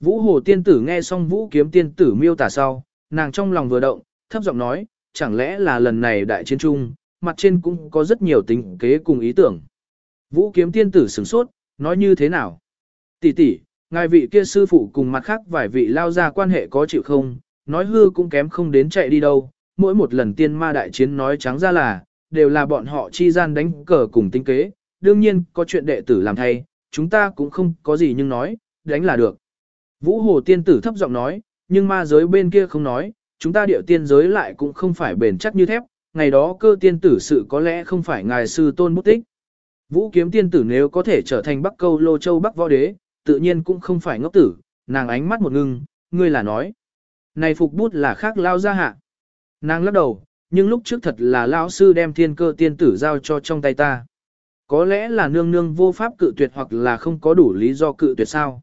Vũ Hồ tiên tử nghe xong Vũ Kiếm tiên tử miêu tả sau, nàng trong lòng vừa động, thấp giọng nói, chẳng lẽ là lần này đại chiến trung, mặt trên cũng có rất nhiều tính kế cùng ý tưởng. Vũ Kiếm tiên tử sửng sốt, nói như thế nào? Tỷ tỷ, ngài vị kia sư phụ cùng mặt khác vài vị lao ra quan hệ có chịu không, nói hư cũng kém không đến chạy đi đâu, mỗi một lần tiên ma đại chiến nói trắng ra là, đều là bọn họ chi gian đánh cờ cùng tính kế, đương nhiên có chuyện đệ tử làm thay, chúng ta cũng không có gì nhưng nói, đánh là được. Vũ Hồ tiên tử thấp giọng nói, nhưng ma giới bên kia không nói, chúng ta điệu tiên giới lại cũng không phải bền chắc như thép, ngày đó cơ tiên tử sự có lẽ không phải ngài sư tôn bút tích. Vũ kiếm tiên tử nếu có thể trở thành bắc câu lô châu bắc võ đế, tự nhiên cũng không phải ngốc tử, nàng ánh mắt một ngưng, ngươi là nói. Này phục bút là khác lao ra hạ. Nàng lắc đầu, nhưng lúc trước thật là lão sư đem thiên cơ tiên tử giao cho trong tay ta. Có lẽ là nương nương vô pháp cự tuyệt hoặc là không có đủ lý do cự tuyệt sao.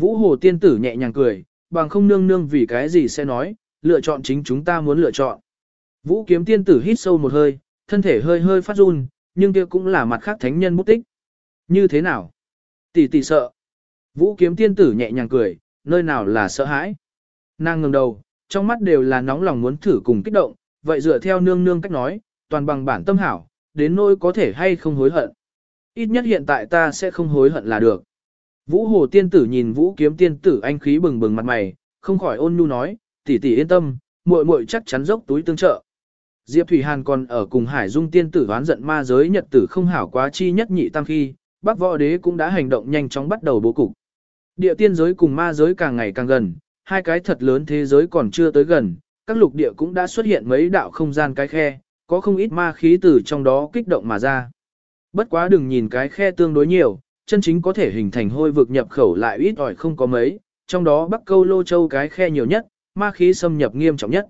Vũ hồ tiên tử nhẹ nhàng cười, bằng không nương nương vì cái gì sẽ nói, lựa chọn chính chúng ta muốn lựa chọn. Vũ kiếm tiên tử hít sâu một hơi, thân thể hơi hơi phát run, nhưng kia cũng là mặt khác thánh nhân bút tích. Như thế nào? Tỷ tỷ sợ. Vũ kiếm tiên tử nhẹ nhàng cười, nơi nào là sợ hãi. Nàng ngừng đầu, trong mắt đều là nóng lòng muốn thử cùng kích động, vậy dựa theo nương nương cách nói, toàn bằng bản tâm hảo, đến nỗi có thể hay không hối hận. Ít nhất hiện tại ta sẽ không hối hận là được. Vũ hồ tiên tử nhìn vũ kiếm tiên tử anh khí bừng bừng mặt mày, không khỏi ôn nhu nói, tỷ tỷ yên tâm, muội muội chắc chắn dốc túi tương trợ. Diệp Thủy Hàn còn ở cùng Hải Dung tiên tử đoán giận ma giới nhật tử không hảo quá chi nhất nhị tam khi, Bắc Võ Đế cũng đã hành động nhanh chóng bắt đầu bố cục. Địa tiên giới cùng ma giới càng ngày càng gần, hai cái thật lớn thế giới còn chưa tới gần, các lục địa cũng đã xuất hiện mấy đạo không gian cái khe, có không ít ma khí từ trong đó kích động mà ra. Bất quá đừng nhìn cái khe tương đối nhiều, chân chính có thể hình thành hôi vực nhập khẩu lại ít ỏi không có mấy, trong đó Bắc Câu Lô Châu cái khe nhiều nhất, ma khí xâm nhập nghiêm trọng nhất.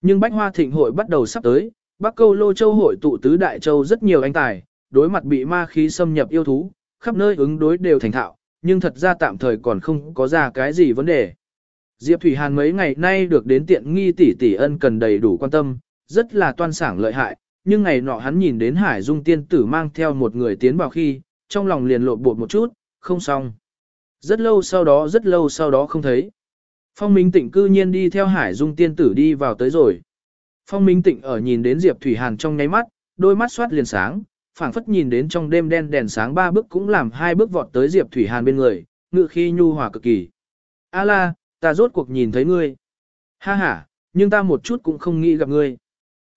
Nhưng Bách Hoa Thịnh hội bắt đầu sắp tới, Bắc Câu Lô Châu hội tụ tứ đại châu rất nhiều anh tài, đối mặt bị ma khí xâm nhập yêu thú, khắp nơi ứng đối đều thành thạo, nhưng thật ra tạm thời còn không có ra cái gì vấn đề. Diệp Thủy Hàn mấy ngày nay được đến tiện nghi tỷ tỷ ân cần đầy đủ quan tâm, rất là toan sảng lợi hại, nhưng ngày nọ hắn nhìn đến Hải Dung tiên tử mang theo một người tiến vào khi, trong lòng liền lộn bột một chút, không xong. Rất lâu sau đó rất lâu sau đó không thấy. Phong Minh Tịnh cư nhiên đi theo Hải Dung tiên tử đi vào tới rồi. Phong Minh Tịnh ở nhìn đến Diệp Thủy Hàn trong nháy mắt, đôi mắt xoát liền sáng, phảng phất nhìn đến trong đêm đen đèn sáng ba bước cũng làm hai bước vọt tới Diệp Thủy Hàn bên người, ngự khi nhu hòa cực kỳ. A la, ta rốt cuộc nhìn thấy ngươi. Ha ha, nhưng ta một chút cũng không nghĩ gặp ngươi.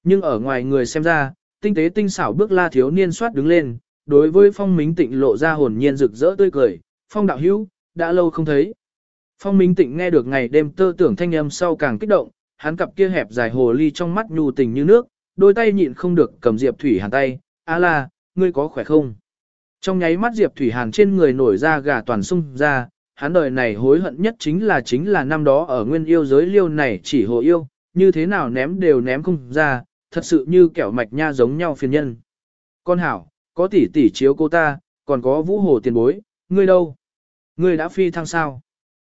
Nhưng ở ngoài người xem ra, tinh tế tinh xảo bước la thiếu niên soát đứng lên, đối với phong minh tịnh lộ ra hồn nhiên rực rỡ tươi cười, phong đạo hữu, đã lâu không thấy. Phong minh tịnh nghe được ngày đêm tơ tưởng thanh âm sau càng kích động, hắn cặp kia hẹp dài hồ ly trong mắt nhu tình như nước, đôi tay nhịn không được cầm Diệp Thủy Hàn tay, a la, ngươi có khỏe không? Trong nháy mắt Diệp Thủy Hàn trên người nổi ra gà toàn sung ra, hắn đời này hối hận nhất chính là chính là năm đó ở nguyên yêu giới liêu này chỉ hồ yêu, như thế nào ném đều ném không ra, thật sự như kẻo mạch nha giống nhau phiền nhân. Con hảo, có tỷ tỷ chiếu cô ta, còn có vũ hồ tiền bối, ngươi đâu? Ngươi đã phi thăng sao?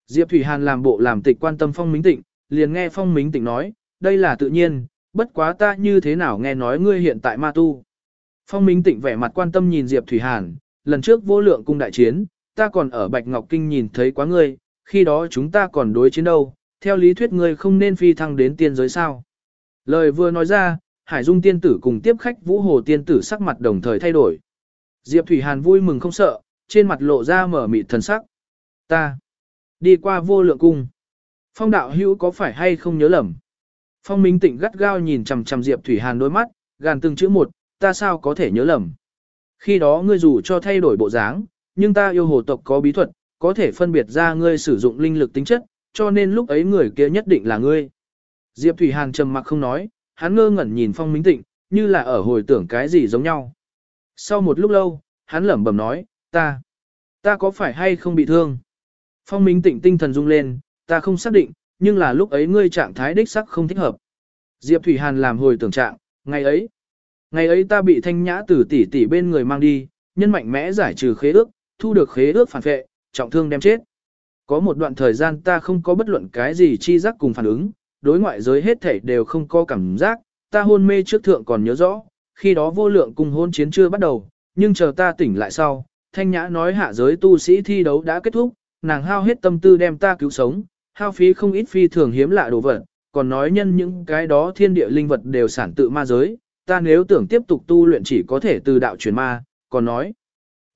Diệp Thủy Hàn làm bộ làm tịch quan tâm Phong Mính Tịnh, liền nghe Phong Mính Tịnh nói, đây là tự nhiên, bất quá ta như thế nào nghe nói ngươi hiện tại ma tu. Phong Mính Tịnh vẻ mặt quan tâm nhìn Diệp Thủy Hàn, lần trước vô lượng cung đại chiến, ta còn ở Bạch Ngọc Kinh nhìn thấy quá ngươi, khi đó chúng ta còn đối chiến đâu, theo lý thuyết ngươi không nên phi thăng đến tiên giới sao. Lời vừa nói ra, Hải Dung tiên tử cùng tiếp khách Vũ Hồ tiên tử sắc mặt đồng thời thay đổi. Diệp Thủy Hàn vui mừng không sợ, trên mặt lộ ra mở mịt thần sắc. Ta đi qua vô lượng cung. Phong đạo hữu có phải hay không nhớ lầm? Phong Minh Tịnh gắt gao nhìn chằm chằm Diệp Thủy Hàn đôi mắt, gàn từng chữ một, ta sao có thể nhớ lầm? Khi đó ngươi dù cho thay đổi bộ dáng, nhưng ta yêu hồ tộc có bí thuật, có thể phân biệt ra ngươi sử dụng linh lực tính chất, cho nên lúc ấy người kia nhất định là ngươi. Diệp Thủy Hàn trầm mặc không nói, hắn ngơ ngẩn nhìn Phong Minh Tịnh, như là ở hồi tưởng cái gì giống nhau. Sau một lúc lâu, hắn lẩm bẩm nói, ta, ta có phải hay không bị thương? Phong Minh Tịnh tinh thần rung lên, ta không xác định, nhưng là lúc ấy ngươi trạng thái đích sắc không thích hợp. Diệp Thủy Hàn làm hồi tưởng trạng, ngày ấy, ngày ấy ta bị thanh nhã tử tỷ tỷ bên người mang đi, nhân mạnh mẽ giải trừ khế ước, thu được khế ước phản vệ, trọng thương đem chết. Có một đoạn thời gian ta không có bất luận cái gì chi giác cùng phản ứng, đối ngoại giới hết thảy đều không có cảm giác, ta hôn mê trước thượng còn nhớ rõ, khi đó vô lượng cùng hôn chiến chưa bắt đầu, nhưng chờ ta tỉnh lại sau, thanh nhã nói hạ giới tu sĩ thi đấu đã kết thúc, nàng hao hết tâm tư đem ta cứu sống, hao phí không ít phi thường hiếm lạ đồ vật, còn nói nhân những cái đó thiên địa linh vật đều sản tự ma giới, ta nếu tưởng tiếp tục tu luyện chỉ có thể từ đạo chuyển ma, còn nói.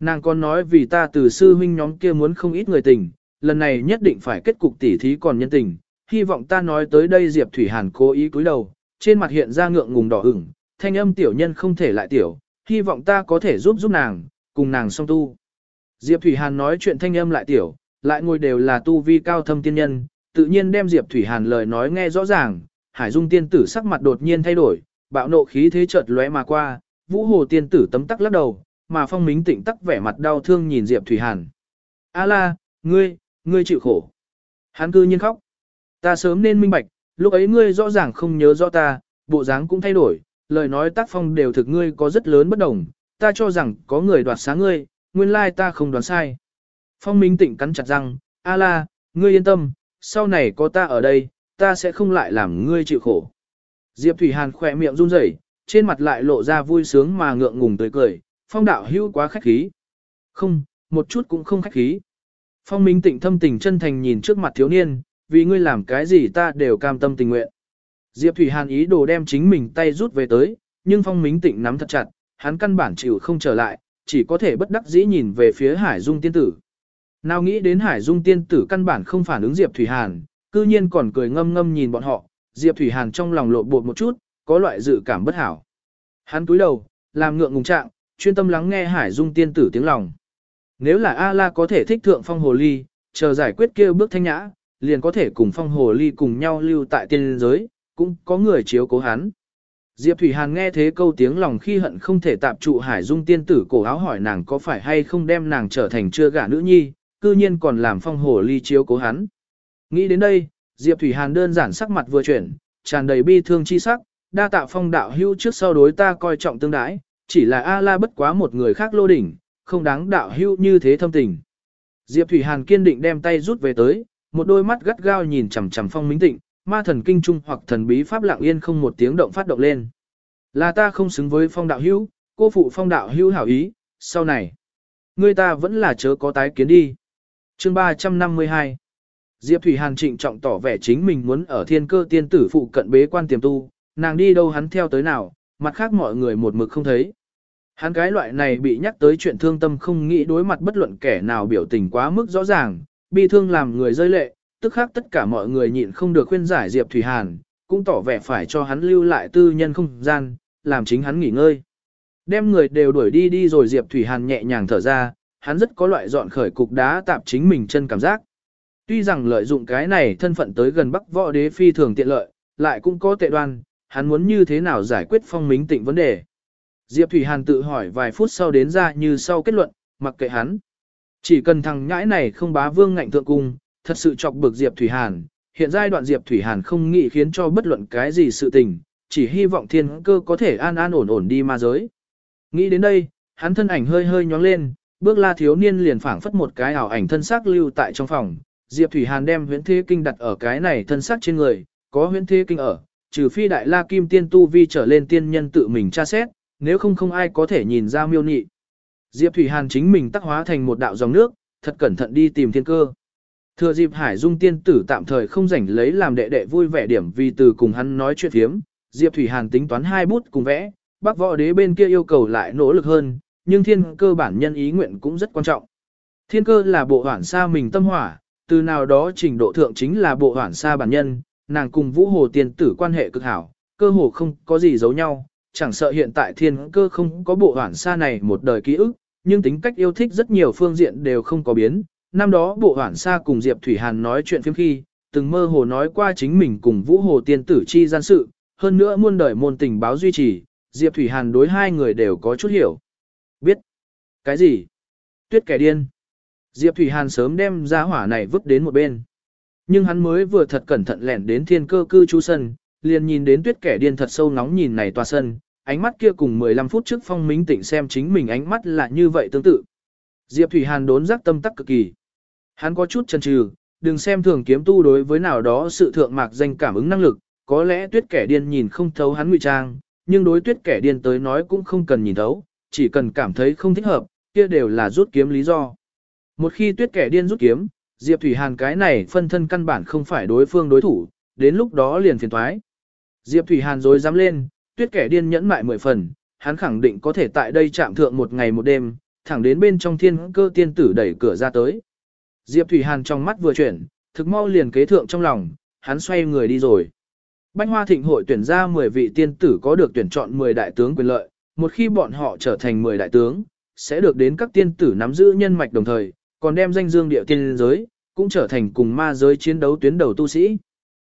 Nàng còn nói vì ta từ sư huynh nhóm kia muốn không ít người tình, lần này nhất định phải kết cục tỉ thí còn nhân tình, hy vọng ta nói tới đây Diệp Thủy Hàn cố ý cúi đầu, trên mặt hiện ra ngượng ngùng đỏ ửng, thanh âm tiểu nhân không thể lại tiểu, hy vọng ta có thể giúp giúp nàng, cùng nàng song tu. Diệp Thủy Hàn nói chuyện thanh âm lại tiểu, lại ngồi đều là tu vi cao thâm tiên nhân, tự nhiên đem Diệp Thủy Hàn lời nói nghe rõ ràng, Hải Dung tiên tử sắc mặt đột nhiên thay đổi, bạo nộ khí thế chợt lóe mà qua, Vũ Hồ tiên tử tấm tắc lắc đầu, mà Phong Mính Tịnh tắc vẻ mặt đau thương nhìn Diệp Thủy Hàn. "A la, ngươi, ngươi chịu khổ." Hắn cư nhiên khóc. "Ta sớm nên minh bạch, lúc ấy ngươi rõ ràng không nhớ rõ ta, bộ dáng cũng thay đổi, lời nói tác phong đều thực ngươi có rất lớn bất đồng, ta cho rằng có người đoạt sáng ngươi, nguyên lai ta không đoán sai." Phong Minh Tịnh cắn chặt răng, "A la, ngươi yên tâm, sau này có ta ở đây, ta sẽ không lại làm ngươi chịu khổ." Diệp Thủy Hàn khỏe miệng run rẩy, trên mặt lại lộ ra vui sướng mà ngượng ngùng tươi cười, phong đạo hữu quá khách khí. Không, một chút cũng không khách khí. Phong Minh Tịnh thâm tình chân thành nhìn trước mặt thiếu niên, vì ngươi làm cái gì ta đều cam tâm tình nguyện. Diệp Thủy Hàn ý đồ đem chính mình tay rút về tới, nhưng Phong Mính Tịnh nắm thật chặt, hắn căn bản chịu không trở lại, chỉ có thể bất đắc dĩ nhìn về phía Hải Dung tiên tử. Nào nghĩ đến Hải Dung tiên tử căn bản không phản ứng Diệp Thủy Hàn, cư nhiên còn cười ngâm ngâm nhìn bọn họ, Diệp Thủy Hàn trong lòng lộ bột một chút, có loại dự cảm bất hảo. Hắn túi đầu, làm ngượng ngùng trạng, chuyên tâm lắng nghe Hải Dung tiên tử tiếng lòng. Nếu là A-la có thể thích thượng phong hồ ly, chờ giải quyết kêu bước thanh nhã, liền có thể cùng phong hồ ly cùng nhau lưu tại tiên giới, cũng có người chiếu cố hắn. Diệp Thủy Hàn nghe thế câu tiếng lòng khi hận không thể tạp trụ Hải Dung tiên tử cổ áo hỏi nàng có phải hay không đem nàng trở thành chưa gả nữ nhi, cư nhiên còn làm phong hồ ly chiếu cố hắn. Nghĩ đến đây, Diệp Thủy Hàn đơn giản sắc mặt vừa chuyển, tràn đầy bi thương chi sắc, đa tạ phong đạo hưu trước sau đối ta coi trọng tương đái, chỉ là A-la bất quá một người khác lô đỉnh, không đáng đạo hưu như thế thâm tình. Diệp Thủy Hàn kiên định đem tay rút về tới, một đôi mắt gắt gao nhìn chằm chằm phong minh tịnh, ma thần kinh trung hoặc thần bí pháp lặng yên không một tiếng động phát động lên. Là ta không xứng với phong đạo hữu, cô phụ phong đạo hữu hảo ý, sau này, người ta vẫn là chớ có tái kiến đi. Chương 352 Diệp Thủy Hàn trịnh trọng tỏ vẻ chính mình muốn ở thiên cơ tiên tử phụ cận bế quan tiềm tu, nàng đi đâu hắn theo tới nào, mặt khác mọi người một mực không thấy. Hắn cái loại này bị nhắc tới chuyện thương tâm không nghĩ đối mặt bất luận kẻ nào biểu tình quá mức rõ ràng, bi thương làm người rơi lệ, tức khác tất cả mọi người nhịn không được khuyên giải Diệp Thủy Hàn, cũng tỏ vẻ phải cho hắn lưu lại tư nhân không gian, làm chính hắn nghỉ ngơi. Đem người đều đuổi đi đi rồi Diệp Thủy Hàn nhẹ nhàng thở ra, hắn rất có loại dọn khởi cục đá tạp chính mình chân cảm giác. Tuy rằng lợi dụng cái này thân phận tới gần Bắc Võ Đế phi thường tiện lợi, lại cũng có tệ đoan, hắn muốn như thế nào giải quyết phong minh tịnh vấn đề. Diệp Thủy Hàn tự hỏi vài phút sau đến ra như sau kết luận, mặc kệ hắn. Chỉ cần thằng nhãi này không bá vương ngạnh thượng cung, thật sự chọc bực Diệp Thủy Hàn, hiện giai đoạn Diệp Thủy Hàn không nghĩ khiến cho bất luận cái gì sự tình, chỉ hy vọng thiên cơ có thể an an ổn ổn đi ma giới. Nghĩ đến đây, hắn thân ảnh hơi hơi nhóng lên, bước la thiếu niên liền phảng phất một cái ảo ảnh thân xác lưu tại trong phòng, Diệp Thủy Hàn đem huyễn thế kinh đặt ở cái này thân xác trên người, có huyễn thế kinh ở, trừ phi đại la kim tiên tu vi trở lên tiên nhân tự mình tra xét, nếu không không ai có thể nhìn ra miêu nị. Diệp Thủy Hàn chính mình tác hóa thành một đạo dòng nước, thật cẩn thận đi tìm thiên cơ. Thừa dịp Hải Dung tiên tử tạm thời không rảnh lấy làm đệ đệ vui vẻ điểm vì từ cùng hắn nói chuyện phiếm, Diệp Thủy Hàn tính toán hai bút cùng vẽ, bác võ đế bên kia yêu cầu lại nỗ lực hơn, nhưng thiên cơ bản nhân ý nguyện cũng rất quan trọng. Thiên cơ là bộ hoản xa mình tâm hỏa, từ nào đó trình độ thượng chính là bộ hoản xa bản nhân, nàng cùng vũ hồ tiên tử quan hệ cực hảo, cơ hồ không có gì giấu nhau, chẳng sợ hiện tại thiên cơ không có bộ hoảng xa này một đời ký ức, nhưng tính cách yêu thích rất nhiều phương diện đều không có biến. Năm đó bộ hoảng xa cùng Diệp Thủy Hàn nói chuyện phim khi, từng mơ hồ nói qua chính mình cùng vũ hồ tiên tử chi gian sự, hơn nữa muôn đời môn tình báo duy trì, Diệp Thủy Hàn đối hai người đều có chút hiểu. Biết. Cái gì? Tuyết kẻ điên. Diệp Thủy Hàn sớm đem ra hỏa này vứt đến một bên. Nhưng hắn mới vừa thật cẩn thận lẻn đến thiên cơ cư trú sân, liền nhìn đến tuyết kẻ điên thật sâu nóng nhìn này tòa sân, ánh mắt kia cùng 15 phút trước phong minh tỉnh xem chính mình ánh mắt là như vậy tương tự. Diệp Thủy Hàn đốn giác tâm tắc cực kỳ. Hắn có chút chần chừ, đừng xem thường kiếm tu đối với nào đó sự thượng mạc danh cảm ứng năng lực, có lẽ tuyết kẻ điên nhìn không thấu hắn ngụy trang, nhưng đối tuyết kẻ điên tới nói cũng không cần nhìn thấu, chỉ cần cảm thấy không thích hợp, kia đều là rút kiếm lý do. Một khi tuyết kẻ điên rút kiếm, Diệp Thủy Hàn cái này phân thân căn bản không phải đối phương đối thủ, đến lúc đó liền phiền thoái. Diệp Thủy Hàn dối dám lên, tuyết kẻ điên nhẫn mại mười phần, hắn khẳng định có thể tại đây chạm thượng một ngày một đêm, thẳng đến bên trong thiên cơ tiên tử đẩy cửa ra tới. Diệp Thủy Hàn trong mắt vừa chuyển, thực mau liền kế thượng trong lòng, hắn xoay người đi rồi. Bánh Hoa Thịnh hội tuyển ra 10 vị tiên tử có được tuyển chọn 10 đại tướng quyền lợi, một khi bọn họ trở thành 10 đại tướng, sẽ được đến các tiên tử nắm giữ nhân mạch đồng thời, còn đem danh dương địa tiên giới, cũng trở thành cùng ma giới chiến đấu tuyến đầu tu sĩ.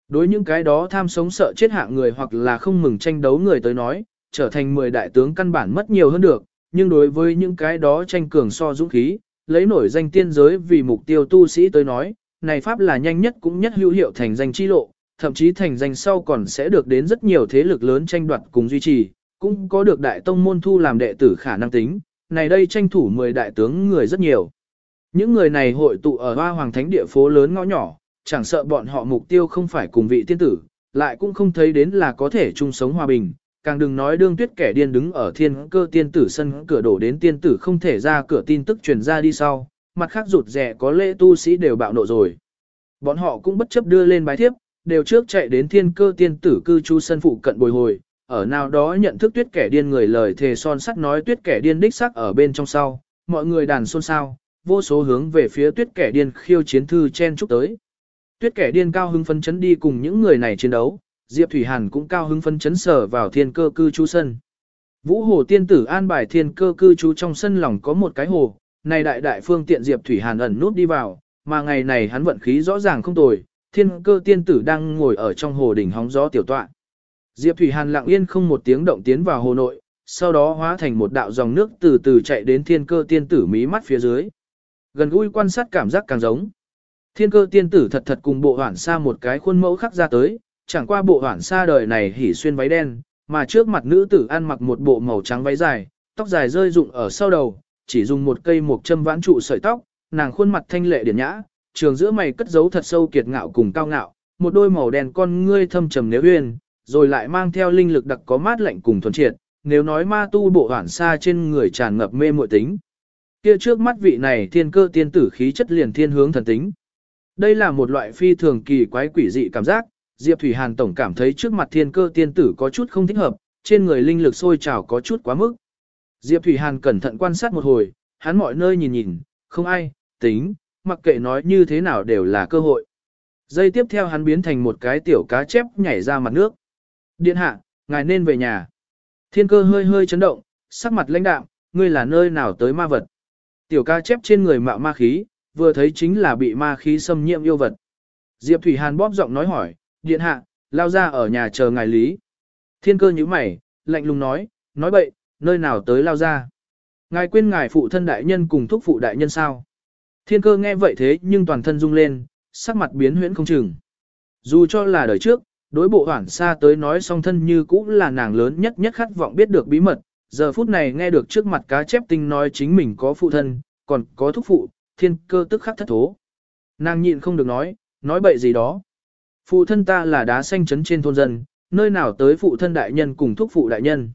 Đối những cái đó tham sống sợ chết hạ người hoặc là không mừng tranh đấu người tới nói, trở thành 10 đại tướng căn bản mất nhiều hơn được, nhưng đối với những cái đó tranh cường so dũng khí, lấy nổi danh tiên giới vì mục tiêu tu sĩ tới nói, này pháp là nhanh nhất cũng nhất hữu hiệu thành danh chi lộ, thậm chí thành danh sau còn sẽ được đến rất nhiều thế lực lớn tranh đoạt cùng duy trì, cũng có được đại tông môn thu làm đệ tử khả năng tính, này đây tranh thủ 10 đại tướng người rất nhiều. Những người này hội tụ ở Hoa Hoàng Thánh địa phố lớn ngõ nhỏ, chẳng sợ bọn họ mục tiêu không phải cùng vị tiên tử, lại cũng không thấy đến là có thể chung sống hòa bình, càng đừng nói đương tuyết kẻ điên đứng ở thiên cơ tiên tử sân cửa đổ đến tiên tử không thể ra cửa tin tức truyền ra đi sau, mặt khác rụt rẻ có lễ tu sĩ đều bạo nộ rồi. Bọn họ cũng bất chấp đưa lên bài thiếp, đều trước chạy đến thiên cơ tiên tử cư trú sân phụ cận bồi hồi, ở nào đó nhận thức tuyết kẻ điên người lời thề son sắt nói tuyết kẻ điên đích sắc ở bên trong sau, mọi người đàn xôn xao, vô số hướng về phía tuyết kẻ điên khiêu chiến thư chen chúc tới. Tuyết kẻ điên cao hứng phấn chấn đi cùng những người này chiến đấu, Diệp Thủy Hàn cũng cao hứng phấn chấn sở vào thiên cơ cư trú sân. Vũ hồ tiên tử an bài thiên cơ cư trú trong sân lòng có một cái hồ, này đại đại phương tiện Diệp Thủy Hàn ẩn nút đi vào, mà ngày này hắn vận khí rõ ràng không tồi, thiên cơ tiên tử đang ngồi ở trong hồ đỉnh hóng gió tiểu tọa. Diệp Thủy Hàn lặng yên không một tiếng động tiến vào hồ nội, sau đó hóa thành một đạo dòng nước từ từ chạy đến thiên cơ tiên tử mí mắt phía dưới. Gần gũi quan sát cảm giác càng giống. Thiên cơ tiên tử thật thật cùng bộ hoảng xa một cái khuôn mẫu khắc ra tới, chẳng qua bộ hoảng xa đời này hỉ xuyên váy đen, mà trước mặt nữ tử ăn mặc một bộ màu trắng váy dài, tóc dài rơi rụng ở sau đầu, chỉ dùng một cây một châm vãn trụ sợi tóc, nàng khuôn mặt thanh lệ điển nhã, trường giữa mày cất giấu thật sâu kiệt ngạo cùng cao ngạo, một đôi màu đen con ngươi thâm trầm nếu uyên, rồi lại mang theo linh lực đặc có mát lạnh cùng thuần triệt, nếu nói ma tu bộ hoảng xa trên người tràn ngập mê muội tính. Kia trước mắt vị này thiên cơ tiên tử khí chất liền thiên hướng thần tính. Đây là một loại phi thường kỳ quái quỷ dị cảm giác, Diệp Thủy Hàn tổng cảm thấy trước mặt thiên cơ tiên tử có chút không thích hợp, trên người linh lực sôi trào có chút quá mức. Diệp Thủy Hàn cẩn thận quan sát một hồi, hắn mọi nơi nhìn nhìn, không ai, tính, mặc kệ nói như thế nào đều là cơ hội. Giây tiếp theo hắn biến thành một cái tiểu cá chép nhảy ra mặt nước. Điện hạ, ngài nên về nhà. Thiên cơ hơi hơi chấn động, sắc mặt lãnh đạm, ngươi là nơi nào tới ma vật. Tiểu cá chép trên người mạo ma khí, vừa thấy chính là bị ma khí xâm nhiễm yêu vật. Diệp Thủy Hàn bóp giọng nói hỏi, điện hạ, lao ra ở nhà chờ ngài lý. Thiên cơ như mày, lạnh lùng nói, nói bậy, nơi nào tới lao ra. Ngài quên ngài phụ thân đại nhân cùng thúc phụ đại nhân sao. Thiên cơ nghe vậy thế nhưng toàn thân rung lên, sắc mặt biến huyễn không chừng. Dù cho là đời trước, đối bộ hoảng xa tới nói song thân như cũng là nàng lớn nhất nhất khát vọng biết được bí mật, giờ phút này nghe được trước mặt cá chép tinh nói chính mình có phụ thân, còn có thúc phụ, thiên cơ tức khắc thất thố. Nàng nhịn không được nói, nói bậy gì đó. Phụ thân ta là đá xanh trấn trên thôn dân, nơi nào tới phụ thân đại nhân cùng thúc phụ đại nhân.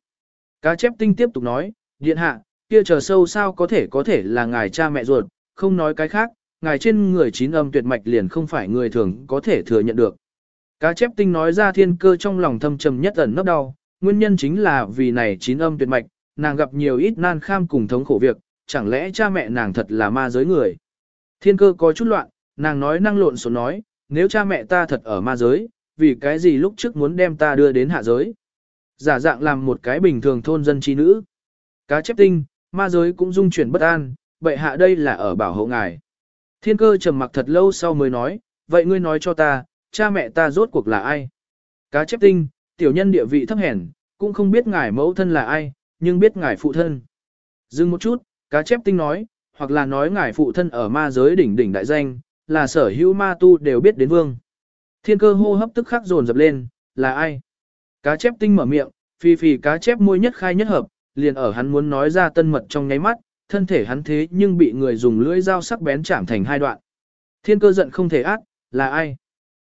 Cá chép tinh tiếp tục nói, điện hạ, kia chờ sâu sao có thể có thể là ngài cha mẹ ruột, không nói cái khác, ngài trên người chín âm tuyệt mạch liền không phải người thường có thể thừa nhận được. Cá chép tinh nói ra thiên cơ trong lòng thâm trầm nhất ẩn nấp đau, nguyên nhân chính là vì này chín âm tuyệt mạch, nàng gặp nhiều ít nan kham cùng thống khổ việc, chẳng lẽ cha mẹ nàng thật là ma giới người. Thiên cơ có chút loạn, nàng nói năng lộn xộn nói, nếu cha mẹ ta thật ở ma giới, vì cái gì lúc trước muốn đem ta đưa đến hạ giới. Giả dạng làm một cái bình thường thôn dân trí nữ. Cá chép tinh, ma giới cũng dung chuyển bất an, vậy hạ đây là ở bảo hộ ngài. Thiên cơ trầm mặc thật lâu sau mới nói, vậy ngươi nói cho ta, cha mẹ ta rốt cuộc là ai? Cá chép tinh, tiểu nhân địa vị thấp hèn, cũng không biết ngài mẫu thân là ai, nhưng biết ngài phụ thân. Dừng một chút, cá chép tinh nói, hoặc là nói ngài phụ thân ở ma giới đỉnh đỉnh đại danh, là sở hữu ma tu đều biết đến vương. Thiên cơ hô hấp tức khắc dồn dập lên, là ai? Cá chép tinh mở miệng, phi phi cá chép môi nhất khai nhất hợp, liền ở hắn muốn nói ra tân mật trong nháy mắt, thân thể hắn thế nhưng bị người dùng lưỡi dao sắc bén chạm thành hai đoạn. Thiên cơ giận không thể ác, là ai?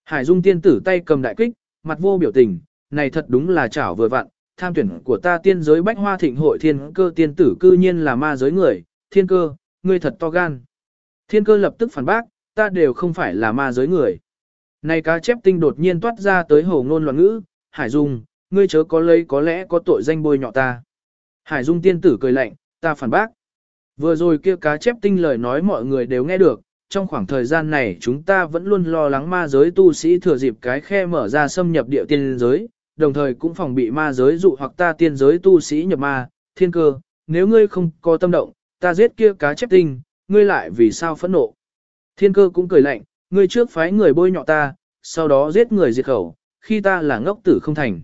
Hải Dung tiên tử tay cầm đại kích, mặt vô biểu tình, này thật đúng là chảo vừa vặn, tham tuyển của ta tiên giới bách hoa thịnh hội thiên cơ tiên tử cư nhiên là ma giới người, thiên cơ, ngươi thật to gan. Thiên cơ lập tức phản bác, ta đều không phải là ma giới người. Này cá chép tinh đột nhiên toát ra tới hồ ngôn loạn ngữ, Hải Dung, ngươi chớ có lấy có lẽ có tội danh bôi nhọ ta. Hải Dung tiên tử cười lạnh, ta phản bác. Vừa rồi kia cá chép tinh lời nói mọi người đều nghe được, trong khoảng thời gian này chúng ta vẫn luôn lo lắng ma giới tu sĩ thừa dịp cái khe mở ra xâm nhập địa tiên giới, đồng thời cũng phòng bị ma giới dụ hoặc ta tiên giới tu sĩ nhập ma, thiên cơ, nếu ngươi không có tâm động, ta giết kia cá chép tinh, ngươi lại vì sao phẫn nộ. Thiên cơ cũng cười lạnh, ngươi trước phái người bôi nhọ ta, sau đó giết người diệt khẩu, khi ta là ngốc tử không thành.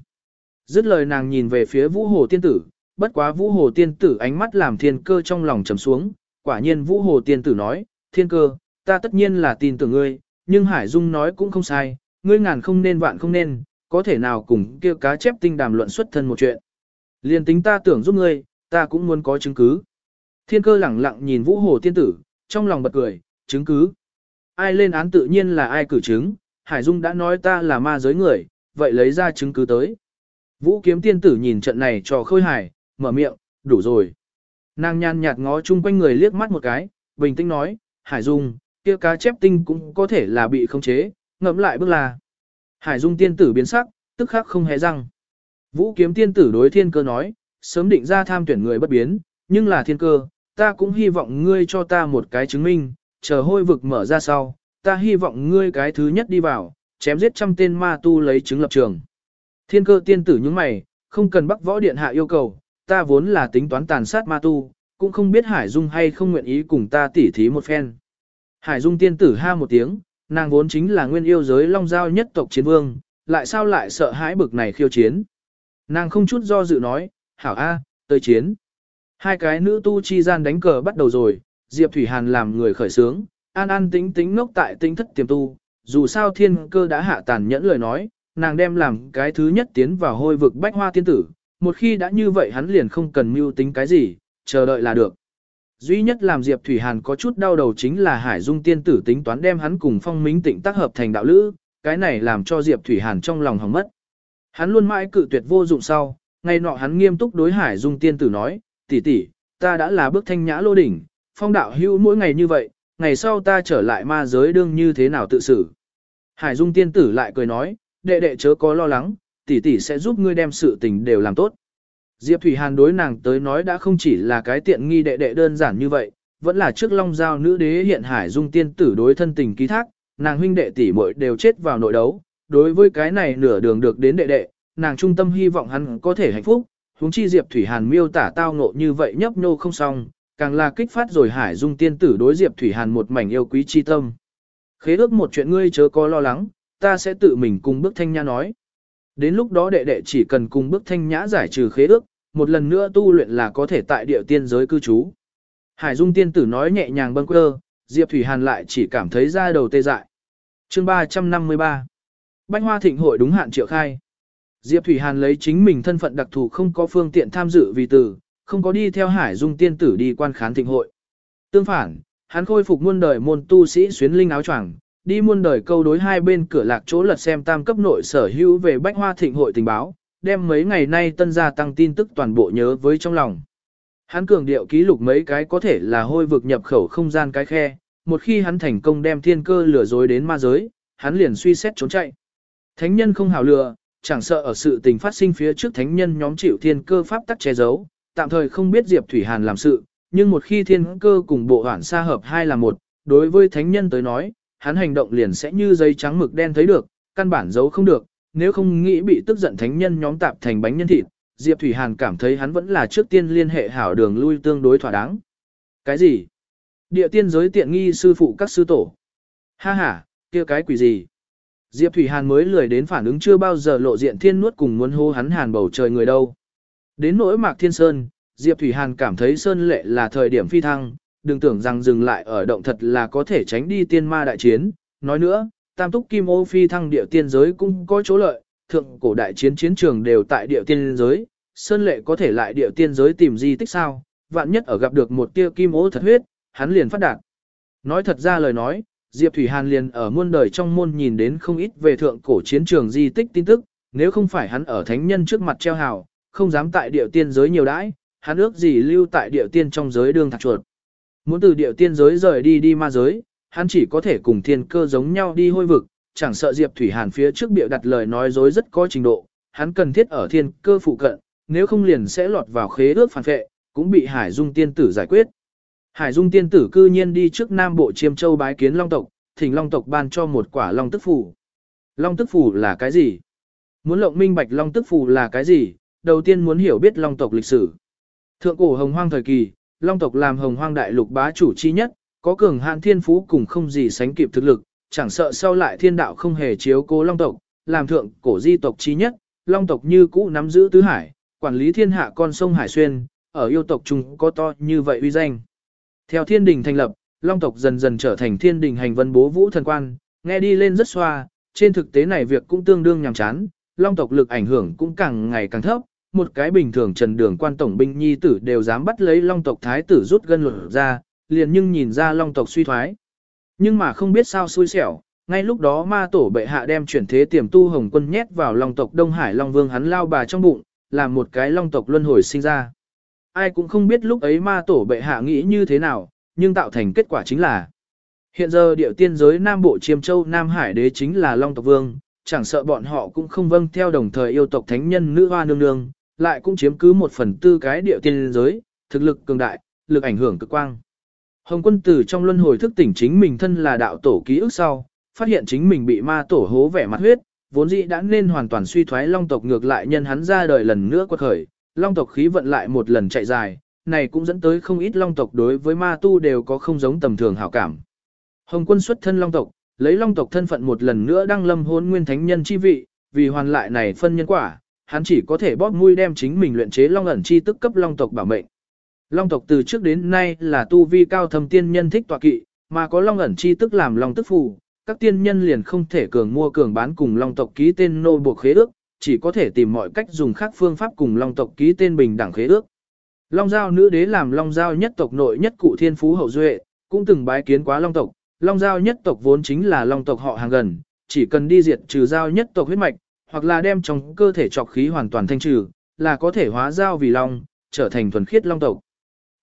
Dứt lời nàng nhìn về phía vũ hồ tiên tử, bất quá vũ hồ tiên tử ánh mắt làm thiên cơ trong lòng trầm xuống, quả nhiên vũ hồ tiên tử nói, thiên cơ, ta tất nhiên là tin tưởng ngươi, nhưng Hải Dung nói cũng không sai, ngươi ngàn không nên vạn không nên, có thể nào cùng kia cá chép tinh đàm luận xuất thân một chuyện. Liên tính ta tưởng giúp ngươi, ta cũng muốn có chứng cứ. Thiên cơ lẳng lặng nhìn vũ hồ tiên tử, trong lòng bật cười, chứng cứ. Ai lên án tự nhiên là ai cử chứng, Hải Dung đã nói ta là ma giới người, vậy lấy ra chứng cứ tới. Vũ kiếm tiên tử nhìn trận này cho khôi hải mở miệng, đủ rồi. Nàng nhàn nhạt ngó chung quanh người liếc mắt một cái, bình tĩnh nói, Hải Dung, kia cá chép tinh cũng có thể là bị khống chế, ngậm lại bước là. Hải Dung tiên tử biến sắc, tức khắc không hề răng. Vũ kiếm tiên tử đối thiên cơ nói, sớm định ra tham tuyển người bất biến, nhưng là thiên cơ, ta cũng hy vọng ngươi cho ta một cái chứng minh, chờ hôi vực mở ra sau, ta hy vọng ngươi cái thứ nhất đi vào, chém giết trăm tên ma tu lấy chứng lập trường. Thiên cơ tiên tử những mày, không cần bắc võ điện hạ yêu cầu, ta vốn là tính toán tàn sát ma tu, cũng không biết Hải Dung hay không nguyện ý cùng ta tỉ thí một phen. Hải Dung tiên tử ha một tiếng, nàng vốn chính là nguyên yêu giới long giao nhất tộc chiến vương, lại sao lại sợ hãi bực này khiêu chiến. Nàng không chút do dự nói, hảo A, tới chiến. Hai cái nữ tu chi gian đánh cờ bắt đầu rồi, Diệp Thủy Hàn làm người khởi sướng, an an tính tính ngốc tại tính thất tiềm tu, dù sao thiên cơ đã hạ tàn nhẫn lời nói, nàng đem làm cái thứ nhất tiến vào hôi vực bách hoa tiên tử, một khi đã như vậy hắn liền không cần mưu tính cái gì, chờ đợi là được. Duy nhất làm Diệp Thủy Hàn có chút đau đầu chính là Hải Dung tiên tử tính toán đem hắn cùng phong minh tịnh tác hợp thành đạo lữ, cái này làm cho Diệp Thủy Hàn trong lòng hỏng mất. Hắn luôn mãi cự tuyệt vô dụng sau, ngày nọ hắn nghiêm túc đối Hải Dung tiên tử nói, tỷ tỷ, ta đã là bước thanh nhã lô đỉnh, phong đạo hữu mỗi ngày như vậy, ngày sau ta trở lại ma giới đương như thế nào tự xử. Hải Dung tiên tử lại cười nói, đệ đệ chớ có lo lắng, tỷ tỷ sẽ giúp ngươi đem sự tình đều làm tốt. Diệp Thủy Hàn đối nàng tới nói đã không chỉ là cái tiện nghi đệ đệ đơn giản như vậy, vẫn là trước long giao nữ đế hiện Hải Dung tiên tử đối thân tình ký thác, nàng huynh đệ tỷ muội đều chết vào nội đấu, đối với cái này nửa đường được đến đệ đệ, nàng trung tâm hy vọng hắn có thể hạnh phúc, huống chi Diệp Thủy Hàn miêu tả tao ngộ như vậy nhấp nhô không xong, càng là kích phát rồi Hải Dung tiên tử đối Diệp Thủy Hàn một mảnh yêu quý chi tâm. Khế ước một chuyện ngươi chớ có lo lắng, ta sẽ tự mình cùng bước thanh nhã nói. Đến lúc đó đệ đệ chỉ cần cùng bước thanh nhã giải trừ khế ước, một lần nữa tu luyện là có thể tại địa tiên giới cư trú. Hải Dung tiên tử nói nhẹ nhàng bâng quơ, Diệp Thủy Hàn lại chỉ cảm thấy da đầu tê dại. Chương 353 Bánh hoa thịnh hội đúng hạn triệu khai. Diệp Thủy Hàn lấy chính mình thân phận đặc thù không có phương tiện tham dự vì tử, không có đi theo Hải Dung tiên tử đi quan khán thịnh hội. Tương phản, hắn khôi phục muôn đời môn tu sĩ xuyến linh áo choàng, đi muôn đời câu đối hai bên cửa lạc chỗ lật xem tam cấp nội sở hữu về bách hoa thịnh hội tình báo, đem mấy ngày nay tân gia tăng tin tức toàn bộ nhớ với trong lòng. Hắn cường điệu ký lục mấy cái có thể là hôi vực nhập khẩu không gian cái khe, một khi hắn thành công đem thiên cơ lừa dối đến ma giới, hắn liền suy xét trốn chạy. Thánh nhân không hào lừa, chẳng sợ ở sự tình phát sinh phía trước thánh nhân nhóm chịu thiên cơ pháp tắc che giấu, tạm thời không biết Diệp Thủy Hàn làm sự, nhưng một khi thiên cơ cùng bộ hoản xa hợp hai là một, đối với thánh nhân tới nói, hắn hành động liền sẽ như dây trắng mực đen thấy được, căn bản giấu không được, nếu không nghĩ bị tức giận thánh nhân nhóm tạp thành bánh nhân thịt, Diệp Thủy Hàn cảm thấy hắn vẫn là trước tiên liên hệ hảo đường lui tương đối thỏa đáng. Cái gì? Địa tiên giới tiện nghi sư phụ các sư tổ. Ha ha, kia cái quỷ gì? Diệp Thủy Hàn mới lười đến phản ứng chưa bao giờ lộ diện thiên nuốt cùng muốn hô hắn hàn bầu trời người đâu. Đến nỗi mạc thiên sơn, Diệp Thủy Hàn cảm thấy sơn lệ là thời điểm phi thăng, đừng tưởng rằng dừng lại ở động thật là có thể tránh đi tiên ma đại chiến. Nói nữa, tam túc kim ô phi thăng địa tiên giới cũng có chỗ lợi, thượng cổ đại chiến chiến trường đều tại địa tiên giới, sơn lệ có thể lại địa tiên giới tìm di tích sao, vạn nhất ở gặp được một tia kim ô thật huyết, hắn liền phát đạt. Nói thật ra lời nói, Diệp Thủy Hàn liền ở muôn đời trong môn nhìn đến không ít về thượng cổ chiến trường di tích tin tức, nếu không phải hắn ở thánh nhân trước mặt treo hào, không dám tại địa tiên giới nhiều đãi, hắn ước gì lưu tại địa tiên trong giới đương thạc chuột. Muốn từ địa tiên giới rời đi đi ma giới, hắn chỉ có thể cùng thiên cơ giống nhau đi hôi vực, chẳng sợ Diệp Thủy Hàn phía trước biểu đặt lời nói dối rất có trình độ, hắn cần thiết ở thiên cơ phụ cận, nếu không liền sẽ lọt vào khế ước phản phệ, cũng bị Hải Dung tiên tử giải quyết. Hải Dung tiên tử cư nhiên đi trước Nam Bộ Chiêm Châu bái kiến Long tộc, thỉnh Long tộc ban cho một quả Long tức phủ. Long tức phủ là cái gì? Muốn lộng minh bạch Long tức phủ là cái gì? Đầu tiên muốn hiểu biết Long tộc lịch sử. Thượng cổ Hồng Hoang thời kỳ, Long tộc làm Hồng Hoang đại lục bá chủ chi nhất, có cường hạn thiên phú cùng không gì sánh kịp thực lực, chẳng sợ sau lại thiên đạo không hề chiếu cố Long tộc, làm thượng cổ di tộc chi nhất, Long tộc như cũ nắm giữ tứ hải, quản lý thiên hạ con sông Hải Xuyên, ở yêu tộc chúng có to như vậy uy danh. Theo thiên đình thành lập, Long tộc dần dần trở thành thiên đình hành vân bố vũ thần quan, nghe đi lên rất xoa, trên thực tế này việc cũng tương đương nhàm chán, Long tộc lực ảnh hưởng cũng càng ngày càng thấp, một cái bình thường trần đường quan tổng binh nhi tử đều dám bắt lấy Long tộc thái tử rút gân luật ra, liền nhưng nhìn ra Long tộc suy thoái. Nhưng mà không biết sao xui xẻo, ngay lúc đó ma tổ bệ hạ đem chuyển thế tiềm tu hồng quân nhét vào Long tộc Đông Hải Long Vương hắn lao bà trong bụng, làm một cái Long tộc luân hồi sinh ra. Ai cũng không biết lúc ấy ma tổ bệ hạ nghĩ như thế nào, nhưng tạo thành kết quả chính là Hiện giờ điệu tiên giới Nam Bộ Chiêm Châu Nam Hải đế chính là Long tộc Vương, chẳng sợ bọn họ cũng không vâng theo đồng thời yêu tộc thánh nhân nữ hoa nương nương, lại cũng chiếm cứ một phần tư cái điệu tiên giới, thực lực cường đại, lực ảnh hưởng cực quang. Hồng quân tử trong luân hồi thức tỉnh chính mình thân là đạo tổ ký ức sau, phát hiện chính mình bị ma tổ hố vẻ mặt huyết, vốn dĩ đã nên hoàn toàn suy thoái long tộc ngược lại nhân hắn ra đời lần nữa quật khởi, long tộc khí vận lại một lần chạy dài, này cũng dẫn tới không ít long tộc đối với ma tu đều có không giống tầm thường hảo cảm. Hồng quân xuất thân long tộc, lấy long tộc thân phận một lần nữa đăng lâm hôn nguyên thánh nhân chi vị, vì hoàn lại này phân nhân quả, hắn chỉ có thể bóp mũi đem chính mình luyện chế long ẩn chi tức cấp long tộc bảo mệnh. Long tộc từ trước đến nay là tu vi cao thầm tiên nhân thích tọa kỵ, mà có long ẩn chi tức làm long tức phù, các tiên nhân liền không thể cường mua cường bán cùng long tộc ký tên nô buộc khế ước, chỉ có thể tìm mọi cách dùng khác phương pháp cùng long tộc ký tên bình đẳng khế ước. Long giao nữ đế làm long giao nhất tộc nội nhất cụ thiên phú hậu duệ, cũng từng bái kiến quá long tộc, long giao nhất tộc vốn chính là long tộc họ hàng gần, chỉ cần đi diệt trừ giao nhất tộc huyết mạch, hoặc là đem trong cơ thể trọc khí hoàn toàn thanh trừ, là có thể hóa giao vì long, trở thành thuần khiết long tộc.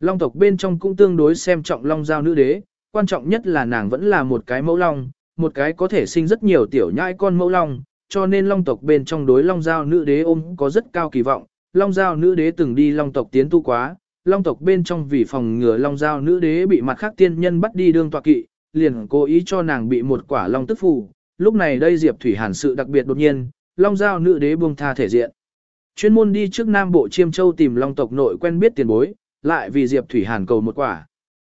Long tộc bên trong cũng tương đối xem trọng long giao nữ đế, quan trọng nhất là nàng vẫn là một cái mẫu long, một cái có thể sinh rất nhiều tiểu nhãi con mẫu long, cho nên long tộc bên trong đối long giao nữ đế ôm có rất cao kỳ vọng. Long giao nữ đế từng đi long tộc tiến tu quá, long tộc bên trong vì phòng ngừa long giao nữ đế bị mặt khác tiên nhân bắt đi đương tọa kỵ, liền cố ý cho nàng bị một quả long tức phù. Lúc này đây Diệp Thủy Hàn sự đặc biệt đột nhiên, long giao nữ đế buông tha thể diện. Chuyên môn đi trước Nam Bộ Chiêm Châu tìm long tộc nội quen biết tiền bối, lại vì Diệp Thủy Hàn cầu một quả.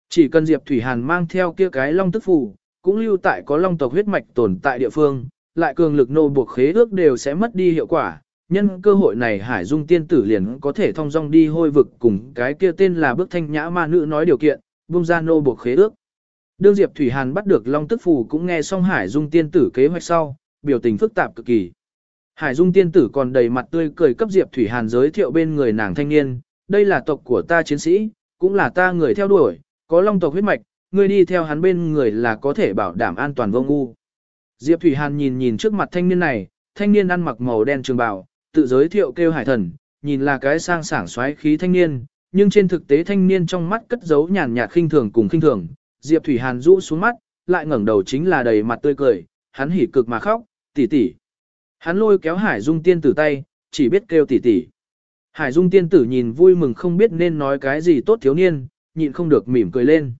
Chỉ cần Diệp Thủy Hàn mang theo kia cái long tức phù, cũng lưu tại có long tộc huyết mạch tồn tại địa phương, lại cường lực nô buộc khế ước đều sẽ mất đi hiệu quả. Nhân cơ hội này Hải Dung tiên tử liền có thể thông dong đi hôi vực cùng cái kia tên là bước thanh nhã ma nữ nói điều kiện, buông ra nô buộc khế ước. Đương Diệp Thủy Hàn bắt được Long Tức Phù cũng nghe xong Hải Dung tiên tử kế hoạch sau, biểu tình phức tạp cực kỳ. Hải Dung tiên tử còn đầy mặt tươi cười cấp Diệp Thủy Hàn giới thiệu bên người nàng thanh niên, đây là tộc của ta chiến sĩ, cũng là ta người theo đuổi, có long tộc huyết mạch, ngươi đi theo hắn bên người là có thể bảo đảm an toàn vô ngu. Diệp Thủy Hàn nhìn nhìn trước mặt thanh niên này, thanh niên ăn mặc màu đen trường bào, tự giới thiệu kêu hải thần, nhìn là cái sang sảng xoáy khí thanh niên, nhưng trên thực tế thanh niên trong mắt cất giấu nhàn nhạt khinh thường cùng khinh thường. Diệp Thủy Hàn rũ xuống mắt, lại ngẩng đầu chính là đầy mặt tươi cười, hắn hỉ cực mà khóc, tỷ tỷ. Hắn lôi kéo Hải Dung tiên tử tay, chỉ biết kêu tỷ tỷ. Hải Dung tiên tử nhìn vui mừng không biết nên nói cái gì tốt thiếu niên, nhịn không được mỉm cười lên.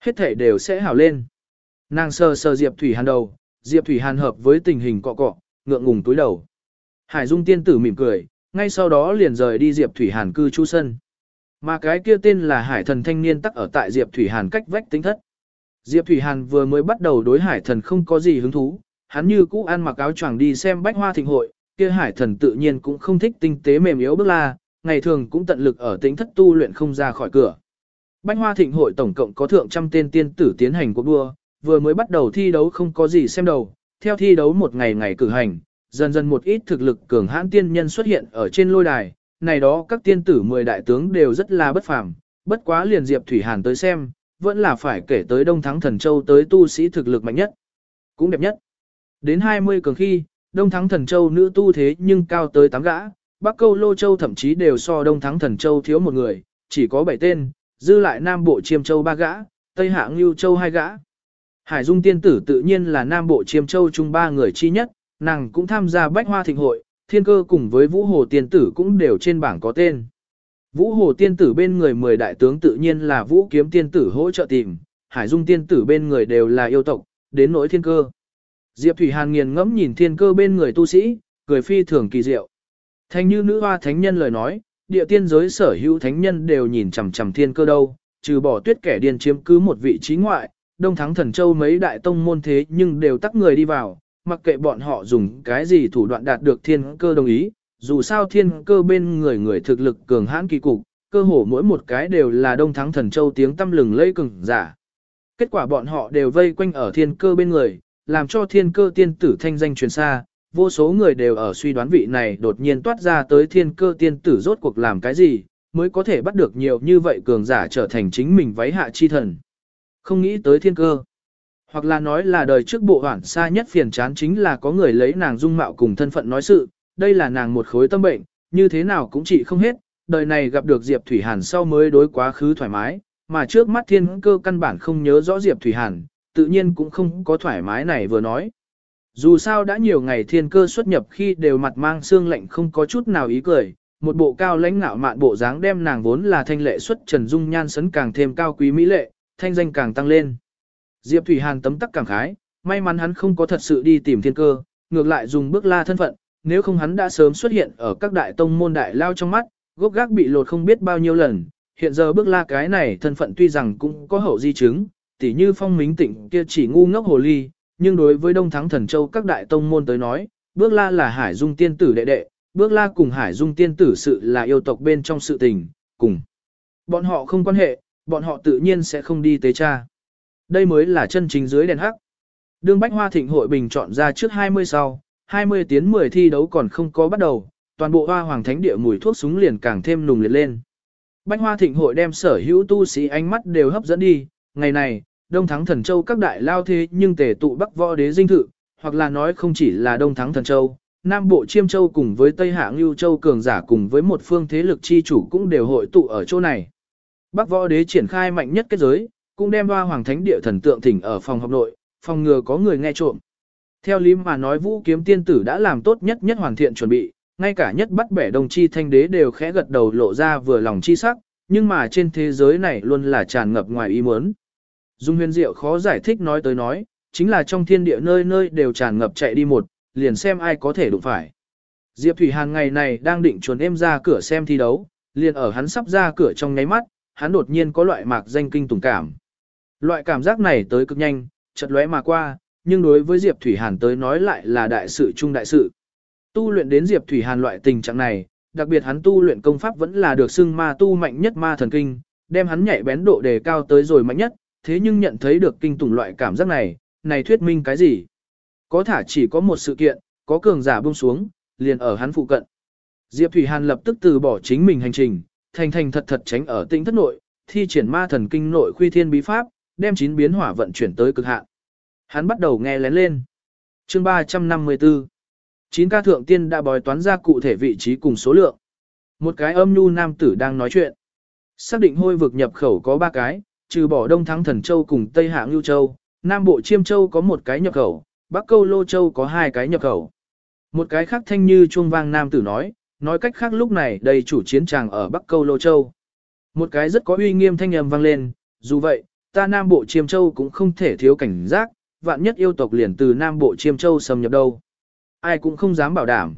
Hết thể đều sẽ hảo lên. Nàng sờ sờ Diệp Thủy Hàn đầu, Diệp Thủy Hàn hợp với tình hình cọ cọ, ngượng ngùng túi đầu. Hải Dung tiên tử mỉm cười, ngay sau đó liền rời đi Diệp Thủy Hàn cư trú sân. Mà cái kia tên là Hải Thần thanh niên tắc ở tại Diệp Thủy Hàn cách vách tính thất. Diệp Thủy Hàn vừa mới bắt đầu đối Hải Thần không có gì hứng thú, hắn như cũ ăn mặc áo choàng đi xem bách hoa thịnh hội, kia Hải Thần tự nhiên cũng không thích tinh tế mềm yếu bước la, ngày thường cũng tận lực ở tính thất tu luyện không ra khỏi cửa. Bánh Hoa Thịnh hội tổng cộng có thượng trăm tên tiên tử tiến hành cuộc đua, vừa mới bắt đầu thi đấu không có gì xem đầu, theo thi đấu một ngày ngày cử hành, dần dần một ít thực lực cường hãn tiên nhân xuất hiện ở trên lôi đài, này đó các tiên tử mười đại tướng đều rất là bất phàm, bất quá liền Diệp Thủy Hàn tới xem, vẫn là phải kể tới Đông Thắng Thần Châu tới tu sĩ thực lực mạnh nhất, cũng đẹp nhất. Đến 20 cường khi, Đông Thắng Thần Châu nữ tu thế nhưng cao tới 8 gã, Bắc Câu Lô Châu thậm chí đều so Đông Thắng Thần Châu thiếu một người, chỉ có 7 tên, dư lại Nam Bộ Chiêm Châu ba gã, Tây Hạ Ngưu Châu hai gã. Hải Dung tiên tử tự nhiên là Nam Bộ Chiêm Châu chung ba người chi nhất, nàng cũng tham gia bách hoa thịnh hội, thiên cơ cùng với Vũ Hồ tiên tử cũng đều trên bảng có tên. Vũ Hồ tiên tử bên người 10 đại tướng tự nhiên là Vũ Kiếm tiên tử hỗ trợ tìm, Hải Dung tiên tử bên người đều là yêu tộc, đến nỗi thiên cơ. Diệp Thủy Hàn nghiền ngẫm nhìn thiên cơ bên người tu sĩ, cười phi thường kỳ diệu. Thanh như nữ hoa thánh nhân lời nói, địa tiên giới sở hữu thánh nhân đều nhìn chằm chằm thiên cơ đâu, trừ bỏ tuyết kẻ điên chiếm cứ một vị trí ngoại, đông thắng thần châu mấy đại tông môn thế nhưng đều tắc người đi vào, mặc kệ bọn họ dùng cái gì thủ đoạn đạt được thiên cơ đồng ý, dù sao thiên cơ bên người người thực lực cường hãn kỳ cục, cơ hồ mỗi một cái đều là đông thắng thần châu tiếng tâm lừng lây cường giả. Kết quả bọn họ đều vây quanh ở thiên cơ bên người, làm cho thiên cơ tiên tử thanh danh truyền xa, vô số người đều ở suy đoán vị này đột nhiên toát ra tới thiên cơ tiên tử rốt cuộc làm cái gì, mới có thể bắt được nhiều như vậy cường giả trở thành chính mình váy hạ chi thần. Không nghĩ tới thiên cơ. Hoặc là nói là đời trước bộ hoảng xa nhất phiền chán chính là có người lấy nàng dung mạo cùng thân phận nói sự, đây là nàng một khối tâm bệnh, như thế nào cũng trị không hết, đời này gặp được Diệp Thủy Hàn sau mới đối quá khứ thoải mái, mà trước mắt thiên cơ căn bản không nhớ rõ Diệp Thủy Hàn, tự nhiên cũng không có thoải mái này vừa nói. Dù sao đã nhiều ngày thiên cơ xuất nhập khi đều mặt mang xương lạnh không có chút nào ý cười, một bộ cao lãnh ngạo mạn bộ dáng đem nàng vốn là thanh lệ xuất trần dung nhan sấn càng thêm cao quý mỹ lệ, thanh danh càng tăng lên. Diệp Thủy Hàn tấm tắc cảm khái, may mắn hắn không có thật sự đi tìm thiên cơ, ngược lại dùng bước la thân phận, nếu không hắn đã sớm xuất hiện ở các đại tông môn đại lao trong mắt, gốc gác bị lột không biết bao nhiêu lần, hiện giờ bước la cái này thân phận tuy rằng cũng có hậu di chứng, tỉ như phong mính tịnh kia chỉ ngu ngốc hồ ly, nhưng đối với Đông Thắng Thần Châu các đại tông môn tới nói, bước la là Hải Dung tiên tử đệ đệ, bước la cùng Hải Dung tiên tử sự là yêu tộc bên trong sự tình, cùng. Bọn họ không quan hệ, bọn họ tự nhiên sẽ không đi tế cha. Đây mới là chân chính dưới đèn hắc. Đương Bách Hoa Thịnh hội bình chọn ra trước 20 sau, 20 tiến 10 thi đấu còn không có bắt đầu, toàn bộ hoa hoàng thánh địa mùi thuốc súng liền càng thêm nùng liệt lên. Bách Hoa Thịnh hội đem sở hữu tu sĩ ánh mắt đều hấp dẫn đi, ngày này, Đông Thắng Thần Châu các đại lao thế nhưng tề tụ Bắc Võ Đế dinh thự, hoặc là nói không chỉ là Đông Thắng Thần Châu, Nam Bộ Chiêm Châu cùng với Tây Hạ Ngưu Châu cường giả cùng với một phương thế lực chi chủ cũng đều hội tụ ở chỗ này. Bắc Võ Đế triển khai mạnh nhất kết giới, cũng đem hoa hoàng thánh địa thần tượng thỉnh ở phòng học nội, phòng ngừa có người nghe trộm. Theo lý mà nói Vũ Kiếm Tiên tử đã làm tốt nhất nhất hoàn thiện chuẩn bị, ngay cả nhất bắt bẻ đồng chi thanh đế đều khẽ gật đầu lộ ra vừa lòng chi sắc, nhưng mà trên thế giới này luôn là tràn ngập ngoài ý muốn. Dung huyền diệu khó giải thích nói tới nói, chính là trong thiên địa nơi nơi đều tràn ngập chạy đi một, liền xem ai có thể đụng phải. Diệp Thủy Hàn ngày này đang định chuẩn em ra cửa xem thi đấu, liền ở hắn sắp ra cửa trong nháy mắt, hắn đột nhiên có loại mạc danh kinh tủng cảm. Loại cảm giác này tới cực nhanh, chợt lóe mà qua, nhưng đối với Diệp Thủy Hàn tới nói lại là đại sự trung đại sự. Tu luyện đến Diệp Thủy Hàn loại tình trạng này, đặc biệt hắn tu luyện công pháp vẫn là được xưng ma tu mạnh nhất ma thần kinh, đem hắn nhảy bén độ đề cao tới rồi mạnh nhất, thế nhưng nhận thấy được kinh tủng loại cảm giác này, này thuyết minh cái gì? Có thả chỉ có một sự kiện, có cường giả buông xuống, liền ở hắn phụ cận. Diệp Thủy Hàn lập tức từ bỏ chính mình hành trình, thành thành thật thật tránh ở tinh thất nội, thi triển ma thần kinh nội khuy thiên bí pháp, đem chín biến hỏa vận chuyển tới cực hạn. Hắn bắt đầu nghe lén lên. Chương 354 Chín ca thượng tiên đã bói toán ra cụ thể vị trí cùng số lượng. Một cái âm nhu nam tử đang nói chuyện. Xác định hôi vực nhập khẩu có ba cái, trừ bỏ Đông Thắng Thần Châu cùng Tây Hạ Ngưu Châu, Nam Bộ Chiêm Châu có một cái nhập khẩu, Bắc Câu Lô Châu có hai cái nhập khẩu. Một cái khác thanh như chuông vang nam tử nói, nói cách khác lúc này đây chủ chiến tràng ở Bắc Câu Lô Châu. Một cái rất có uy nghiêm thanh âm vang lên, dù vậy, ta Nam Bộ Chiêm Châu cũng không thể thiếu cảnh giác, vạn nhất yêu tộc liền từ Nam Bộ Chiêm Châu xâm nhập đâu. Ai cũng không dám bảo đảm.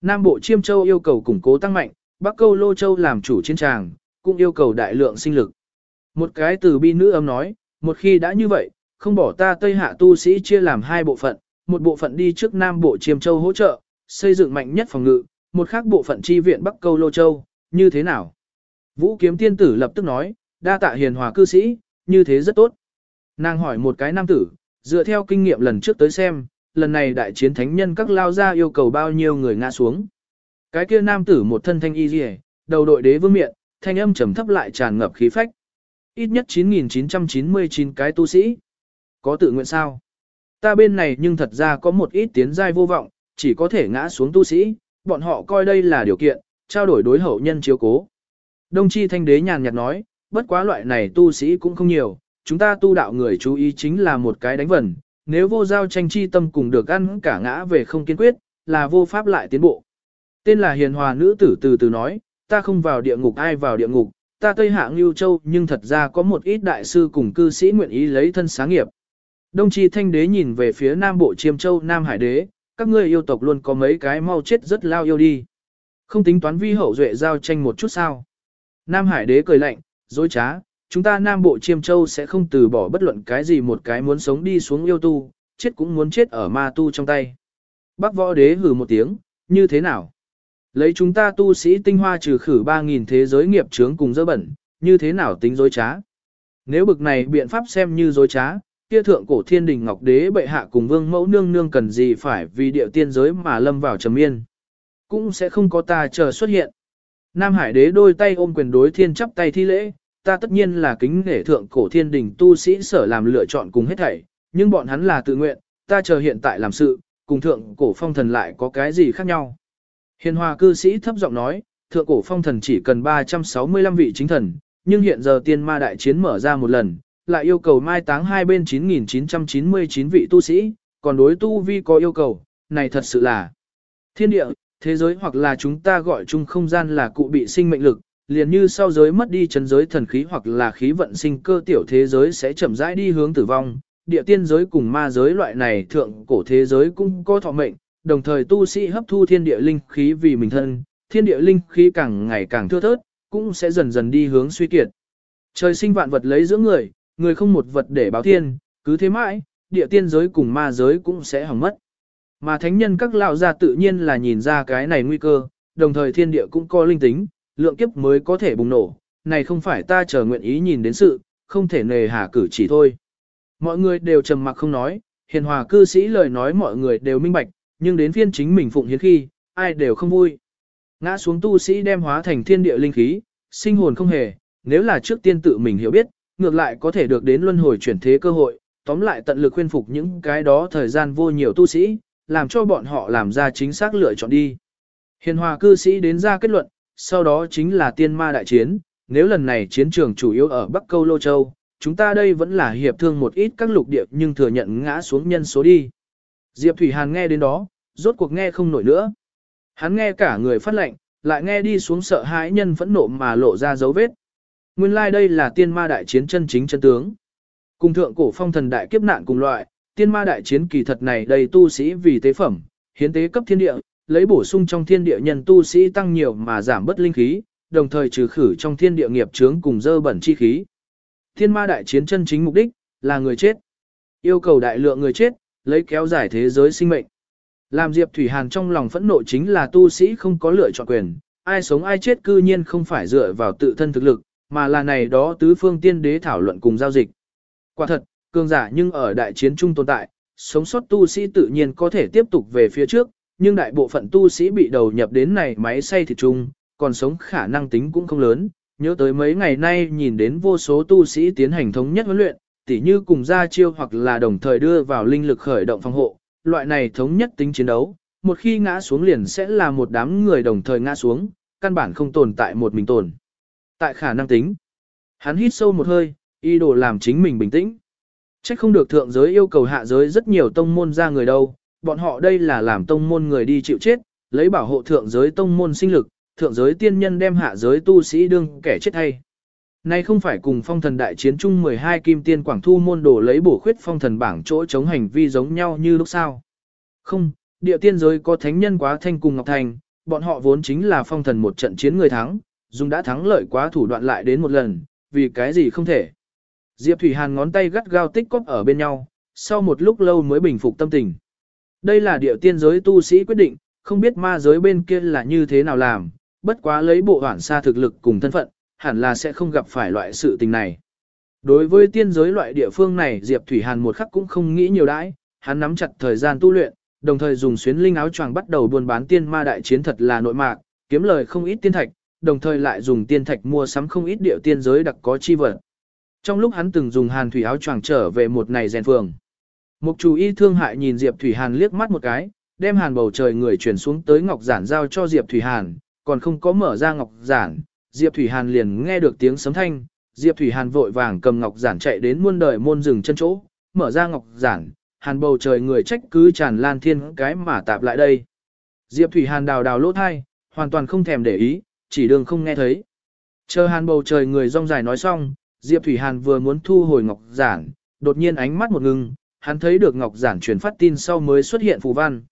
Nam Bộ Chiêm Châu yêu cầu củng cố tăng mạnh, Bắc Câu Lô Châu làm chủ chiến tràng, cũng yêu cầu đại lượng sinh lực. Một cái từ bi nữ âm nói, một khi đã như vậy, không bỏ ta Tây Hạ tu sĩ chia làm hai bộ phận, một bộ phận đi trước Nam Bộ Chiêm Châu hỗ trợ, xây dựng mạnh nhất phòng ngự, một khác bộ phận chi viện Bắc Câu Lô Châu, như thế nào? Vũ kiếm tiên tử lập tức nói, đa tạ hiền hòa cư sĩ, như thế rất tốt. Nàng hỏi một cái nam tử, dựa theo kinh nghiệm lần trước tới xem, lần này đại chiến thánh nhân các lao ra yêu cầu bao nhiêu người ngã xuống. Cái kia nam tử một thân thanh y rìa, đầu đội đế vương miệng, thanh âm trầm thấp lại tràn ngập khí phách. Ít nhất 9.999 cái tu sĩ. Có tự nguyện sao? Ta bên này nhưng thật ra có một ít tiến giai vô vọng, chỉ có thể ngã xuống tu sĩ, bọn họ coi đây là điều kiện, trao đổi đối hậu nhân chiếu cố. Đông Chi Thanh Đế nhàn nhạt nói, bất quá loại này tu sĩ cũng không nhiều, chúng ta tu đạo người chú ý chính là một cái đánh vần, nếu vô giao tranh chi tâm cùng được ăn cả ngã về không kiên quyết, là vô pháp lại tiến bộ. Tên là hiền hòa nữ tử từ từ nói, ta không vào địa ngục ai vào địa ngục, ta Tây Hạ Ngưu Châu nhưng thật ra có một ít đại sư cùng cư sĩ nguyện ý lấy thân sáng nghiệp. Đông Tri Thanh Đế nhìn về phía Nam Bộ Chiêm Châu Nam Hải Đế, các ngươi yêu tộc luôn có mấy cái mau chết rất lao yêu đi. Không tính toán vi hậu duệ giao tranh một chút sao. Nam Hải Đế cười lạnh, dối trá, chúng ta Nam Bộ Chiêm Châu sẽ không từ bỏ bất luận cái gì một cái muốn sống đi xuống yêu tu, chết cũng muốn chết ở ma tu trong tay. Bắc Võ Đế hừ một tiếng, như thế nào? Lấy chúng ta tu sĩ tinh hoa trừ khử 3.000 thế giới nghiệp chướng cùng dơ bẩn, như thế nào tính dối trá? Nếu bực này biện pháp xem như dối trá, kia thượng cổ thiên đình ngọc đế bệ hạ cùng vương mẫu nương nương cần gì phải vì điệu tiên giới mà lâm vào trầm yên. Cũng sẽ không có ta chờ xuất hiện. Nam Hải đế đôi tay ôm quyền đối thiên chắp tay thi lễ, ta tất nhiên là kính nể thượng cổ thiên đình tu sĩ sở làm lựa chọn cùng hết thảy, nhưng bọn hắn là tự nguyện, ta chờ hiện tại làm sự, cùng thượng cổ phong thần lại có cái gì khác nhau. Hiền hòa cư sĩ thấp giọng nói, thượng cổ phong thần chỉ cần 365 vị chính thần, nhưng hiện giờ tiên ma đại chiến mở ra một lần, lại yêu cầu mai táng hai bên 9.999 vị tu sĩ, còn đối tu vi có yêu cầu, này thật sự là thiên địa, thế giới hoặc là chúng ta gọi chung không gian là cụ bị sinh mệnh lực, liền như sau giới mất đi chấn giới thần khí hoặc là khí vận sinh cơ tiểu thế giới sẽ chậm rãi đi hướng tử vong, địa tiên giới cùng ma giới loại này thượng cổ thế giới cũng có thọ mệnh, đồng thời tu sĩ hấp thu thiên địa linh khí vì mình thân, thiên địa linh khí càng ngày càng thưa thớt, cũng sẽ dần dần đi hướng suy kiệt. Trời sinh vạn vật lấy giữa người, người không một vật để báo thiên, cứ thế mãi, địa tiên giới cùng ma giới cũng sẽ hỏng mất. Mà thánh nhân các lão gia tự nhiên là nhìn ra cái này nguy cơ, đồng thời thiên địa cũng có linh tính, lượng kiếp mới có thể bùng nổ, này không phải ta chờ nguyện ý nhìn đến sự, không thể nề hà cử chỉ thôi. Mọi người đều trầm mặc không nói, hiền hòa cư sĩ lời nói mọi người đều minh bạch, nhưng đến phiên chính mình phụng hiến khi, ai đều không vui. Ngã xuống tu sĩ đem hóa thành thiên địa linh khí, sinh hồn không hề, nếu là trước tiên tự mình hiểu biết, ngược lại có thể được đến luân hồi chuyển thế cơ hội, tóm lại tận lực khuyên phục những cái đó thời gian vô nhiều tu sĩ, làm cho bọn họ làm ra chính xác lựa chọn đi. Hiền hòa cư sĩ đến ra kết luận, sau đó chính là tiên ma đại chiến, nếu lần này chiến trường chủ yếu ở Bắc Câu Lô Châu, chúng ta đây vẫn là hiệp thương một ít các lục địa nhưng thừa nhận ngã xuống nhân số đi. Diệp Thủy Hàn nghe đến đó, rốt cuộc nghe không nổi nữa. Hắn nghe cả người phát lệnh, lại nghe đi xuống sợ hãi nhân phẫn nộ mà lộ ra dấu vết. Nguyên lai like đây là tiên ma đại chiến chân chính chân tướng. Cùng thượng cổ phong thần đại kiếp nạn cùng loại, tiên ma đại chiến kỳ thật này đầy tu sĩ vì tế phẩm, hiến tế cấp thiên địa, lấy bổ sung trong thiên địa nhân tu sĩ tăng nhiều mà giảm bất linh khí, đồng thời trừ khử trong thiên địa nghiệp chướng cùng dơ bẩn chi khí. Tiên ma đại chiến chân chính mục đích là người chết. Yêu cầu đại lượng người chết, lấy kéo dài thế giới sinh mệnh. Làm Diệp Thủy Hàn trong lòng phẫn nộ chính là tu sĩ không có lựa chọn quyền, ai sống ai chết cư nhiên không phải dựa vào tự thân thực lực, mà là này đó tứ phương tiên đế thảo luận cùng giao dịch. Quả thật, cường giả nhưng ở đại chiến trung tồn tại, sống sót tu sĩ tự nhiên có thể tiếp tục về phía trước, nhưng đại bộ phận tu sĩ bị đầu nhập đến này máy xay thịt chung, còn sống khả năng tính cũng không lớn. Nhớ tới mấy ngày nay nhìn đến vô số tu sĩ tiến hành thống nhất huấn luyện, tỉ như cùng ra chiêu hoặc là đồng thời đưa vào linh lực khởi động phòng hộ, loại này thống nhất tính chiến đấu, một khi ngã xuống liền sẽ là một đám người đồng thời ngã xuống, căn bản không tồn tại một mình tồn. Tại khả năng tính, hắn hít sâu một hơi, ý đồ làm chính mình bình tĩnh. Chắc không được thượng giới yêu cầu hạ giới rất nhiều tông môn ra người đâu, bọn họ đây là làm tông môn người đi chịu chết, lấy bảo hộ thượng giới tông môn sinh lực, thượng giới tiên nhân đem hạ giới tu sĩ đương kẻ chết hay. Nay không phải cùng phong thần đại chiến chung 12 kim tiên quảng thu môn đồ lấy bổ khuyết phong thần bảng chỗ chống hành vi giống nhau như lúc sau. Không, địa tiên giới có thánh nhân quá thanh cùng Ngọc Thành, bọn họ vốn chính là phong thần một trận chiến người thắng, dùng đã thắng lợi quá thủ đoạn lại đến một lần, vì cái gì không thể. Diệp Thủy Hàn ngón tay gắt gao tích cóp ở bên nhau, sau một lúc lâu mới bình phục tâm tình. Đây là địa tiên giới tu sĩ quyết định, không biết ma giới bên kia là như thế nào làm, bất quá lấy bộ hoảng xa thực lực cùng thân phận, hẳn là sẽ không gặp phải loại sự tình này. Đối với tiên giới loại địa phương này Diệp Thủy Hàn một khắc cũng không nghĩ nhiều đãi, hắn nắm chặt thời gian tu luyện, đồng thời dùng xuyến linh áo choàng bắt đầu buôn bán tiên ma đại chiến thật là nội mạc, kiếm lời không ít tiên thạch, đồng thời lại dùng tiên thạch mua sắm không ít địa tiên giới đặc có chi vật. Trong lúc hắn từng dùng hàn thủy áo choàng trở về một ngày rèn phường. Mục chủ y thương hại nhìn Diệp Thủy Hàn liếc mắt một cái, đem hàn bầu trời người chuyển xuống tới ngọc giản giao cho Diệp Thủy Hàn, còn không có mở ra ngọc giản, Diệp Thủy Hàn liền nghe được tiếng sấm thanh, Diệp Thủy Hàn vội vàng cầm ngọc giản chạy đến muôn đời môn rừng chân chỗ, mở ra ngọc giản, hàn bầu trời người trách cứ tràn lan thiên cái mà tạp lại đây. Diệp Thủy Hàn đào đào lỗ thai, hoàn toàn không thèm để ý, chỉ đường không nghe thấy. Chờ hàn bầu trời người rong dài nói xong, Diệp Thủy Hàn vừa muốn thu hồi ngọc giản, đột nhiên ánh mắt một ngưng, hắn thấy được ngọc giản truyền phát tin sau mới xuất hiện phù văn.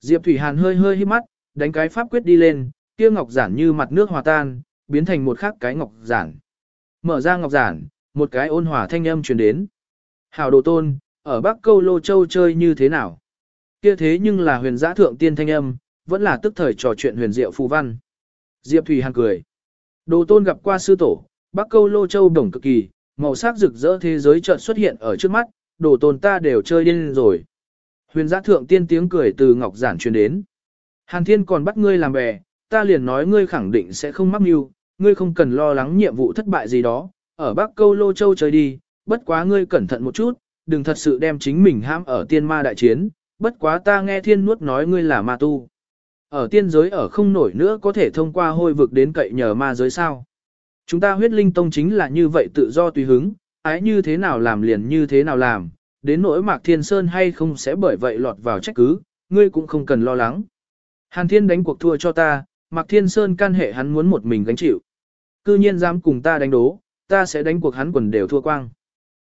Diệp Thủy Hàn hơi hơi hít mắt, đánh cái pháp quyết đi lên, kia ngọc giản như mặt nước hòa tan, biến thành một khác cái ngọc giản. Mở ra ngọc giản, một cái ôn hòa thanh âm truyền đến. Hảo đồ tôn, ở Bắc Câu Lô Châu chơi như thế nào? Kia thế nhưng là huyền giã thượng tiên thanh âm, vẫn là tức thời trò chuyện huyền diệu phù văn. Diệp Thủy Hàn cười. Đồ tôn gặp qua sư tổ, Bắc Câu Lô Châu đồng cực kỳ, màu sắc rực rỡ thế giới chợt xuất hiện ở trước mắt, đồ tôn ta đều chơi điên rồi. Huyền giã thượng tiên tiếng cười từ ngọc giản truyền đến. Hàn thiên còn bắt ngươi làm bè, ta liền nói ngươi khẳng định sẽ không mắc mưu, ngươi không cần lo lắng nhiệm vụ thất bại gì đó, ở Bắc Câu Lô Châu chơi đi, bất quá ngươi cẩn thận một chút, đừng thật sự đem chính mình hãm ở tiên ma đại chiến, bất quá ta nghe thiên nuốt nói ngươi là ma tu. Ở tiên giới ở không nổi nữa có thể thông qua hôi vực đến cậy nhờ ma giới sao. Chúng ta huyết linh tông chính là như vậy tự do tùy hứng, ái như thế nào làm liền như thế nào làm, đến nỗi mạc thiên sơn hay không sẽ bởi vậy lọt vào trách cứ, ngươi cũng không cần lo lắng. Hàn thiên đánh cuộc thua cho ta, mạc thiên sơn can hệ hắn muốn một mình gánh chịu. Cư nhiên dám cùng ta đánh đố, ta sẽ đánh cuộc hắn quần đều thua quang.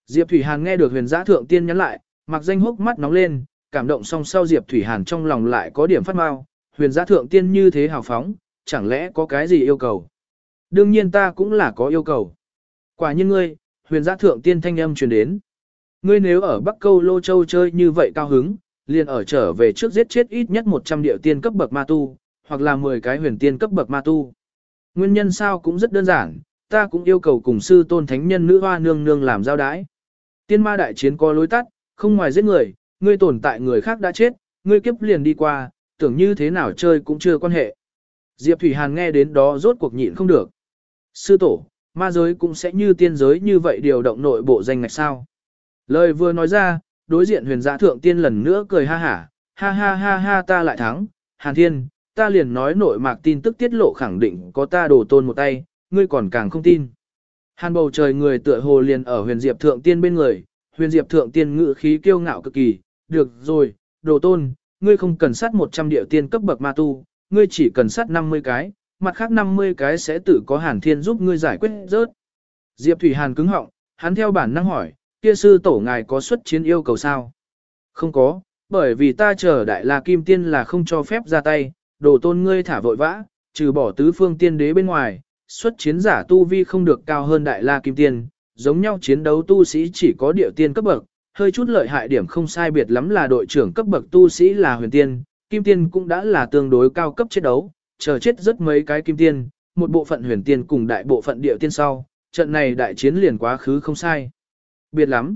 Diệp Thủy Hàn nghe được huyền giã thượng tiên nhắn lại, mặc danh hốc mắt nóng lên, cảm động song sau Diệp Thủy Hàn trong lòng lại có điểm phát mau, huyền giã thượng tiên như thế hào phóng, chẳng lẽ có cái gì yêu cầu? Đương nhiên ta cũng là có yêu cầu. Quả nhiên ngươi, huyền giã thượng tiên thanh âm truyền đến. Ngươi nếu ở Bắc Câu Lô Châu chơi như vậy cao hứng, liền ở trở về trước giết chết ít nhất 100 điệu tiên cấp bậc ma tu, hoặc là 10 cái huyền tiên cấp bậc ma tu. Nguyên nhân sao cũng rất đơn giản, ta cũng yêu cầu cùng sư tôn thánh nhân nữ hoa nương nương làm giao đái. Tiên ma đại chiến có lối tắt, không ngoài giết người, ngươi tồn tại người khác đã chết, ngươi kiếp liền đi qua, tưởng như thế nào chơi cũng chưa quan hệ. Diệp Thủy Hàn nghe đến đó rốt cuộc nhịn không được. Sư tổ, ma giới cũng sẽ như tiên giới như vậy điều động nội bộ danh ngạch sao. Lời vừa nói ra, đối diện huyền giã thượng tiên lần nữa cười ha hả, ha ha ha ha ta lại thắng, Hàn Thiên, ta liền nói nội mạc tin tức tiết lộ khẳng định có ta đổ tôn một tay, ngươi còn càng không tin. Hàn bầu trời người tựa hồ liền ở huyền diệp thượng tiên bên người, huyền diệp thượng tiên ngự khí kiêu ngạo cực kỳ, được rồi, đồ tôn, ngươi không cần sát 100 địa tiên cấp bậc ma tu, ngươi chỉ cần sát 50 cái, mặt khác 50 cái sẽ tự có hàn thiên giúp ngươi giải quyết rớt. Diệp Thủy Hàn cứng họng, hắn theo bản năng hỏi, kia sư tổ ngài có xuất chiến yêu cầu sao? Không có, bởi vì ta chờ đại la kim tiên là không cho phép ra tay, đồ tôn ngươi thả vội vã, trừ bỏ tứ phương tiên đế bên ngoài, xuất chiến giả tu vi không được cao hơn đại la kim tiên, giống nhau chiến đấu tu sĩ chỉ có địa tiên cấp bậc, hơi chút lợi hại điểm không sai biệt lắm là đội trưởng cấp bậc tu sĩ là huyền tiên, kim tiên cũng đã là tương đối cao cấp chiến đấu, chờ chết rất mấy cái kim tiên, một bộ phận huyền tiên cùng đại bộ phận địa tiên sau, trận này đại chiến liền quá khứ không sai. Biệt lắm.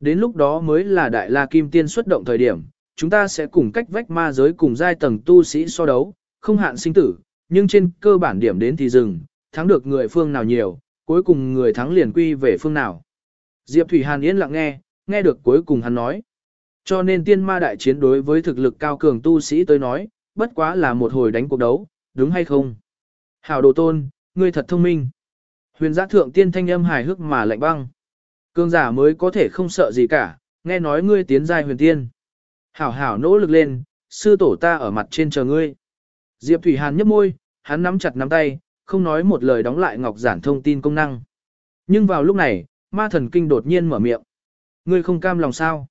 Đến lúc đó mới là đại la kim tiên xuất động thời điểm, chúng ta sẽ cùng cách vách ma giới cùng giai tầng tu sĩ so đấu, không hạn sinh tử, nhưng trên cơ bản điểm đến thì dừng, thắng được người phương nào nhiều, cuối cùng người thắng liền quy về phương nào. Diệp Thủy Hàn yên lặng nghe, nghe được cuối cùng hắn nói. Cho nên tiên ma đại chiến đối với thực lực cao cường tu sĩ tới nói, bất quá là một hồi đánh cuộc đấu, đúng hay không? Hảo đồ tôn, ngươi thật thông minh. Huyền giã thượng tiên thanh âm hài hước mà lạnh băng. Cường giả mới có thể không sợ gì cả, nghe nói ngươi tiến giai huyền tiên. Hảo hảo nỗ lực lên, sư tổ ta ở mặt trên chờ ngươi. Diệp Thủy Hàn nhấp môi, hắn nắm chặt nắm tay, không nói một lời đóng lại ngọc giản thông tin công năng. Nhưng vào lúc này, ma thần kinh đột nhiên mở miệng. Ngươi không cam lòng sao?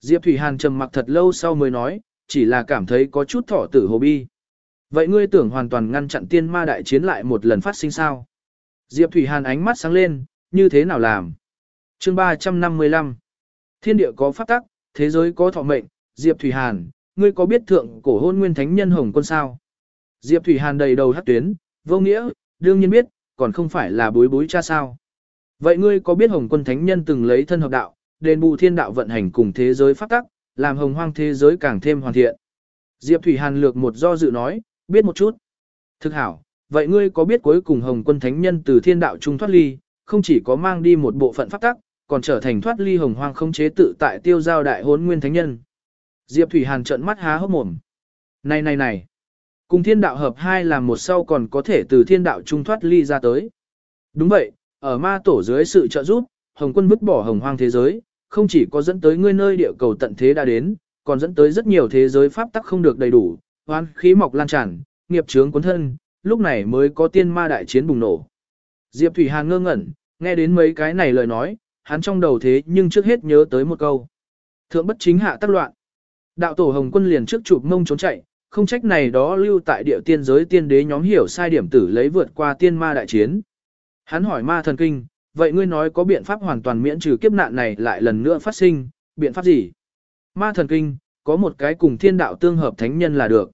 Diệp Thủy Hàn trầm mặc thật lâu sau mới nói, chỉ là cảm thấy có chút thọ tử hồ bi. Vậy ngươi tưởng hoàn toàn ngăn chặn tiên ma đại chiến lại một lần phát sinh sao? Diệp Thủy Hàn ánh mắt sáng lên, như thế nào làm? Chương 355 Thiên địa có pháp tắc, thế giới có thọ mệnh, Diệp Thủy Hàn, ngươi có biết thượng cổ hôn nguyên thánh nhân hồng quân sao? Diệp Thủy Hàn đầy đầu hát tuyến, vô nghĩa, đương nhiên biết, còn không phải là bối bối cha sao. Vậy ngươi có biết Hồng quân thánh nhân từng lấy thân hợp đạo, đền bù thiên đạo vận hành cùng thế giới phát tắc, làm hồng hoang thế giới càng thêm hoàn thiện. Diệp Thủy Hàn lược một do dự nói, biết một chút. Thực hảo, vậy ngươi có biết cuối cùng Hồng quân thánh nhân từ thiên đạo trung thoát ly, không chỉ có mang đi một bộ phận phát tắc, còn trở thành thoát ly hồng hoang không chế tự tại tiêu giao đại hốn nguyên thánh nhân. Diệp Thủy Hàn trợn mắt há hốc mồm. Này này này, Cùng thiên đạo hợp hai làm một sau còn có thể từ thiên đạo trung thoát ly ra tới. Đúng vậy, ở ma tổ dưới sự trợ giúp, Hồng quân vứt bỏ hồng hoang thế giới, không chỉ có dẫn tới ngươi nơi địa cầu tận thế đã đến, còn dẫn tới rất nhiều thế giới pháp tắc không được đầy đủ, hoan khí mọc lan tràn, nghiệp chướng cuốn thân, lúc này mới có tiên ma đại chiến bùng nổ. Diệp Thủy Hàn ngơ ngẩn, nghe đến mấy cái này lời nói, hắn trong đầu thế nhưng trước hết nhớ tới một câu. Thượng bất chính hạ tác loạn. Đạo tổ Hồng quân liền trước chụp mông trốn chạy, không trách này đó lưu tại địa tiên giới tiên đế nhóm hiểu sai điểm tử lấy vượt qua tiên ma đại chiến. Hắn hỏi ma thần kinh, vậy ngươi nói có biện pháp hoàn toàn miễn trừ kiếp nạn này lại lần nữa phát sinh, biện pháp gì? Ma thần kinh, có một cái cùng thiên đạo tương hợp thánh nhân là được.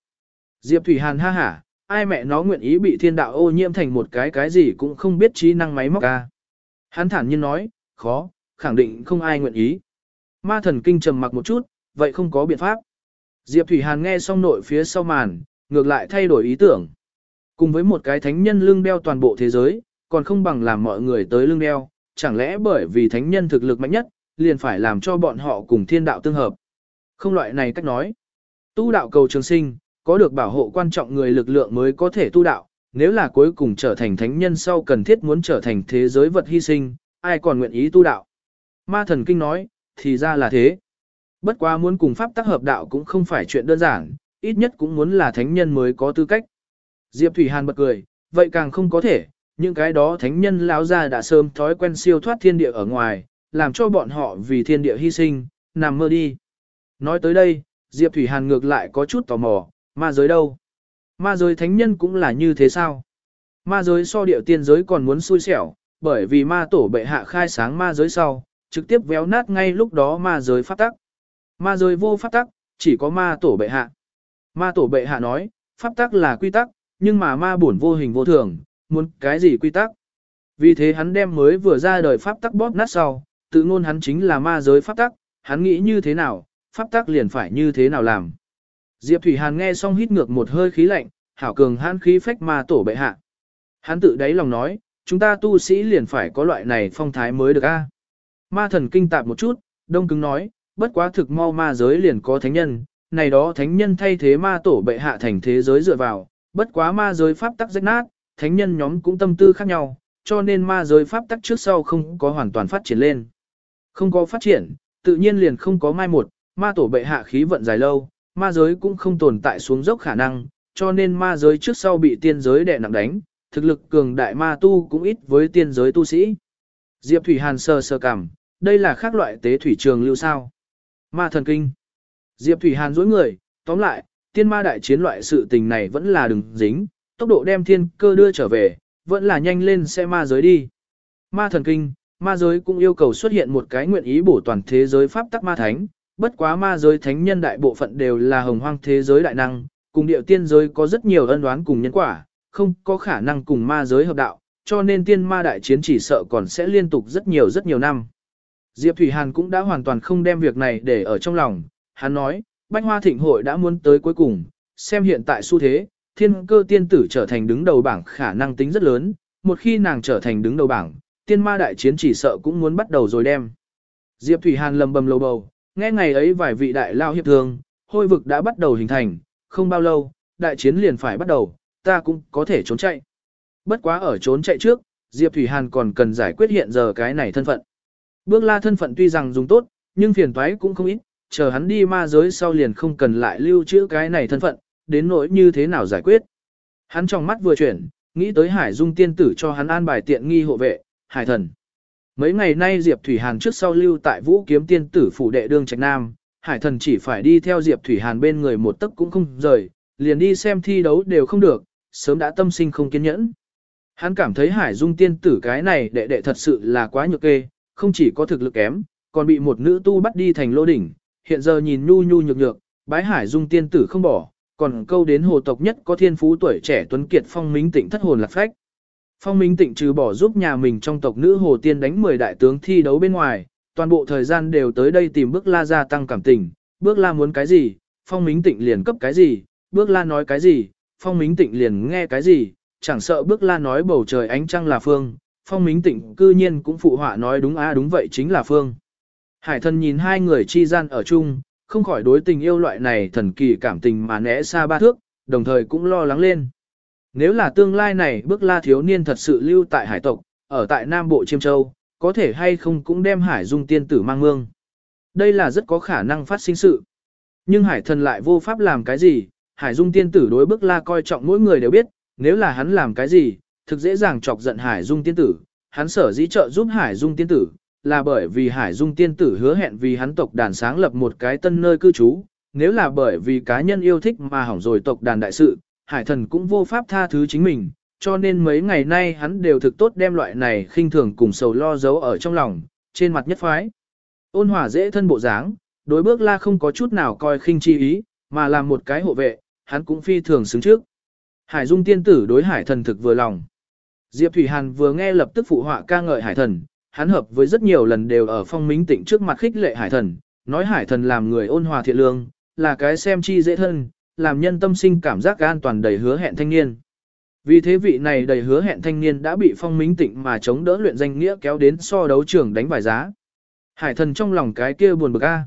Diệp Thủy Hàn ha hả, ai mẹ nó nguyện ý bị thiên đạo ô nhiễm thành một cái cái gì cũng không biết trí năng máy móc ca. Hắn thản nhiên nói, khó, khẳng định không ai nguyện ý. Ma thần kinh trầm mặc một chút, vậy không có biện pháp. Diệp Thủy Hàn nghe xong nội phía sau màn, ngược lại thay đổi ý tưởng. Cùng với một cái thánh nhân lưng đeo toàn bộ thế giới, còn không bằng làm mọi người tới lưng đeo, chẳng lẽ bởi vì thánh nhân thực lực mạnh nhất, liền phải làm cho bọn họ cùng thiên đạo tương hợp. Không loại này cách nói. Tu đạo cầu trường sinh, có được bảo hộ quan trọng người lực lượng mới có thể tu đạo, nếu là cuối cùng trở thành thánh nhân sau cần thiết muốn trở thành thế giới vật hy sinh, ai còn nguyện ý tu đạo. Ma thần kinh nói, thì ra là thế. Bất quá muốn cùng pháp tác hợp đạo cũng không phải chuyện đơn giản, ít nhất cũng muốn là thánh nhân mới có tư cách. Diệp Thủy Hàn bật cười, vậy càng không có thể, những cái đó thánh nhân lão ra đã sớm thói quen siêu thoát thiên địa ở ngoài, làm cho bọn họ vì thiên địa hy sinh, nằm mơ đi. Nói tới đây, Diệp Thủy Hàn ngược lại có chút tò mò, ma giới đâu? Ma giới thánh nhân cũng là như thế sao? Ma giới so địa tiên giới còn muốn xui xẻo, bởi vì ma tổ bệ hạ khai sáng ma giới sau, trực tiếp véo nát ngay lúc đó ma giới phát tắc. Ma giới vô pháp tắc, chỉ có ma tổ bệ hạ. Ma tổ bệ hạ nói, pháp tắc là quy tắc, nhưng mà ma bổn vô hình vô thường, muốn cái gì quy tắc. Vì thế hắn đem mới vừa ra đời pháp tắc bóp nát sau, tự ngôn hắn chính là ma giới pháp tắc, hắn nghĩ như thế nào, pháp tắc liền phải như thế nào làm. Diệp Thủy Hàn nghe xong hít ngược một hơi khí lạnh, hảo cường hắn khí phách ma tổ bệ hạ. Hắn tự đáy lòng nói, chúng ta tu sĩ liền phải có loại này phong thái mới được a. Ma thần kinh tạp một chút, đông cứng nói, bất quá thực mau ma giới liền có thánh nhân, này đó thánh nhân thay thế ma tổ bệ hạ thành thế giới dựa vào, bất quá ma giới pháp tắc rách nát, thánh nhân nhóm cũng tâm tư khác nhau, cho nên ma giới pháp tắc trước sau không có hoàn toàn phát triển lên. Không có phát triển, tự nhiên liền không có mai một, ma tổ bệ hạ khí vận dài lâu, ma giới cũng không tồn tại xuống dốc khả năng, cho nên ma giới trước sau bị tiên giới đè nặng đánh, thực lực cường đại ma tu cũng ít với tiên giới tu sĩ. Diệp Thủy Hàn sơ sơ cảm, đây là khác loại tế thủy trường lưu sao. Ma thần kinh. Diệp Thủy Hàn dối người, tóm lại, tiên ma đại chiến loại sự tình này vẫn là đừng dính, tốc độ đem thiên cơ đưa trở về, vẫn là nhanh lên xe ma giới đi. Ma thần kinh, ma giới cũng yêu cầu xuất hiện một cái nguyện ý bổ toàn thế giới pháp tắc ma thánh, bất quá ma giới thánh nhân đại bộ phận đều là hồng hoang thế giới đại năng, cùng điệu tiên giới có rất nhiều ân đoán cùng nhân quả, không có khả năng cùng ma giới hợp đạo, cho nên tiên ma đại chiến chỉ sợ còn sẽ liên tục rất nhiều rất nhiều năm. Diệp Thủy Hàn cũng đã hoàn toàn không đem việc này để ở trong lòng, hắn nói, Bách Hoa Thịnh Hội đã muốn tới cuối cùng, xem hiện tại xu thế, thiên cơ tiên tử trở thành đứng đầu bảng khả năng tính rất lớn, một khi nàng trở thành đứng đầu bảng, tiên ma đại chiến chỉ sợ cũng muốn bắt đầu rồi đem. Diệp Thủy Hàn lầm bầm lầu bầu, nghe ngày ấy vài vị đại lao hiệp thương, hôi vực đã bắt đầu hình thành, không bao lâu, đại chiến liền phải bắt đầu, ta cũng có thể trốn chạy. Bất quá ở trốn chạy trước, Diệp Thủy Hàn còn cần giải quyết hiện giờ cái này thân phận. Bước la thân phận tuy rằng dùng tốt, nhưng phiền toái cũng không ít, chờ hắn đi ma giới sau liền không cần lại lưu trữ cái này thân phận, đến nỗi như thế nào giải quyết. Hắn trong mắt vừa chuyển, nghĩ tới Hải Dung tiên tử cho hắn an bài tiện nghi hộ vệ, Hải thần. Mấy ngày nay Diệp Thủy Hàn trước sau lưu tại Vũ Kiếm tiên tử phủ đệ đương trạch nam, Hải thần chỉ phải đi theo Diệp Thủy Hàn bên người một tấc cũng không rời, liền đi xem thi đấu đều không được, sớm đã tâm sinh không kiên nhẫn. Hắn cảm thấy Hải Dung tiên tử cái này đệ đệ thật sự là quá nhược kê, không chỉ có thực lực kém, còn bị một nữ tu bắt đi thành lô đỉnh, hiện giờ nhìn nhu nhu nhược nhược, bái Hải Dung tiên tử không bỏ, còn câu đến hồ tộc nhất có thiên phú tuổi trẻ tuấn kiệt phong minh tịnh thất hồn lạc phách. Phong minh tịnh trừ bỏ giúp nhà mình trong tộc nữ hồ tiên đánh 10 đại tướng thi đấu bên ngoài, toàn bộ thời gian đều tới đây tìm bước la gia tăng cảm tình, bước la muốn cái gì, phong minh tịnh liền cấp cái gì, bước la nói cái gì, phong minh tịnh liền nghe cái gì, chẳng sợ bước la nói bầu trời ánh trăng là phương, phong minh tịnh cư nhiên cũng phụ họa nói đúng a đúng vậy chính là phương. Hải thần nhìn hai người chi gian ở chung, không khỏi đối tình yêu loại này thần kỳ cảm tình mà né xa ba thước, đồng thời cũng lo lắng lên. Nếu là tương lai này bước la thiếu niên thật sự lưu tại hải tộc, ở tại Nam Bộ Chiêm Châu, có thể hay không cũng đem Hải Dung tiên tử mang mương. Đây là rất có khả năng phát sinh sự. Nhưng Hải thần lại vô pháp làm cái gì, Hải Dung tiên tử đối Bước la coi trọng mỗi người đều biết, nếu là hắn làm cái gì, thực dễ dàng chọc giận Hải Dung tiên tử, hắn sở dĩ trợ giúp Hải Dung tiên tử, là bởi vì Hải Dung tiên tử hứa hẹn vì hắn tộc đàn sáng lập một cái tân nơi cư trú, nếu là bởi vì cá nhân yêu thích mà hỏng rồi tộc đàn đại sự, Hải thần cũng vô pháp tha thứ chính mình, cho nên mấy ngày nay hắn đều thực tốt đem loại này khinh thường cùng sầu lo giấu ở trong lòng, trên mặt nhất phái. Ôn hòa dễ thân bộ dáng, đối bước la không có chút nào coi khinh chi ý, mà làm một cái hộ vệ, hắn cũng phi thường xứng trước. Hải Dung tiên tử đối hải thần thực vừa lòng. Diệp Thủy Hàn vừa nghe lập tức phụ họa ca ngợi hải thần, hắn hợp với rất nhiều lần đều ở phong minh tịnh trước mặt khích lệ hải thần, nói hải thần làm người ôn hòa thiện lương, là cái xem chi dễ thân, làm nhân tâm sinh cảm giác an toàn đầy hứa hẹn thanh niên. Vì thế vị này đầy hứa hẹn thanh niên đã bị phong minh tịnh mà chống đỡ luyện danh nghĩa kéo đến so đấu trường đánh bài giá. Hải thần trong lòng cái kia buồn bực a.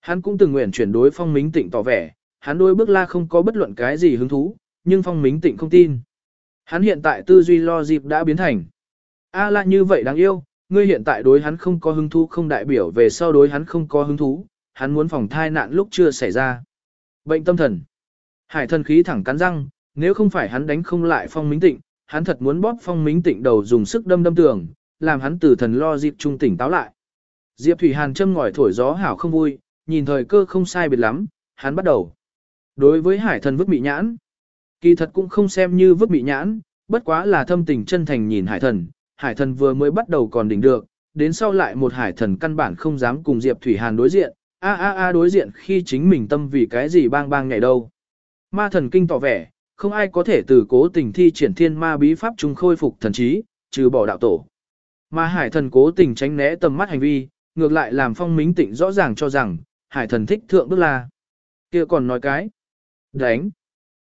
Hắn cũng từng nguyện chuyển đối phong minh tịnh tỏ vẻ, hắn đôi bước la không có bất luận cái gì hứng thú, nhưng phong minh tịnh không tin. Hắn hiện tại tư duy lo dịp đã biến thành. A la như vậy đáng yêu, ngươi hiện tại đối hắn không có hứng thú không đại biểu về sau đối hắn không có hứng thú, hắn muốn phòng thai nạn lúc chưa xảy ra. Bệnh tâm thần. Hải thần khí thẳng cắn răng, nếu không phải hắn đánh không lại phong minh tịnh, hắn thật muốn bóp phong minh tịnh đầu dùng sức đâm đâm tường, làm hắn từ thần lo dịp trung tỉnh táo lại. Diệp Thủy Hàn châm ngòi thổi gió hảo không vui, nhìn thời cơ không sai biệt lắm, hắn bắt đầu. Đối với hải thần vứt bị nhãn, kỳ thật cũng không xem như vứt bị nhãn, bất quá là thâm tình chân thành nhìn hải thần, hải thần vừa mới bắt đầu còn đỉnh được, đến sau lại một hải thần căn bản không dám cùng Diệp Thủy Hàn đối diện, a a a đối diện khi chính mình tâm vì cái gì bang bang ngày đâu. Ma thần kinh tỏ vẻ, không ai có thể từ cố tình thi triển thiên ma bí pháp trung khôi phục thần trí, trừ bỏ đạo tổ. Mà hải thần cố tình tránh né tầm mắt hành vi, ngược lại làm phong mính tịnh rõ ràng cho rằng, hải thần thích thượng bức la. kia còn nói cái. Đánh.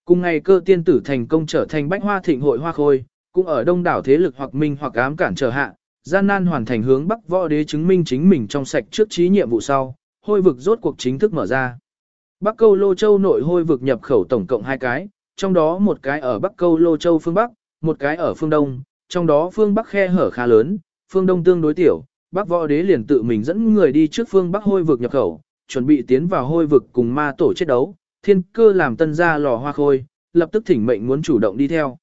Cùng ngày cơ tiên tử thành công trở thành bách hoa thịnh hội hoa khôi, cũng ở đông đảo thế lực hoặc minh hoặc ám cản trở hạ, gian nan hoàn thành hướng bắc võ đế chứng minh chính mình trong sạch trước trí nhiệm vụ sau, hôi vực rốt cuộc chính thức mở ra. Bắc câu lô châu nội hôi vực nhập khẩu tổng cộng hai cái, trong đó một cái ở Bắc câu lô châu phương Bắc, một cái ở phương Đông, trong đó phương Bắc khe hở khá lớn, phương Đông tương đối tiểu, Bắc võ đế liền tự mình dẫn người đi trước phương Bắc hôi vực nhập khẩu, chuẩn bị tiến vào hôi vực cùng ma tổ chiến đấu, thiên cơ làm tân gia lò hoa khôi, lập tức thỉnh mệnh muốn chủ động đi theo.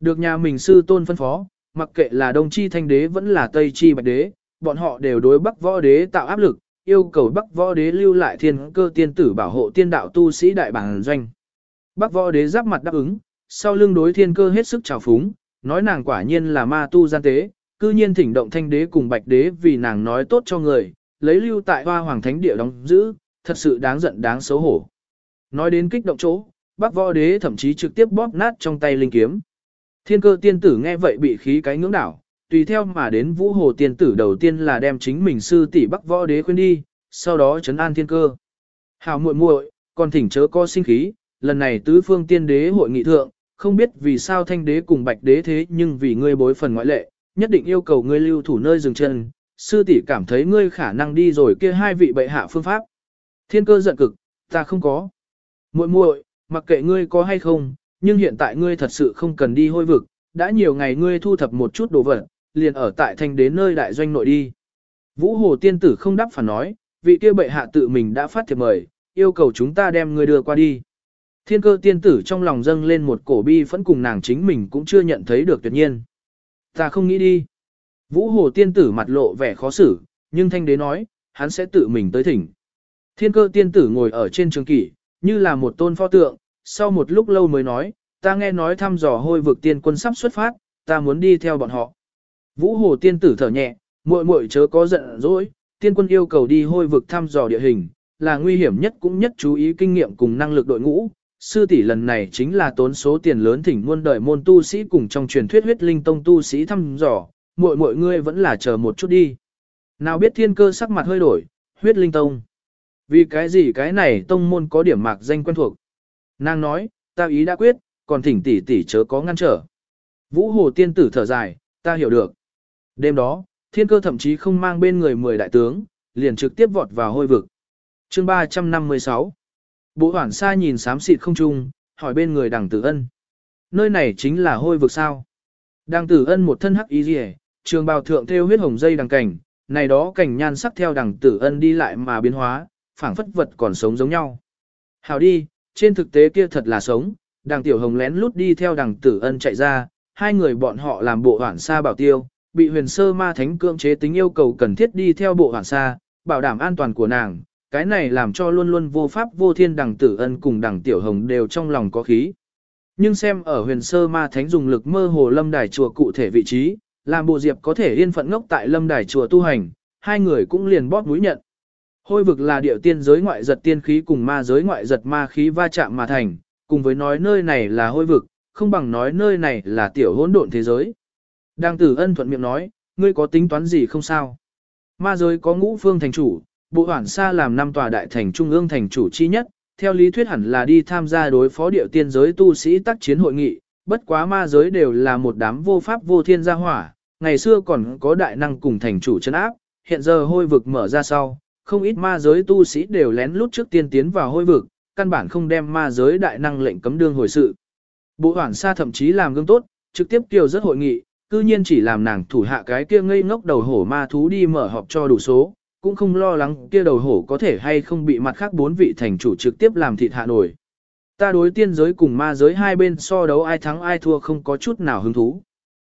Được nhà mình sư tôn phân phó, mặc kệ là Đông Chi Thanh Đế vẫn là Tây Chi Bạch Đế, bọn họ đều đối Bắc Võ Đế tạo áp lực, yêu cầu Bắc Võ Đế lưu lại thiên cơ tiên tử bảo hộ tiên đạo tu sĩ đại bản doanh. Bắc Võ Đế giáp mặt đáp ứng, sau lưng đối thiên cơ hết sức trào phúng, nói nàng quả nhiên là ma tu gian tế, cư nhiên thỉnh động Thanh Đế cùng Bạch Đế vì nàng nói tốt cho người, lấy lưu tại Hoa Hoàng Thánh địa đóng giữ, thật sự đáng giận đáng xấu hổ. Nói đến kích động chỗ, Bắc Võ Đế thậm chí trực tiếp bóp nát trong tay linh kiếm. Thiên cơ tiên tử nghe vậy bị khí cái ngưỡng đảo, tùy theo mà đến vũ hồ tiên tử đầu tiên là đem chính mình sư tỷ bắc võ đế khuyên đi, sau đó trấn an thiên cơ. Hào muội muội, còn thỉnh chớ co sinh khí, lần này tứ phương tiên đế hội nghị thượng, không biết vì sao thanh đế cùng bạch đế thế nhưng vì ngươi bối phần ngoại lệ, nhất định yêu cầu ngươi lưu thủ nơi dừng chân, sư tỷ cảm thấy ngươi khả năng đi rồi kia hai vị bệ hạ phương pháp. Thiên cơ giận cực, ta không có. Muội muội, mặc kệ ngươi có hay không, nhưng hiện tại ngươi thật sự không cần đi hôi vực, đã nhiều ngày ngươi thu thập một chút đồ vật, liền ở tại thành đến nơi đại doanh nội đi. Vũ Hồ tiên tử không đáp phản nói, vị kia bệ hạ tự mình đã phát thiệp mời, yêu cầu chúng ta đem ngươi đưa qua đi. Thiên cơ tiên tử trong lòng dâng lên một cổ bi phẫn cùng nàng chính mình cũng chưa nhận thấy được tuyệt nhiên. Ta không nghĩ đi. Vũ Hồ tiên tử mặt lộ vẻ khó xử, nhưng thanh đế nói, hắn sẽ tự mình tới thỉnh. Thiên cơ tiên tử ngồi ở trên trường kỷ, như là một tôn pho tượng, sau một lúc lâu mới nói, ta nghe nói thăm dò hôi vực tiên quân sắp xuất phát, ta muốn đi theo bọn họ. Vũ Hồ tiên tử thở nhẹ, muội muội chớ có giận dỗi, tiên quân yêu cầu đi hôi vực thăm dò địa hình, là nguy hiểm nhất cũng nhất chú ý kinh nghiệm cùng năng lực đội ngũ. Sư tỷ lần này chính là tốn số tiền lớn thỉnh muôn đời môn tu sĩ cùng trong truyền thuyết huyết linh tông tu sĩ thăm dò, muội muội ngươi vẫn là chờ một chút đi. Nào biết thiên cơ sắc mặt hơi đổi, huyết linh tông. Vì cái gì cái này tông môn có điểm mạc danh quen thuộc. Nàng nói, ta ý đã quyết, còn thỉnh tỷ tỷ chớ có ngăn trở. Vũ hồ tiên tử thở dài, ta hiểu được. Đêm đó, thiên cơ thậm chí không mang bên người 10 đại tướng, liền trực tiếp vọt vào hôi vực. chương 356 Bộ hoảng xa nhìn sám xịt không trung, hỏi bên người đằng tử ân. Nơi này chính là hôi vực sao. Đằng tử ân một thân hắc ý rìa, trường bào thượng theo huyết hồng dây đằng cảnh, này đó cảnh nhan sắc theo đằng tử ân đi lại mà biến hóa, phảng phất vật còn sống giống nhau. Hảo đi, trên thực tế kia thật là sống, đằng tiểu hồng lén lút đi theo đằng tử ân chạy ra, hai người bọn họ làm bộ hoảng xa bảo tiêu, bị huyền sơ ma thánh cưỡng chế tính yêu cầu cần thiết đi theo bộ hoảng xa, bảo đảm an toàn của nàng, cái này làm cho luôn luôn vô pháp vô thiên đằng tử ân cùng đằng tiểu hồng đều trong lòng có khí. Nhưng xem ở huyền sơ ma thánh dùng lực mơ hồ lâm đài chùa cụ thể vị trí, làm bộ diệp có thể yên phận ngốc tại lâm đài chùa tu hành, hai người cũng liền bóp mũi nhận. Hôi vực là điệu tiên giới ngoại giật tiên khí cùng ma giới ngoại giật ma khí va chạm mà thành, cùng với nói nơi này là hôi vực, không bằng nói nơi này là tiểu hỗn độn thế giới. Đang tử ân thuận miệng nói, ngươi có tính toán gì không sao? Ma giới có ngũ phương thành chủ, bộ hoảng xa làm năm tòa đại thành trung ương thành chủ chi nhất, theo lý thuyết hẳn là đi tham gia đối phó điệu tiên giới tu sĩ tác chiến hội nghị, bất quá ma giới đều là một đám vô pháp vô thiên gia hỏa, ngày xưa còn có đại năng cùng thành chủ chân áp, hiện giờ hôi vực mở ra sau, không ít ma giới tu sĩ đều lén lút trước tiên tiến vào hôi vực, căn bản không đem ma giới đại năng lệnh cấm đương hồi sự. Bộ hoảng xa thậm chí làm gương tốt, trực tiếp kiều rất hội nghị, cư nhiên chỉ làm nàng thủ hạ cái kia ngây ngốc đầu hổ ma thú đi mở họp cho đủ số, cũng không lo lắng kia đầu hổ có thể hay không bị mặt khác bốn vị thành chủ trực tiếp làm thịt hạ nổi. Ta đối tiên giới cùng ma giới hai bên so đấu ai thắng ai thua không có chút nào hứng thú.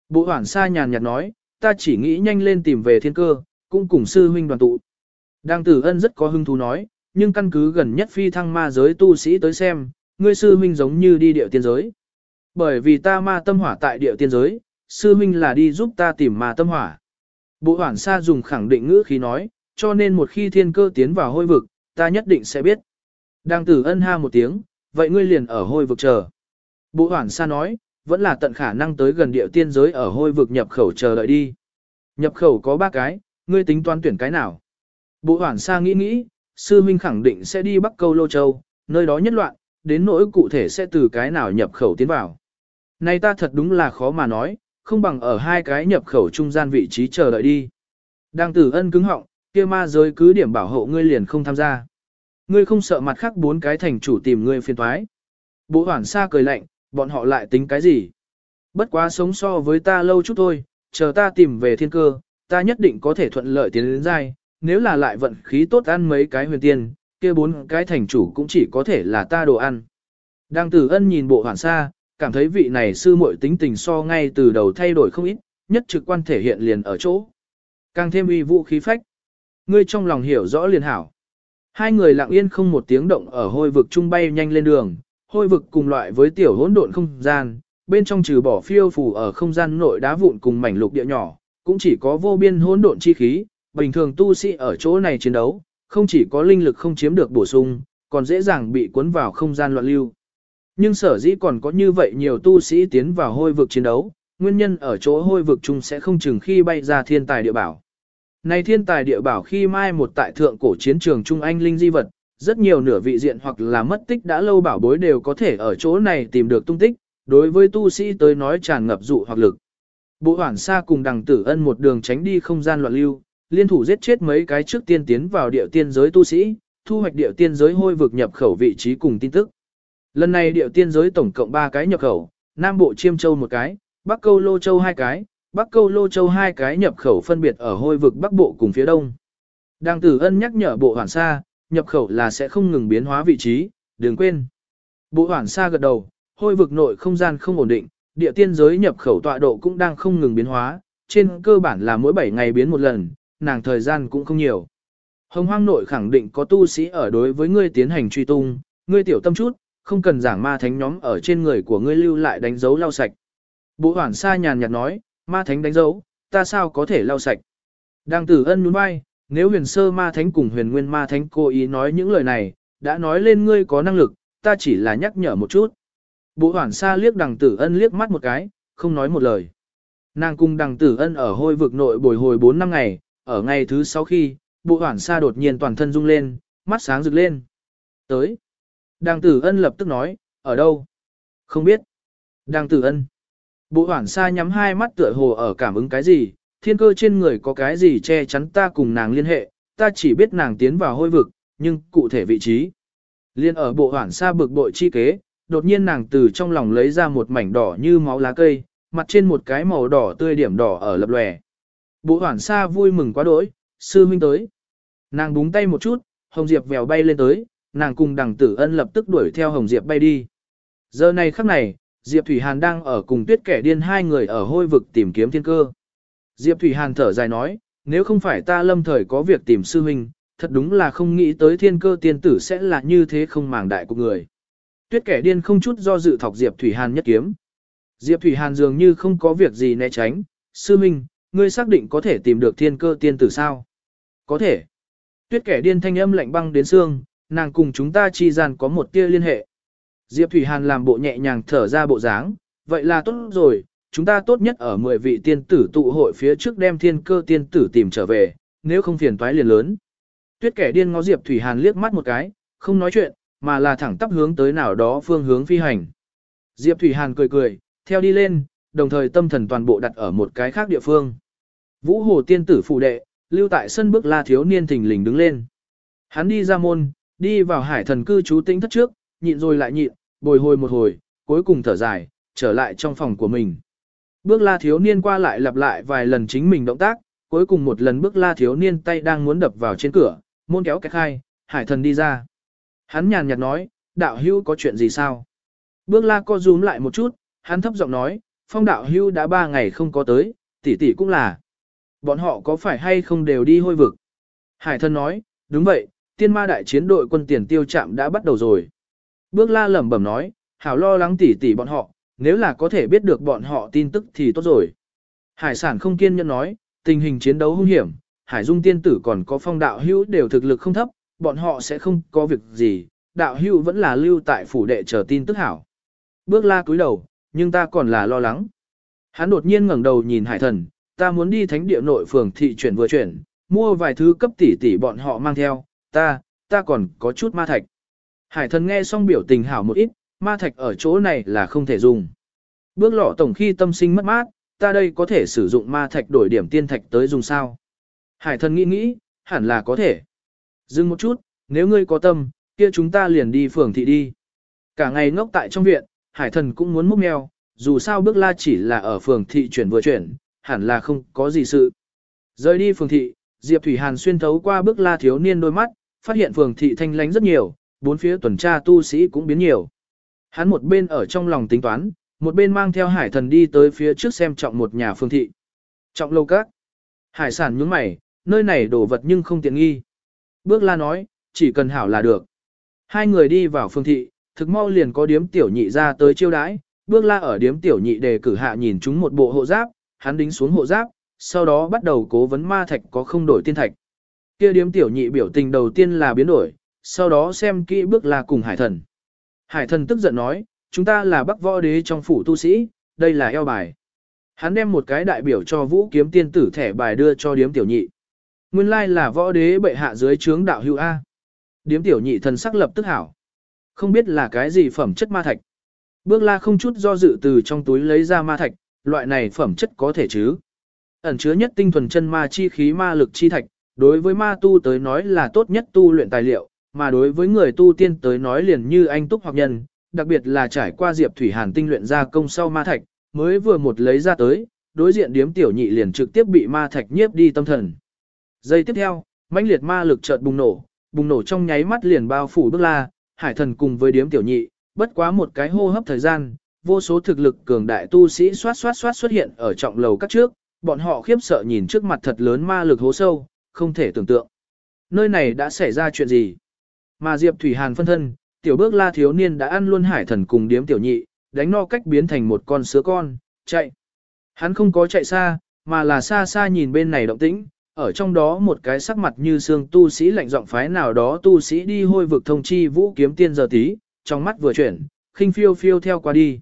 Bộ hoảng xa nhàn nhạt nói, ta chỉ nghĩ nhanh lên tìm về thiên cơ, cũng cùng sư huynh đoàn tụ. Đang tử ân rất có hứng thú nói, nhưng căn cứ gần nhất phi thăng ma giới tu sĩ tới xem, ngươi sư huynh giống như đi địa tiên giới. Bởi vì ta ma tâm hỏa tại địa tiên giới, sư huynh là đi giúp ta tìm ma tâm hỏa. Bộ hoảng xa dùng khẳng định ngữ khí nói, cho nên một khi thiên cơ tiến vào hôi vực, ta nhất định sẽ biết. Đang tử ân ha một tiếng, vậy ngươi liền ở hôi vực chờ. Bộ hoảng xa nói, vẫn là tận khả năng tới gần địa tiên giới ở hôi vực nhập khẩu chờ đợi đi. Nhập khẩu có ba cái, ngươi tính toán tuyển cái nào? Bộ hoảng xa nghĩ nghĩ, sư minh khẳng định sẽ đi Bắc Câu Lô Châu, nơi đó nhất loạn, đến nỗi cụ thể sẽ từ cái nào nhập khẩu tiến vào. Này ta thật đúng là khó mà nói, không bằng ở hai cái nhập khẩu trung gian vị trí chờ đợi đi. Đang tử ân cứng họng, kia ma giới cứ điểm bảo hộ ngươi liền không tham gia. Ngươi không sợ mặt khác bốn cái thành chủ tìm ngươi phiền toái. Bộ hoảng xa cười lạnh, bọn họ lại tính cái gì? Bất quá sống so với ta lâu chút thôi, chờ ta tìm về thiên cơ, ta nhất định có thể thuận lợi tiến đến dai, nếu là lại vận khí tốt ăn mấy cái huyền tiên, kia bốn cái thành chủ cũng chỉ có thể là ta đồ ăn. Đang tử ân nhìn bộ hoảng xa, cảm thấy vị này sư muội tính tình so ngay từ đầu thay đổi không ít, nhất trực quan thể hiện liền ở chỗ. Càng thêm uy vũ khí phách. Ngươi trong lòng hiểu rõ liền hảo. Hai người lặng yên không một tiếng động ở hôi vực trung bay nhanh lên đường, hôi vực cùng loại với tiểu hỗn độn không gian, bên trong trừ bỏ phiêu phù ở không gian nội đá vụn cùng mảnh lục địa nhỏ, cũng chỉ có vô biên hỗn độn chi khí, bình thường tu sĩ ở chỗ này chiến đấu, không chỉ có linh lực không chiếm được bổ sung, còn dễ dàng bị cuốn vào không gian loạn lưu. Nhưng sở dĩ còn có như vậy nhiều tu sĩ tiến vào hôi vực chiến đấu, nguyên nhân ở chỗ hôi vực chung sẽ không chừng khi bay ra thiên tài địa bảo. Này thiên tài địa bảo khi mai một tại thượng cổ chiến trường Trung Anh linh di vật, rất nhiều nửa vị diện hoặc là mất tích đã lâu bảo bối đều có thể ở chỗ này tìm được tung tích, đối với tu sĩ tới nói tràn ngập dụ hoặc lực. Bộ hoảng xa cùng đằng tử ân một đường tránh đi không gian loạn lưu, liên thủ giết chết mấy cái trước tiên tiến vào địa tiên giới tu sĩ, thu hoạch địa tiên giới hôi vực nhập khẩu vị trí cùng tin tức. Lần này địa tiên giới tổng cộng 3 cái nhập khẩu, Nam Bộ Chiêm Châu một cái, Bắc Câu Lô Châu hai cái, Bắc Câu Lô Châu hai cái nhập khẩu phân biệt ở hôi vực Bắc Bộ cùng phía Đông. Đang tử ân nhắc nhở bộ hoàn sa, nhập khẩu là sẽ không ngừng biến hóa vị trí, đừng quên. Bộ hoàn sa gật đầu, hôi vực nội không gian không ổn định, địa tiên giới nhập khẩu tọa độ cũng đang không ngừng biến hóa, trên cơ bản là mỗi 7 ngày biến một lần, nàng thời gian cũng không nhiều. Hồng hoang nội khẳng định có tu sĩ ở đối với ngươi tiến hành truy tung, ngươi tiểu tâm chút, không cần giảng ma thánh nhóm ở trên người của ngươi lưu lại đánh dấu lau sạch. Bộ hoảng sa nhàn nhạt nói, ma thánh đánh dấu, ta sao có thể lau sạch. Đang tử ân nhún vai, nếu huyền sơ ma thánh cùng huyền nguyên ma thánh cố ý nói những lời này, đã nói lên ngươi có năng lực, ta chỉ là nhắc nhở một chút. Bộ hoảng sa liếc đằng tử ân liếc mắt một cái, không nói một lời. Nàng cùng đằng tử ân ở hôi vực nội bồi hồi 4 năm ngày, ở ngày thứ sau khi, bộ hoảng sa đột nhiên toàn thân rung lên, mắt sáng rực lên. Tới. đàng tử ân lập tức nói, ở đâu? Không biết. đàng tử ân. Bộ hoảng sa nhắm hai mắt tựa hồ ở cảm ứng cái gì, thiên cơ trên người có cái gì che chắn ta cùng nàng liên hệ, ta chỉ biết nàng tiến vào hôi vực, nhưng cụ thể vị trí. Liên ở bộ hoảng sa bực bội chi kế, đột nhiên nàng từ trong lòng lấy ra một mảnh đỏ như máu lá cây, mặt trên một cái màu đỏ tươi điểm đỏ ở lập lòe. Bộ hoảng xa vui mừng quá đỗi, sư huynh tới. Nàng búng tay một chút, Hồng Diệp vèo bay lên tới, nàng cùng đằng tử ân lập tức đuổi theo Hồng Diệp bay đi. Giờ này khắc này, Diệp Thủy Hàn đang ở cùng tuyết kẻ điên hai người ở hôi vực tìm kiếm thiên cơ. Diệp Thủy Hàn thở dài nói, nếu không phải ta lâm thời có việc tìm sư huynh, thật đúng là không nghĩ tới thiên cơ tiên tử sẽ là như thế không màng đại của người. Tuyết kẻ điên không chút do dự thọc Diệp Thủy Hàn nhất kiếm. Diệp Thủy Hàn dường như không có việc gì né tránh, sư huynh, ngươi xác định có thể tìm được thiên cơ tiên tử sao? Có thể. Tuyết kẻ điên thanh âm lạnh băng đến xương, nàng cùng chúng ta chi gian có một tia liên hệ. Diệp Thủy Hàn làm bộ nhẹ nhàng thở ra bộ dáng, vậy là tốt rồi, chúng ta tốt nhất ở 10 vị tiên tử tụ hội phía trước đem thiên cơ tiên tử tìm trở về, nếu không phiền toái liền lớn. Tuyết kẻ điên ngó Diệp Thủy Hàn liếc mắt một cái, không nói chuyện, mà là thẳng tắp hướng tới nào đó phương hướng phi hành. Diệp Thủy Hàn cười cười, theo đi lên, đồng thời tâm thần toàn bộ đặt ở một cái khác địa phương. Vũ Hồ tiên tử phụ đệ, lưu tại sân bước la thiếu niên thình lình đứng lên. Hắn đi ra môn, đi vào hải thần cư trú tĩnh thất trước, nhịn rồi lại nhịn, bồi hồi một hồi, cuối cùng thở dài, trở lại trong phòng của mình. Bước la thiếu niên qua lại lặp lại vài lần chính mình động tác, cuối cùng một lần bước la thiếu niên tay đang muốn đập vào trên cửa, môn kéo cái khai, hải thần đi ra. Hắn nhàn nhạt nói, đạo hữu có chuyện gì sao? Bước la co rúm lại một chút, hắn thấp giọng nói, phong đạo hưu đã ba ngày không có tới, tỷ tỷ cũng là. Bọn họ có phải hay không đều đi hôi vực? Hải thân nói, đúng vậy, tiên ma đại chiến đội quân tiền tiêu chạm đã bắt đầu rồi. Bước la lẩm bẩm nói, hảo lo lắng tỷ tỷ bọn họ, nếu là có thể biết được bọn họ tin tức thì tốt rồi. Hải sản không kiên nhẫn nói, tình hình chiến đấu hung hiểm, hải dung tiên tử còn có phong đạo hữu đều thực lực không thấp, bọn họ sẽ không có việc gì, đạo hữu vẫn là lưu tại phủ đệ chờ tin tức hảo. Bước la cúi đầu, nhưng ta còn là lo lắng. Hắn đột nhiên ngẩng đầu nhìn hải thần, ta muốn đi thánh địa nội phường thị chuyển vừa chuyển, mua vài thứ cấp tỷ tỷ bọn họ mang theo, ta, ta còn có chút ma thạch. Hải thần nghe xong biểu tình hảo một ít, ma thạch ở chỗ này là không thể dùng. Bước lọ tổng khi tâm sinh mất mát, ta đây có thể sử dụng ma thạch đổi điểm tiên thạch tới dùng sao. Hải thần nghĩ nghĩ, hẳn là có thể. Dừng một chút, nếu ngươi có tâm, kia chúng ta liền đi phường thị đi. Cả ngày ngốc tại trong viện, hải thần cũng muốn múc mèo, dù sao bước la chỉ là ở phường thị chuyển vừa chuyển, hẳn là không có gì sự. Rời đi phường thị, Diệp Thủy Hàn xuyên thấu qua bước la thiếu niên đôi mắt, phát hiện phường thị thanh lánh rất nhiều, bốn phía tuần tra tu sĩ cũng biến nhiều. Hắn một bên ở trong lòng tính toán, một bên mang theo hải thần đi tới phía trước xem trọng một nhà phương thị. Trọng lâu các. Hải sản nhướng mày, nơi này đổ vật nhưng không tiện nghi. Bước la nói, chỉ cần hảo là được. Hai người đi vào phương thị, thực mau liền có điếm tiểu nhị ra tới chiêu đãi. Bước la ở điếm tiểu nhị đề cử hạ nhìn chúng một bộ hộ giáp, hắn đính xuống hộ giáp, sau đó bắt đầu cố vấn ma thạch có không đổi tiên thạch. Kia điếm tiểu nhị biểu tình đầu tiên là biến đổi, sau đó xem kỹ bước la cùng hải thần. Hải thần tức giận nói, chúng ta là bắc võ đế trong phủ tu sĩ, đây là eo bài. Hắn đem một cái đại biểu cho vũ kiếm tiên tử thẻ bài đưa cho điếm tiểu nhị. Nguyên lai là võ đế bệ hạ dưới trướng đạo hữu A. Điếm tiểu nhị thần sắc lập tức hảo. Không biết là cái gì phẩm chất ma thạch. Bước la không chút do dự từ trong túi lấy ra ma thạch, loại này phẩm chất có thể chứ. Ẩn chứa nhất tinh thuần chân ma chi khí ma lực chi thạch, đối với ma tu tới nói là tốt nhất tu luyện tài liệu, mà đối với người tu tiên tới nói liền như anh túc hoặc nhân, đặc biệt là trải qua Diệp Thủy Hàn tinh luyện ra công sau ma thạch, mới vừa một lấy ra tới, đối diện điếm tiểu nhị liền trực tiếp bị ma thạch nhiếp đi tâm thần. Giây tiếp theo, mãnh liệt ma lực chợt bùng nổ, bùng nổ trong nháy mắt liền bao phủ bước la, hải thần cùng với điếm tiểu nhị, bất quá một cái hô hấp thời gian, vô số thực lực cường đại tu sĩ xoát xoát xoát xuất hiện ở trọng lầu các trước, bọn họ khiếp sợ nhìn trước mặt thật lớn ma lực hố sâu, không thể tưởng tượng. Nơi này đã xảy ra chuyện gì? Mà Diệp Thủy Hàn phân thân, tiểu bước la thiếu niên đã ăn luôn hải thần cùng điếm tiểu nhị, đánh no cách biến thành một con sứa con, chạy. Hắn không có chạy xa, mà là xa xa nhìn bên này động tĩnh, ở trong đó một cái sắc mặt như xương tu sĩ lạnh giọng phái nào đó tu sĩ đi hôi vực thông chi vũ kiếm tiên giờ tí, trong mắt vừa chuyển, khinh phiêu phiêu theo qua đi.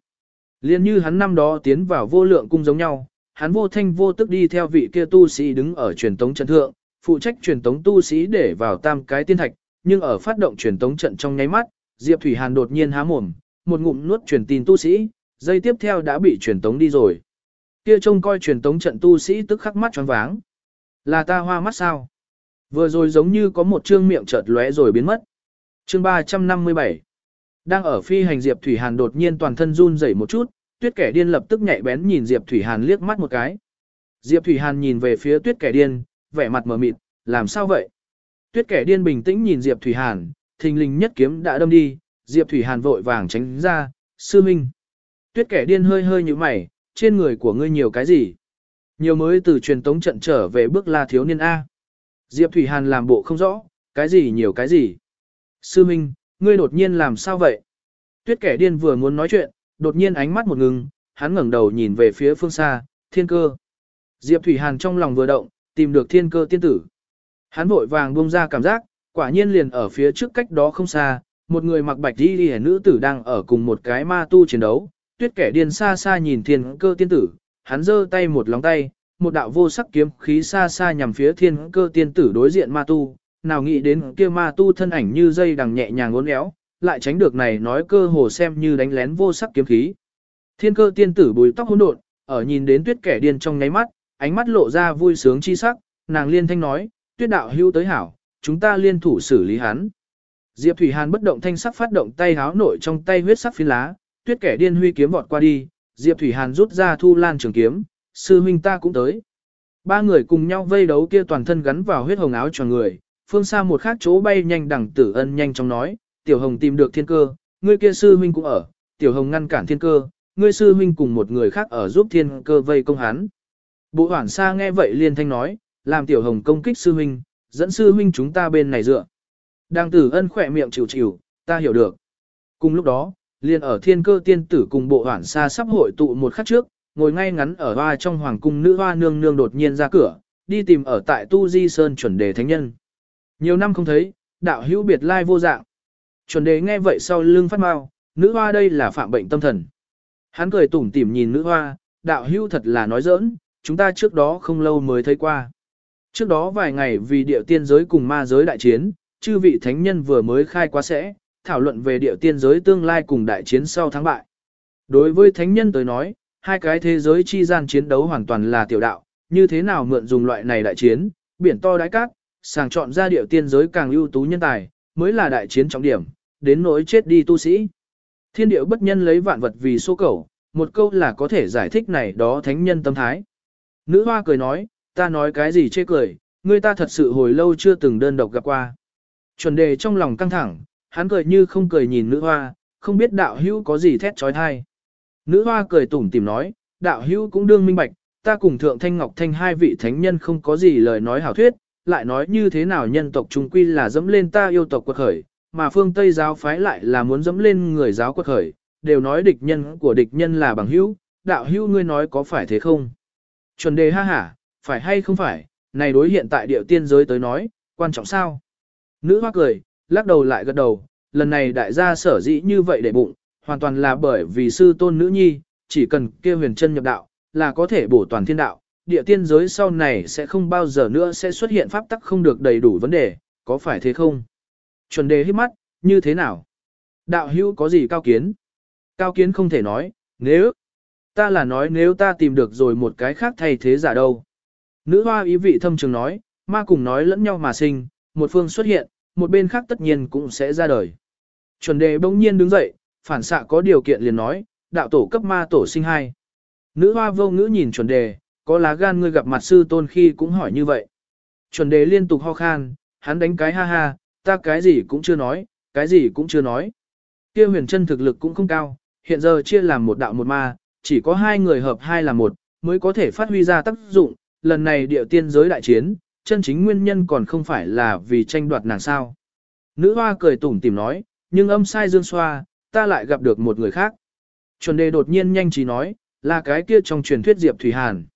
Liên như hắn năm đó tiến vào vô lượng cung giống nhau, hắn vô thanh vô tức đi theo vị kia tu sĩ đứng ở truyền tống trận thượng, phụ trách truyền tống tu sĩ để vào tam cái tiên thạch, nhưng ở phát động truyền tống trận trong nháy mắt, Diệp Thủy Hàn đột nhiên há mồm, một ngụm nuốt truyền tin tu sĩ, dây tiếp theo đã bị truyền tống đi rồi. Kia trông coi truyền tống trận tu sĩ tức khắc mắt choáng váng. Là ta hoa mắt sao? Vừa rồi giống như có một trương miệng chợt lóe rồi biến mất. Chương 357 Đang ở phi hành Diệp Thủy Hàn đột nhiên toàn thân run rẩy một chút, tuyết kẻ điên lập tức nhạy bén nhìn Diệp Thủy Hàn liếc mắt một cái. Diệp Thủy Hàn nhìn về phía tuyết kẻ điên, vẻ mặt mờ mịt, làm sao vậy? Tuyết kẻ điên bình tĩnh nhìn Diệp Thủy Hàn, thình lình nhất kiếm đã đâm đi, Diệp Thủy Hàn vội vàng tránh ra, sư minh. Tuyết kẻ điên hơi hơi như mày, trên người của ngươi nhiều cái gì? Nhiều mới từ truyền tống trận trở về bước la thiếu niên A. Diệp Thủy Hàn làm bộ không rõ, cái gì nhiều cái gì? Sư minh, ngươi đột nhiên làm sao vậy? Tuyết kẻ điên vừa muốn nói chuyện, đột nhiên ánh mắt một ngừng, hắn ngẩng đầu nhìn về phía phương xa, thiên cơ. Diệp Thủy Hàn trong lòng vừa động, tìm được thiên cơ tiên tử. Hắn vội vàng buông ra cảm giác, quả nhiên liền ở phía trước cách đó không xa, một người mặc bạch đi đi nữ tử đang ở cùng một cái ma tu chiến đấu. Tuyết kẻ điên xa xa nhìn thiên cơ tiên tử, hắn giơ tay một lóng tay, một đạo vô sắc kiếm khí xa xa nhằm phía thiên cơ tiên tử đối diện ma tu, nào nghĩ đến kia ma tu thân ảnh như dây đằng nhẹ nhàng uốn éo, lại tránh được này nói cơ hồ xem như đánh lén vô sắc kiếm khí. Thiên cơ tiên tử bùi tóc hỗn độn, ở nhìn đến tuyết kẻ điên trong nháy mắt, ánh mắt lộ ra vui sướng chi sắc, nàng liên thanh nói, tuyết đạo hưu tới hảo, chúng ta liên thủ xử lý hắn. Diệp Thủy Hàn bất động thanh sắc phát động tay háo nội trong tay huyết sắc phiến lá, tuyết kẻ điên huy kiếm vọt qua đi, Diệp Thủy Hàn rút ra thu lan trường kiếm, sư huynh ta cũng tới. Ba người cùng nhau vây đấu kia toàn thân gắn vào huyết hồng áo cho người, phương xa một khác chỗ bay nhanh đẳng tử ân nhanh chóng nói, tiểu hồng tìm được thiên cơ, ngươi kia sư huynh cũng ở, tiểu hồng ngăn cản thiên cơ, ngươi sư huynh cùng một người khác ở giúp thiên cơ vây công hắn. Bộ hoảng xa nghe vậy liên thanh nói, làm tiểu hồng công kích sư huynh, dẫn sư huynh chúng ta bên này dựa. Đang tử ân khỏe miệng chịu chịu, ta hiểu được. Cùng lúc đó, liền ở thiên cơ tiên tử cùng bộ hoản xa sắp hội tụ một khắc trước, ngồi ngay ngắn ở hoa trong hoàng cung nữ hoa nương nương đột nhiên ra cửa, đi tìm ở tại Tu Di Sơn chuẩn đề thánh nhân. Nhiều năm không thấy, đạo hữu biệt lai vô dạng. Chuẩn đề nghe vậy sau lưng phát mau, nữ hoa đây là phạm bệnh tâm thần. Hắn cười tủm tỉm nhìn nữ hoa, đạo hữu thật là nói giỡn, chúng ta trước đó không lâu mới thấy qua. Trước đó vài ngày vì địa tiên giới cùng ma giới đại chiến, chư vị thánh nhân vừa mới khai quá sẽ, thảo luận về địa tiên giới tương lai cùng đại chiến sau thắng bại. Đối với thánh nhân tới nói, hai cái thế giới chi gian chiến đấu hoàn toàn là tiểu đạo, như thế nào mượn dùng loại này đại chiến, biển to đáy cát, sàng chọn ra địa tiên giới càng ưu tú nhân tài, mới là đại chiến trọng điểm, đến nỗi chết đi tu sĩ. Thiên điệu bất nhân lấy vạn vật vì số cầu, một câu là có thể giải thích này đó thánh nhân tâm thái. Nữ hoa cười nói, ta nói cái gì chê cười, người ta thật sự hồi lâu chưa từng đơn độc gặp qua. Chuẩn đề trong lòng căng thẳng, hắn cười như không cười nhìn nữ hoa, không biết đạo hữu có gì thét trói thai. Nữ hoa cười tủm tìm nói, đạo hữu cũng đương minh bạch, ta cùng thượng thanh ngọc thanh hai vị thánh nhân không có gì lời nói hảo thuyết, lại nói như thế nào nhân tộc trung quy là dẫm lên ta yêu tộc quật khởi, mà phương Tây giáo phái lại là muốn dẫm lên người giáo quật khởi, đều nói địch nhân của địch nhân là bằng hữu, đạo hữu ngươi nói có phải thế không? Chuẩn đề ha hả, phải hay không phải, này đối hiện tại địa tiên giới tới nói, quan trọng sao? Nữ hoa cười, lắc đầu lại gật đầu, lần này đại gia sở dĩ như vậy để bụng, hoàn toàn là bởi vì sư tôn nữ nhi, chỉ cần kêu huyền chân nhập đạo, là có thể bổ toàn thiên đạo, địa tiên giới sau này sẽ không bao giờ nữa sẽ xuất hiện pháp tắc không được đầy đủ vấn đề, có phải thế không? Chuẩn đề hít mắt, như thế nào? Đạo hữu có gì cao kiến? Cao kiến không thể nói, nếu, ta là nói nếu ta tìm được rồi một cái khác thay thế giả đâu. Nữ hoa ý vị thâm trường nói, ma cùng nói lẫn nhau mà sinh, một phương xuất hiện, một bên khác tất nhiên cũng sẽ ra đời. Chuẩn đề bỗng nhiên đứng dậy, phản xạ có điều kiện liền nói, đạo tổ cấp ma tổ sinh hai. Nữ hoa vô ngữ nhìn chuẩn đề, có lá gan ngươi gặp mặt sư tôn khi cũng hỏi như vậy. Chuẩn đề liên tục ho khan, hắn đánh cái ha ha, ta cái gì cũng chưa nói, cái gì cũng chưa nói. Kia huyền chân thực lực cũng không cao, hiện giờ chia làm một đạo một ma, chỉ có hai người hợp hai là một, mới có thể phát huy ra tác dụng, lần này địa tiên giới đại chiến, chân chính nguyên nhân còn không phải là vì tranh đoạt nàng sao. Nữ hoa cười tủm tìm nói, nhưng âm sai dương xoa, ta lại gặp được một người khác. Chuẩn đề đột nhiên nhanh trí nói, là cái kia trong truyền thuyết Diệp Thủy Hàn.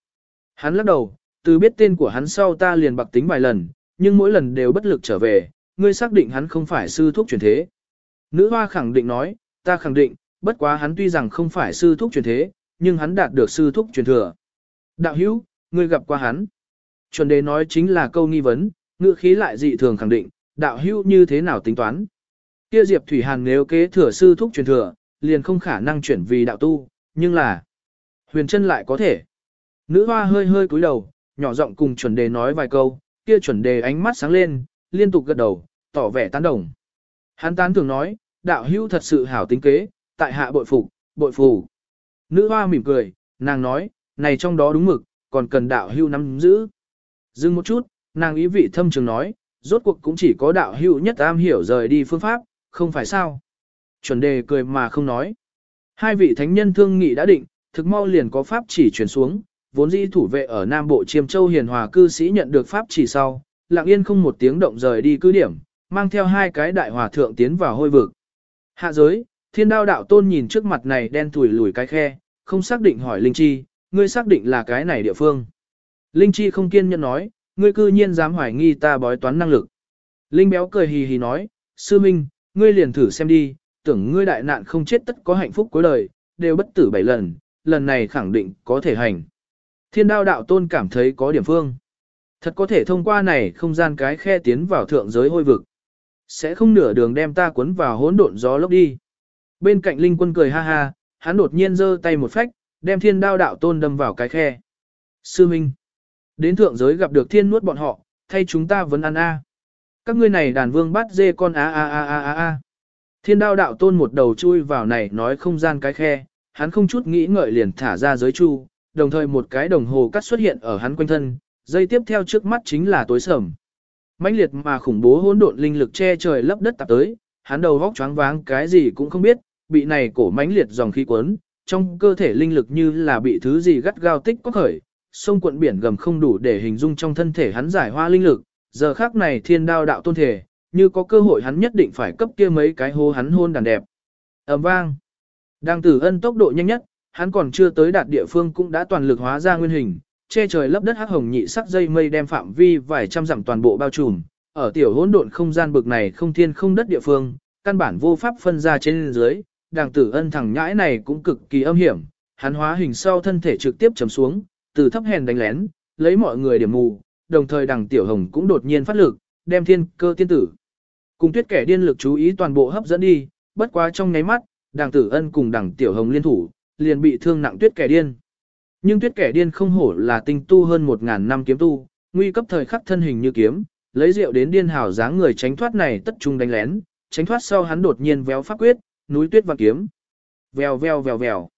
Hắn lắc đầu, từ biết tên của hắn sau ta liền bạc tính vài lần, nhưng mỗi lần đều bất lực trở về, ngươi xác định hắn không phải sư thúc truyền thế. Nữ hoa khẳng định nói, ta khẳng định, bất quá hắn tuy rằng không phải sư thúc truyền thế, nhưng hắn đạt được sư thúc truyền thừa. Đạo hữu, ngươi gặp qua hắn. Chuẩn đề nói chính là câu nghi vấn, ngữ khí lại dị thường khẳng định, đạo hữu như thế nào tính toán. Kia Diệp Thủy Hàn nếu kế thừa sư thúc truyền thừa, liền không khả năng chuyển vì đạo tu, nhưng là huyền chân lại có thể. Nữ hoa hơi hơi cúi đầu, nhỏ giọng cùng chuẩn đề nói vài câu, kia chuẩn đề ánh mắt sáng lên, liên tục gật đầu, tỏ vẻ tán đồng. Hắn tán thường nói, đạo hữu thật sự hảo tính kế, tại hạ bội phục, bội phù. Nữ hoa mỉm cười, nàng nói, này trong đó đúng mực, còn cần đạo hữu nắm giữ. Dừng một chút, nàng ý vị thâm trường nói, rốt cuộc cũng chỉ có đạo hữu nhất am hiểu rời đi phương pháp, không phải sao. Chuẩn đề cười mà không nói. Hai vị thánh nhân thương nghị đã định, thực mau liền có pháp chỉ chuyển xuống, vốn dĩ thủ vệ ở Nam Bộ Chiêm Châu Hiền Hòa cư sĩ nhận được pháp chỉ sau, lặng yên không một tiếng động rời đi cứ điểm, mang theo hai cái đại hòa thượng tiến vào hôi vực. Hạ giới, thiên đao đạo tôn nhìn trước mặt này đen thủi lùi cái khe, không xác định hỏi Linh Chi, ngươi xác định là cái này địa phương. Linh Chi không kiên nhẫn nói, ngươi cư nhiên dám hoài nghi ta bói toán năng lực. Linh béo cười hì hì nói, sư minh, ngươi liền thử xem đi, tưởng ngươi đại nạn không chết tất có hạnh phúc cuối đời, đều bất tử bảy lần, lần này khẳng định có thể hành. Thiên đao đạo tôn cảm thấy có điểm phương. Thật có thể thông qua này không gian cái khe tiến vào thượng giới hôi vực. Sẽ không nửa đường đem ta cuốn vào hỗn độn gió lốc đi. Bên cạnh linh quân cười ha ha, hắn đột nhiên giơ tay một phách, đem thiên đao đạo tôn đâm vào cái khe. Sư Minh. Đến thượng giới gặp được thiên nuốt bọn họ, thay chúng ta vẫn ăn a. Các ngươi này đàn vương bắt dê con a a a a a a. Thiên đao đạo tôn một đầu chui vào này nói không gian cái khe, hắn không chút nghĩ ngợi liền thả ra giới chu, đồng thời một cái đồng hồ cắt xuất hiện ở hắn quanh thân, dây tiếp theo trước mắt chính là tối sầm. mãnh liệt mà khủng bố hỗn độn linh lực che trời lấp đất tạp tới, hắn đầu vóc choáng váng cái gì cũng không biết, bị này cổ mãnh liệt dòng khí cuốn, trong cơ thể linh lực như là bị thứ gì gắt gao tích có khởi, sông quận biển gầm không đủ để hình dung trong thân thể hắn giải hoa linh lực, giờ khác này thiên đao đạo tôn thể, như có cơ hội hắn nhất định phải cấp kia mấy cái hô hắn hôn đàn đẹp. ầm vang. Đang tử ân tốc độ nhanh nhất, hắn còn chưa tới đạt địa phương cũng đã toàn lực hóa ra nguyên hình, che trời lấp đất hắc hồng nhị sắc dây mây đem phạm vi vài trăm dặm toàn bộ bao trùm, ở tiểu hỗn độn không gian bực này không thiên không đất địa phương, căn bản vô pháp phân ra trên dưới, đàng tử ân thẳng nhãi này cũng cực kỳ âm hiểm, hắn hóa hình sau thân thể trực tiếp chấm xuống, từ thấp hèn đánh lén, lấy mọi người điểm mù, đồng thời đằng tiểu hồng cũng đột nhiên phát lực, đem thiên cơ tiên tử. Cùng tuyết kẻ điên lực chú ý toàn bộ hấp dẫn đi, bất quá trong nháy mắt, đằng tử ân cùng đằng tiểu hồng liên thủ, liền bị thương nặng tuyết kẻ điên. Nhưng tuyết kẻ điên không hổ là tinh tu hơn một ngàn năm kiếm tu, nguy cấp thời khắc thân hình như kiếm, lấy rượu đến điên hào dáng người tránh thoát này tất trung đánh lén, tránh thoát sau hắn đột nhiên véo pháp quyết, núi tuyết và kiếm. Vèo vèo vèo vèo.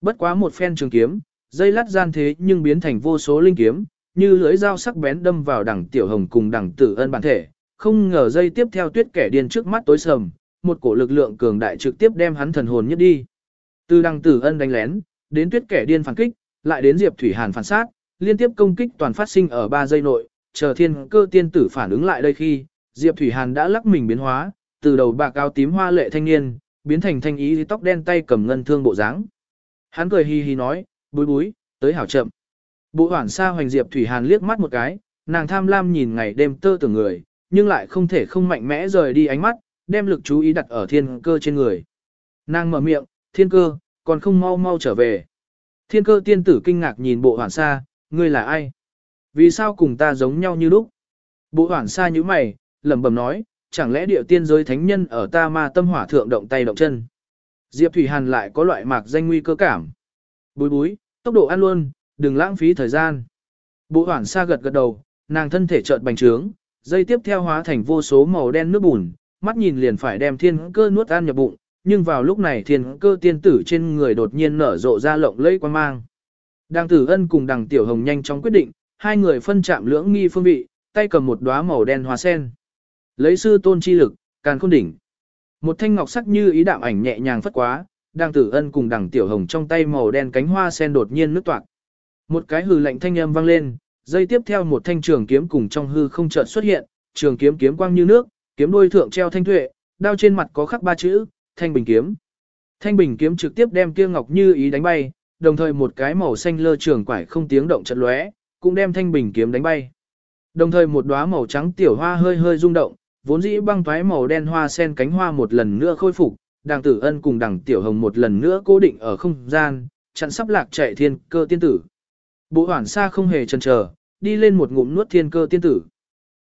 Bất quá một phen trường kiếm, dây lát gian thế nhưng biến thành vô số linh kiếm, như lưỡi dao sắc bén đâm vào đẳng tiểu hồng cùng đẳng tử ân bản thể. Không ngờ dây tiếp theo tuyết kẻ điên trước mắt tối sầm, một cổ lực lượng cường đại trực tiếp đem hắn thần hồn nhất đi. Từ đằng tử ân đánh lén, đến tuyết kẻ điên phản kích, lại đến Diệp Thủy Hàn phản sát, liên tiếp công kích toàn phát sinh ở 3 giây nội, chờ thiên cơ tiên tử phản ứng lại đây khi, Diệp Thủy Hàn đã lắc mình biến hóa, từ đầu bạc áo tím hoa lệ thanh niên, biến thành thanh ý tóc đen tay cầm ngân thương bộ dáng. Hắn cười hi hi nói, bối bối tới hảo chậm. Bộ hoảng xa hoành Diệp Thủy Hàn liếc mắt một cái, nàng tham lam nhìn ngày đêm tơ tưởng người, nhưng lại không thể không mạnh mẽ rời đi ánh mắt, đem lực chú ý đặt ở thiên cơ trên người. Nàng mở miệng, thiên cơ, còn không mau mau trở về. Thiên cơ tiên tử kinh ngạc nhìn bộ hoảng xa, ngươi là ai? Vì sao cùng ta giống nhau như lúc? Bộ hoảng xa như mày, lẩm bẩm nói, chẳng lẽ địa tiên giới thánh nhân ở ta ma tâm hỏa thượng động tay động chân? Diệp Thủy Hàn lại có loại mạc danh nguy cơ cảm. bối bối tốc độ ăn luôn, đừng lãng phí thời gian. Bộ hoảng xa gật gật đầu, nàng thân thể chợt bành trướng, dây tiếp theo hóa thành vô số màu đen nước bùn, mắt nhìn liền phải đem thiên cơ nuốt ăn nhập bụng, nhưng vào lúc này thiên cơ tiên tử trên người đột nhiên nở rộ ra lộng lẫy quan mang. Đàng tử ân cùng đằng tiểu hồng nhanh chóng quyết định, hai người phân chạm lưỡng nghi phương vị, tay cầm một đóa màu đen hoa sen. Lấy sư tôn chi lực, càn khôn đỉnh. Một thanh ngọc sắc như ý đạm ảnh nhẹ nhàng phất quá, đang tử ân cùng đằng tiểu hồng trong tay màu đen cánh hoa sen đột nhiên nứt toạc. Một cái hừ lạnh thanh âm vang lên, dây tiếp theo một thanh trường kiếm cùng trong hư không chợt xuất hiện, trường kiếm kiếm quang như nước, kiếm đôi thượng treo thanh tuệ, đao trên mặt có khắc ba chữ, thanh bình kiếm. Thanh bình kiếm trực tiếp đem kia ngọc như ý đánh bay, đồng thời một cái màu xanh lơ trường quải không tiếng động chật lóe, cũng đem thanh bình kiếm đánh bay. Đồng thời một đóa màu trắng tiểu hoa hơi hơi rung động, vốn dĩ băng toái màu đen hoa sen cánh hoa một lần nữa khôi phục, đàng tử ân cùng đàng tiểu hồng một lần nữa cố định ở không gian, chặn sắp lạc chạy thiên cơ tiên tử. Bộ hoảng xa không hề chần chờ, đi lên một ngụm nuốt thiên cơ tiên tử.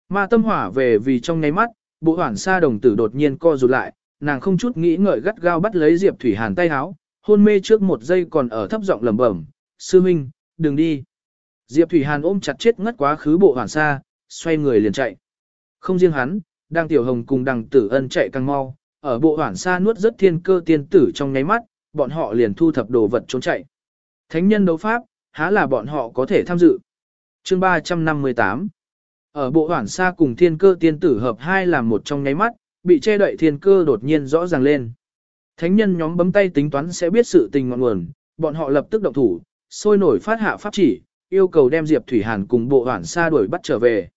Ma tâm hỏa về vì trong nháy mắt, bộ hoảng xa đồng tử đột nhiên co rụt lại, nàng không chút nghĩ ngợi gắt gao bắt lấy Diệp Thủy Hàn tay háo, hôn mê trước một giây còn ở thấp giọng lẩm bẩm, sư minh, đừng đi. Diệp Thủy Hàn ôm chặt chết ngất quá khứ bộ hoảng xa, xoay người liền chạy. Không riêng hắn, đang tiểu hồng cùng đằng tử ân chạy càng mau, ở bộ hoảng xa nuốt rất thiên cơ tiên tử trong nháy mắt, bọn họ liền thu thập đồ vật trốn chạy. Thánh nhân đấu pháp, há là bọn họ có thể tham dự. Chương 358 Ở bộ hoảng xa cùng thiên cơ tiên tử hợp hai làm một trong nháy mắt, bị che đậy thiên cơ đột nhiên rõ ràng lên. Thánh nhân nhóm bấm tay tính toán sẽ biết sự tình ngọn nguồn, bọn họ lập tức động thủ, sôi nổi phát hạ pháp chỉ, yêu cầu đem Diệp Thủy Hàn cùng bộ hoảng xa đuổi bắt trở về.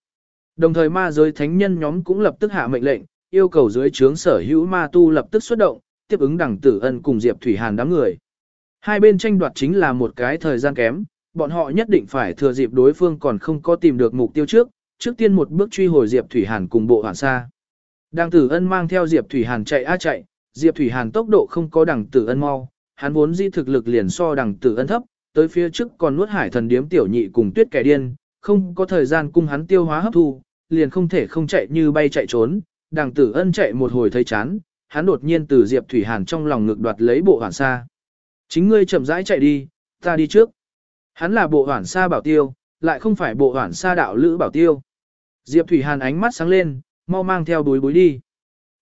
Đồng thời ma giới thánh nhân nhóm cũng lập tức hạ mệnh lệnh, yêu cầu dưới trướng sở hữu ma tu lập tức xuất động, tiếp ứng đẳng tử ân cùng Diệp Thủy Hàn đám người. Hai bên tranh đoạt chính là một cái thời gian kém, bọn họ nhất định phải thừa dịp đối phương còn không có tìm được mục tiêu trước, trước tiên một bước truy hồi Diệp Thủy Hàn cùng bộ hoàn xa. Đẳng tử ân mang theo Diệp Thủy Hàn chạy a chạy, Diệp Thủy Hàn tốc độ không có đẳng tử ân mau, hắn vốn di thực lực liền so đẳng tử ân thấp, tới phía trước còn nuốt hải thần điếm tiểu nhị cùng tuyết kẻ điên, không có thời gian cung hắn tiêu hóa hấp thu, liền không thể không chạy như bay chạy trốn, đàng tử ân chạy một hồi thấy chán, hắn đột nhiên từ Diệp Thủy Hàn trong lòng ngực đoạt lấy bộ hoàn xa. Chính ngươi chậm rãi chạy đi, ta đi trước. Hắn là bộ hoản sa bảo tiêu, lại không phải bộ hoản sa đạo lữ bảo tiêu. Diệp Thủy Hàn ánh mắt sáng lên, mau mang theo bối bối đi.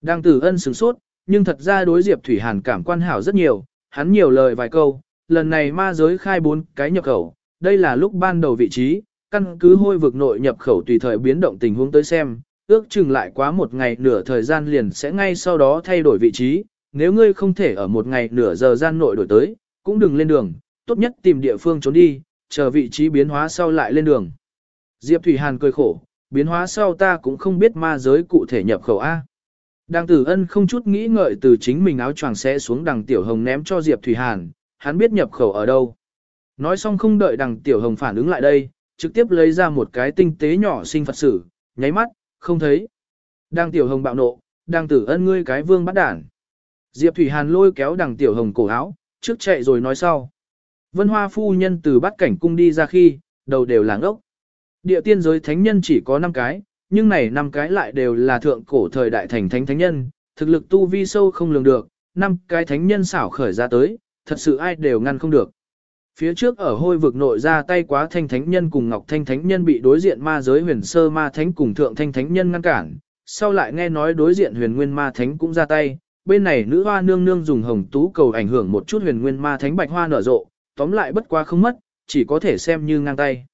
Đang tử ân sửng sốt, nhưng thật ra đối Diệp Thủy Hàn cảm quan hảo rất nhiều, hắn nhiều lời vài câu, lần này ma giới khai bốn cái nhập khẩu, đây là lúc ban đầu vị trí, căn cứ hôi vực nội nhập khẩu tùy thời biến động tình huống tới xem, ước chừng lại quá một ngày nửa thời gian liền sẽ ngay sau đó thay đổi vị trí, nếu ngươi không thể ở một ngày nửa giờ gian nội đổi tới, cũng đừng lên đường, tốt nhất tìm địa phương trốn đi, chờ vị trí biến hóa sau lại lên đường. Diệp Thủy Hàn cười khổ, biến hóa sau ta cũng không biết ma giới cụ thể nhập khẩu A. đang tử ân không chút nghĩ ngợi từ chính mình áo choàng sẽ xuống đằng tiểu hồng ném cho Diệp Thủy Hàn, hắn biết nhập khẩu ở đâu. Nói xong không đợi đằng tiểu hồng phản ứng lại đây, trực tiếp lấy ra một cái tinh tế nhỏ sinh Phật sử, nháy mắt, không thấy. Đang tiểu hồng bạo nộ, đang tử ân ngươi cái vương bắt đản. Diệp Thủy Hàn lôi kéo đằng tiểu hồng cổ áo, trước chạy rồi nói sau. Vân Hoa phu nhân từ bắt cảnh cung đi ra khi, đầu đều làng ốc. Địa tiên giới thánh nhân chỉ có 5 cái, nhưng này 5 cái lại đều là thượng cổ thời đại thành thánh thánh nhân, thực lực tu vi sâu không lường được, 5 cái thánh nhân xảo khởi ra tới, thật sự ai đều ngăn không được. Phía trước ở hôi vực nội ra tay quá thanh thánh nhân cùng ngọc thanh thánh nhân bị đối diện ma giới huyền sơ ma thánh cùng thượng thanh thánh nhân ngăn cản, sau lại nghe nói đối diện huyền nguyên ma thánh cũng ra tay, bên này nữ hoa nương nương dùng hồng tú cầu ảnh hưởng một chút huyền nguyên ma thánh bạch hoa nở rộ, tóm lại bất quá không mất, chỉ có thể xem như ngang tay.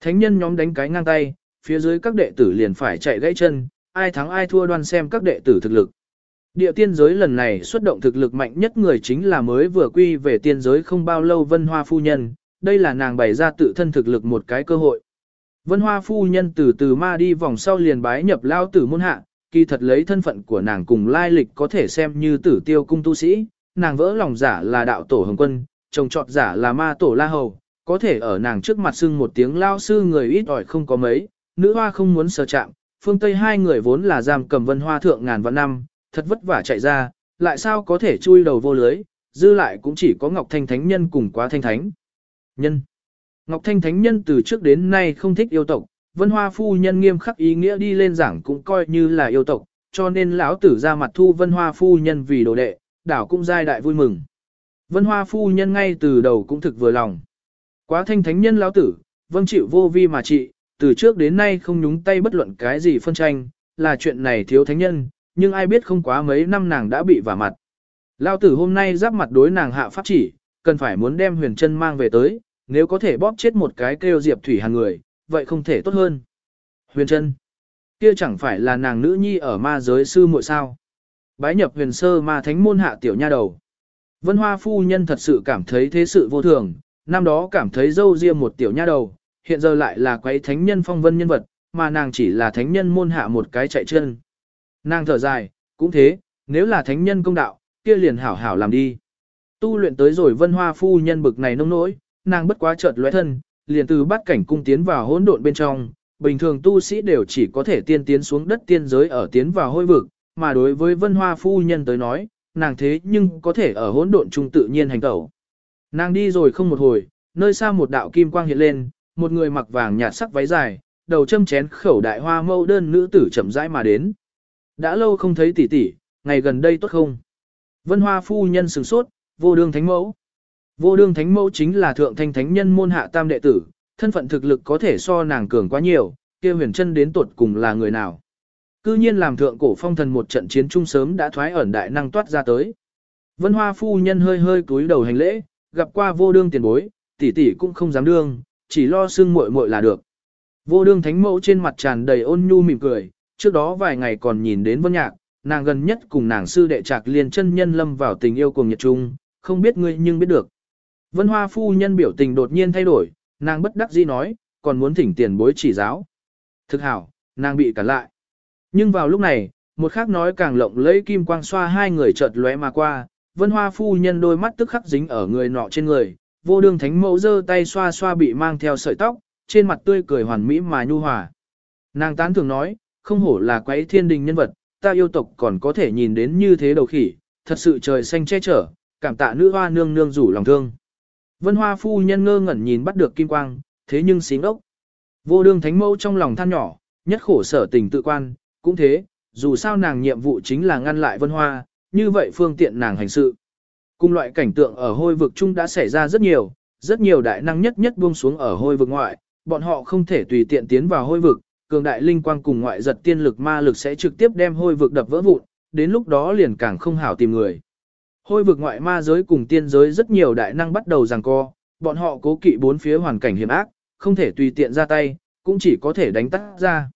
Thánh nhân nhóm đánh cái ngang tay, phía dưới các đệ tử liền phải chạy gãy chân, ai thắng ai thua đoan xem các đệ tử thực lực. Địa tiên giới lần này xuất động thực lực mạnh nhất người chính là mới vừa quy về tiên giới không bao lâu Vân Hoa Phu Nhân, đây là nàng bày ra tự thân thực lực một cái cơ hội. Vân Hoa Phu Nhân từ từ ma đi vòng sau liền bái nhập lao tử môn hạ, kỳ thật lấy thân phận của nàng cùng lai lịch có thể xem như tử tiêu cung tu sĩ, nàng vỡ lòng giả là đạo tổ hồng quân, chồng trọt giả là ma tổ la hầu, có thể ở nàng trước mặt xưng một tiếng lao sư người ít ỏi không có mấy, nữ hoa không muốn sờ chạm, phương Tây hai người vốn là giam cầm vân hoa thượng ngàn vạn năm, thật vất vả chạy ra, lại sao có thể chui đầu vô lưới, dư lại cũng chỉ có Ngọc Thanh Thánh Nhân cùng quá Thanh Thánh. Nhân Ngọc Thanh Thánh Nhân từ trước đến nay không thích yêu tộc, Vân Hoa Phu Nhân nghiêm khắc ý nghĩa đi lên giảng cũng coi như là yêu tộc, cho nên lão tử ra mặt thu Vân Hoa Phu Nhân vì đồ đệ, đảo cũng giai đại vui mừng. Vân Hoa phu nhân ngay từ đầu cũng thực vừa lòng. Quá thanh thánh nhân lão tử, vâng chịu vô vi mà trị, từ trước đến nay không nhúng tay bất luận cái gì phân tranh, là chuyện này thiếu thánh nhân, nhưng ai biết không quá mấy năm nàng đã bị vả mặt. lao tử hôm nay giáp mặt đối nàng hạ pháp chỉ, cần phải muốn đem huyền chân mang về tới, nếu có thể bóp chết một cái kêu diệp thủy hàng người, vậy không thể tốt hơn. Huyền chân, kia chẳng phải là nàng nữ nhi ở ma giới sư muội sao. Bái nhập huyền sơ ma thánh môn hạ tiểu nha đầu. Vân Hoa phu nhân thật sự cảm thấy thế sự vô thường, năm đó cảm thấy dâu riêng một tiểu nha đầu, hiện giờ lại là quấy thánh nhân phong vân nhân vật, mà nàng chỉ là thánh nhân môn hạ một cái chạy chân. Nàng thở dài, cũng thế, nếu là thánh nhân công đạo, kia liền hảo hảo làm đi. Tu luyện tới rồi vân hoa phu nhân bực này nông nỗi, nàng bất quá chợt lóe thân, liền từ bắt cảnh cung tiến vào hỗn độn bên trong, bình thường tu sĩ đều chỉ có thể tiên tiến xuống đất tiên giới ở tiến vào hôi vực, mà đối với vân hoa phu nhân tới nói, nàng thế nhưng có thể ở hỗn độn trung tự nhiên hành tẩu. Nàng đi rồi không một hồi, nơi xa một đạo kim quang hiện lên, một người mặc vàng nhạt sắc váy dài, đầu châm chén khẩu đại hoa mâu đơn nữ tử chậm rãi mà đến. Đã lâu không thấy tỷ tỷ, ngày gần đây tốt không? Vân Hoa phu nhân sửng sốt, vô đương thánh mẫu. Vô đương thánh mẫu chính là thượng thanh thánh nhân môn hạ tam đệ tử, thân phận thực lực có thể so nàng cường quá nhiều, kia huyền chân đến tuột cùng là người nào. Cư nhiên làm thượng cổ phong thần một trận chiến chung sớm đã thoái ẩn đại năng toát ra tới. Vân Hoa phu nhân hơi hơi cúi đầu hành lễ, gặp qua vô đương tiền bối, tỷ tỷ cũng không dám đương, chỉ lo xương muội muội là được. Vô đương thánh mẫu trên mặt tràn đầy ôn nhu mỉm cười, trước đó vài ngày còn nhìn đến vân nhạc, nàng gần nhất cùng nàng sư đệ trạc liền chân nhân lâm vào tình yêu cùng nhật trung, không biết ngươi nhưng biết được. Vân hoa phu nhân biểu tình đột nhiên thay đổi, nàng bất đắc dĩ nói, còn muốn thỉnh tiền bối chỉ giáo. Thực hảo, nàng bị cản lại. Nhưng vào lúc này, một khác nói càng lộng lẫy kim quang xoa hai người chợt lóe mà qua, vân hoa phu nhân đôi mắt tức khắc dính ở người nọ trên người, vô đương thánh mẫu giơ tay xoa xoa bị mang theo sợi tóc, trên mặt tươi cười hoàn mỹ mà nhu hòa. Nàng tán thường nói, không hổ là quái thiên đình nhân vật, ta yêu tộc còn có thể nhìn đến như thế đầu khỉ, thật sự trời xanh che chở, cảm tạ nữ hoa nương nương rủ lòng thương. Vân hoa phu nhân ngơ ngẩn nhìn bắt được kim quang, thế nhưng xính ốc. Vô đương thánh mẫu trong lòng than nhỏ, nhất khổ sở tình tự quan, cũng thế, dù sao nàng nhiệm vụ chính là ngăn lại vân hoa, như vậy phương tiện nàng hành sự. Cùng loại cảnh tượng ở hôi vực chung đã xảy ra rất nhiều, rất nhiều đại năng nhất nhất buông xuống ở hôi vực ngoại, bọn họ không thể tùy tiện tiến vào hôi vực, cường đại linh quang cùng ngoại giật tiên lực ma lực sẽ trực tiếp đem hôi vực đập vỡ vụn, đến lúc đó liền càng không hảo tìm người. Hôi vực ngoại ma giới cùng tiên giới rất nhiều đại năng bắt đầu giằng co, bọn họ cố kỵ bốn phía hoàn cảnh hiểm ác, không thể tùy tiện ra tay, cũng chỉ có thể đánh tắt ra.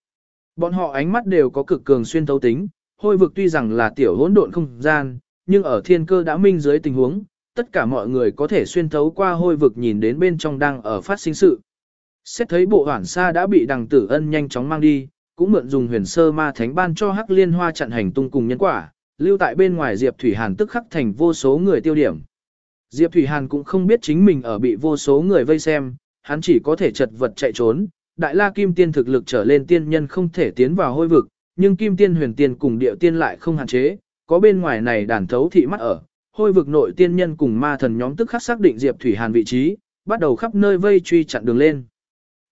Bọn họ ánh mắt đều có cực cường xuyên thấu tính, hôi vực tuy rằng là tiểu hỗn độn không gian, nhưng ở thiên cơ đã minh dưới tình huống, tất cả mọi người có thể xuyên thấu qua hôi vực nhìn đến bên trong đang ở phát sinh sự. Xét thấy bộ hoản xa đã bị đằng tử ân nhanh chóng mang đi, cũng mượn dùng huyền sơ ma thánh ban cho hắc liên hoa chặn hành tung cùng nhân quả, lưu tại bên ngoài Diệp Thủy Hàn tức khắc thành vô số người tiêu điểm. Diệp Thủy Hàn cũng không biết chính mình ở bị vô số người vây xem, hắn chỉ có thể chật vật chạy trốn. Đại La Kim Tiên thực lực trở lên tiên nhân không thể tiến vào hôi vực, nhưng Kim Tiên huyền tiên cùng điệu tiên lại không hạn chế, có bên ngoài này đàn thấu thị mắt ở. Hôi vực nội tiên nhân cùng ma thần nhóm tức khắc xác định Diệp Thủy Hàn vị trí, bắt đầu khắp nơi vây truy chặn đường lên.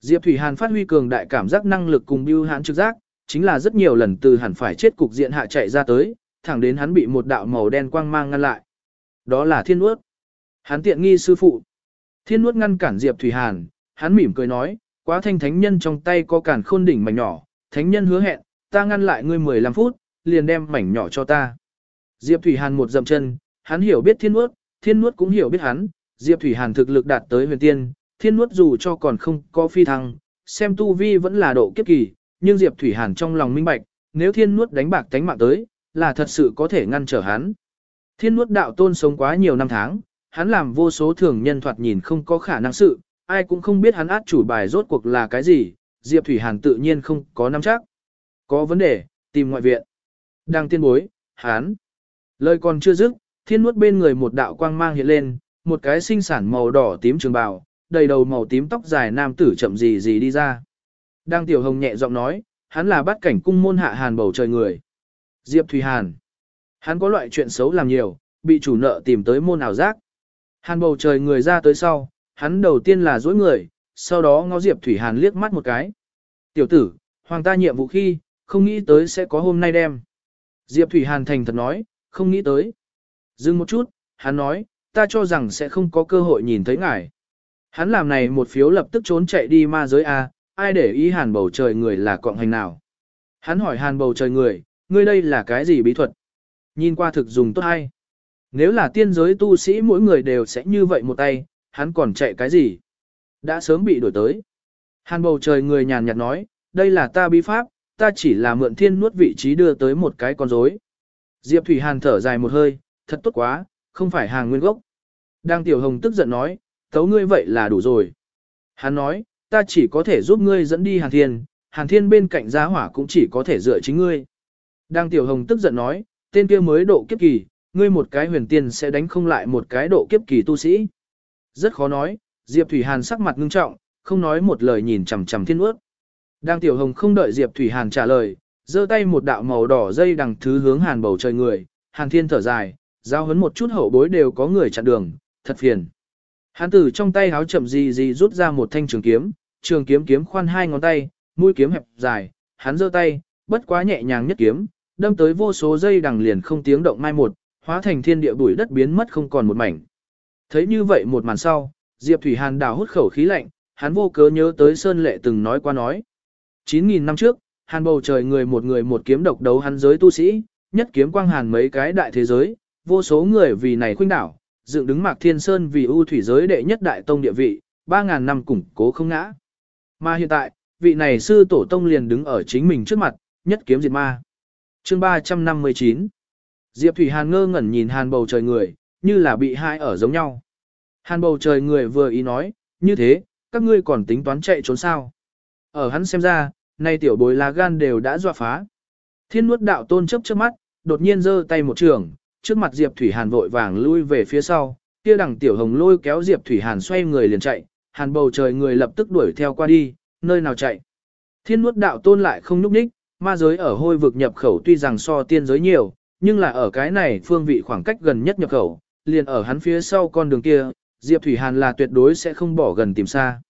Diệp Thủy Hàn phát huy cường đại cảm giác năng lực cùng bưu hãn trực giác, chính là rất nhiều lần từ hẳn phải chết cục diện hạ chạy ra tới, thẳng đến hắn bị một đạo màu đen quang mang ngăn lại. Đó là thiên nuốt. Hắn tiện nghi sư phụ. Thiên nuốt ngăn cản Diệp Thủy Hàn, hắn mỉm cười nói, quá thanh thánh nhân trong tay có cản khôn đỉnh mảnh nhỏ, thánh nhân hứa hẹn, ta ngăn lại ngươi 15 phút, liền đem mảnh nhỏ cho ta. Diệp Thủy Hàn một dậm chân, hắn hiểu biết thiên nuốt, thiên nuốt cũng hiểu biết hắn, Diệp Thủy Hàn thực lực đạt tới huyền tiên, thiên nuốt dù cho còn không có phi thăng, xem tu vi vẫn là độ kiếp kỳ, nhưng Diệp Thủy Hàn trong lòng minh bạch, nếu thiên nuốt đánh bạc tánh mạng tới, là thật sự có thể ngăn trở hắn. Thiên nuốt đạo tôn sống quá nhiều năm tháng, hắn làm vô số thường nhân thoạt nhìn không có khả năng sự, ai cũng không biết hắn át chủ bài rốt cuộc là cái gì, Diệp Thủy Hàn tự nhiên không có nắm chắc. Có vấn đề, tìm ngoại viện. Đang tiên bối, hắn. Lời còn chưa dứt, thiên nuốt bên người một đạo quang mang hiện lên, một cái sinh sản màu đỏ tím trường bào, đầy đầu màu tím tóc dài nam tử chậm gì gì đi ra. Đang tiểu hồng nhẹ giọng nói, hắn là bắt cảnh cung môn hạ hàn bầu trời người. Diệp Thủy Hàn. Hắn có loại chuyện xấu làm nhiều, bị chủ nợ tìm tới môn ảo giác. Hàn bầu trời người ra tới sau, hắn đầu tiên là dối người, sau đó ngó Diệp Thủy Hàn liếc mắt một cái. Tiểu tử, hoàng ta nhiệm vụ khi, không nghĩ tới sẽ có hôm nay đem. Diệp Thủy Hàn thành thật nói, không nghĩ tới. Dừng một chút, hắn nói, ta cho rằng sẽ không có cơ hội nhìn thấy ngài. Hắn làm này một phiếu lập tức trốn chạy đi ma giới A, ai để ý hàn bầu trời người là cộng hành nào. Hắn hỏi hàn bầu trời người, ngươi đây là cái gì bí thuật? Nhìn qua thực dùng tốt hay? Nếu là tiên giới tu sĩ mỗi người đều sẽ như vậy một tay, hắn còn chạy cái gì? Đã sớm bị đổi tới. Hàn bầu trời người nhàn nhạt nói, đây là ta bí pháp, ta chỉ là mượn thiên nuốt vị trí đưa tới một cái con rối. Diệp Thủy Hàn thở dài một hơi, thật tốt quá, không phải hàng nguyên gốc. Đang tiểu hồng tức giận nói, tấu ngươi vậy là đủ rồi. Hắn nói, ta chỉ có thể giúp ngươi dẫn đi Hàn Thiên, Hàn Thiên bên cạnh giá hỏa cũng chỉ có thể dựa chính ngươi. Đang tiểu hồng tức giận nói, tên kia mới độ kiếp kỳ, ngươi một cái huyền tiên sẽ đánh không lại một cái độ kiếp kỳ tu sĩ. Rất khó nói, Diệp Thủy Hàn sắc mặt ngưng trọng, không nói một lời nhìn chằm chằm thiên Ước. Đang tiểu hồng không đợi Diệp Thủy Hàn trả lời, giơ tay một đạo màu đỏ dây đằng thứ hướng Hàn bầu trời người, Hàn Thiên thở dài, giao hấn một chút hậu bối đều có người chặn đường, thật phiền. Hán tử trong tay háo chậm gì gì rút ra một thanh trường kiếm, trường kiếm kiếm khoan hai ngón tay, mũi kiếm hẹp dài, hắn giơ tay, bất quá nhẹ nhàng nhất kiếm, đâm tới vô số dây đằng liền không tiếng động mai một, hóa thành thiên địa bụi đất biến mất không còn một mảnh. Thấy như vậy một màn sau, Diệp Thủy Hàn đào hút khẩu khí lạnh, hắn vô cớ nhớ tới Sơn Lệ từng nói qua nói. 9.000 năm trước, Hàn bầu trời người một người một kiếm độc đấu hắn giới tu sĩ, nhất kiếm quang hàn mấy cái đại thế giới, vô số người vì này khuynh đảo, dựng đứng Mạc Thiên Sơn vì ưu thủy giới đệ nhất đại tông địa vị, 3.000 năm củng cố không ngã. Mà hiện tại, vị này sư tổ tông liền đứng ở chính mình trước mặt, nhất kiếm diệt ma. chương 359 Diệp Thủy Hàn ngơ ngẩn nhìn hàn bầu trời người, như là bị hai ở giống nhau. Hàn bầu trời người vừa ý nói, như thế, các ngươi còn tính toán chạy trốn sao. Ở hắn xem ra, nay tiểu bối lá gan đều đã dọa phá. Thiên nuốt đạo tôn chấp trước mắt, đột nhiên giơ tay một trường, trước mặt Diệp Thủy Hàn vội vàng lui về phía sau, kia đằng tiểu hồng lôi kéo Diệp Thủy Hàn xoay người liền chạy, hàn bầu trời người lập tức đuổi theo qua đi, nơi nào chạy. Thiên nuốt đạo tôn lại không nhúc nhích, ma giới ở hôi vực nhập khẩu tuy rằng so tiên giới nhiều, nhưng là ở cái này phương vị khoảng cách gần nhất nhập khẩu, liền ở hắn phía sau con đường kia, Diệp Thủy Hàn là tuyệt đối sẽ không bỏ gần tìm xa.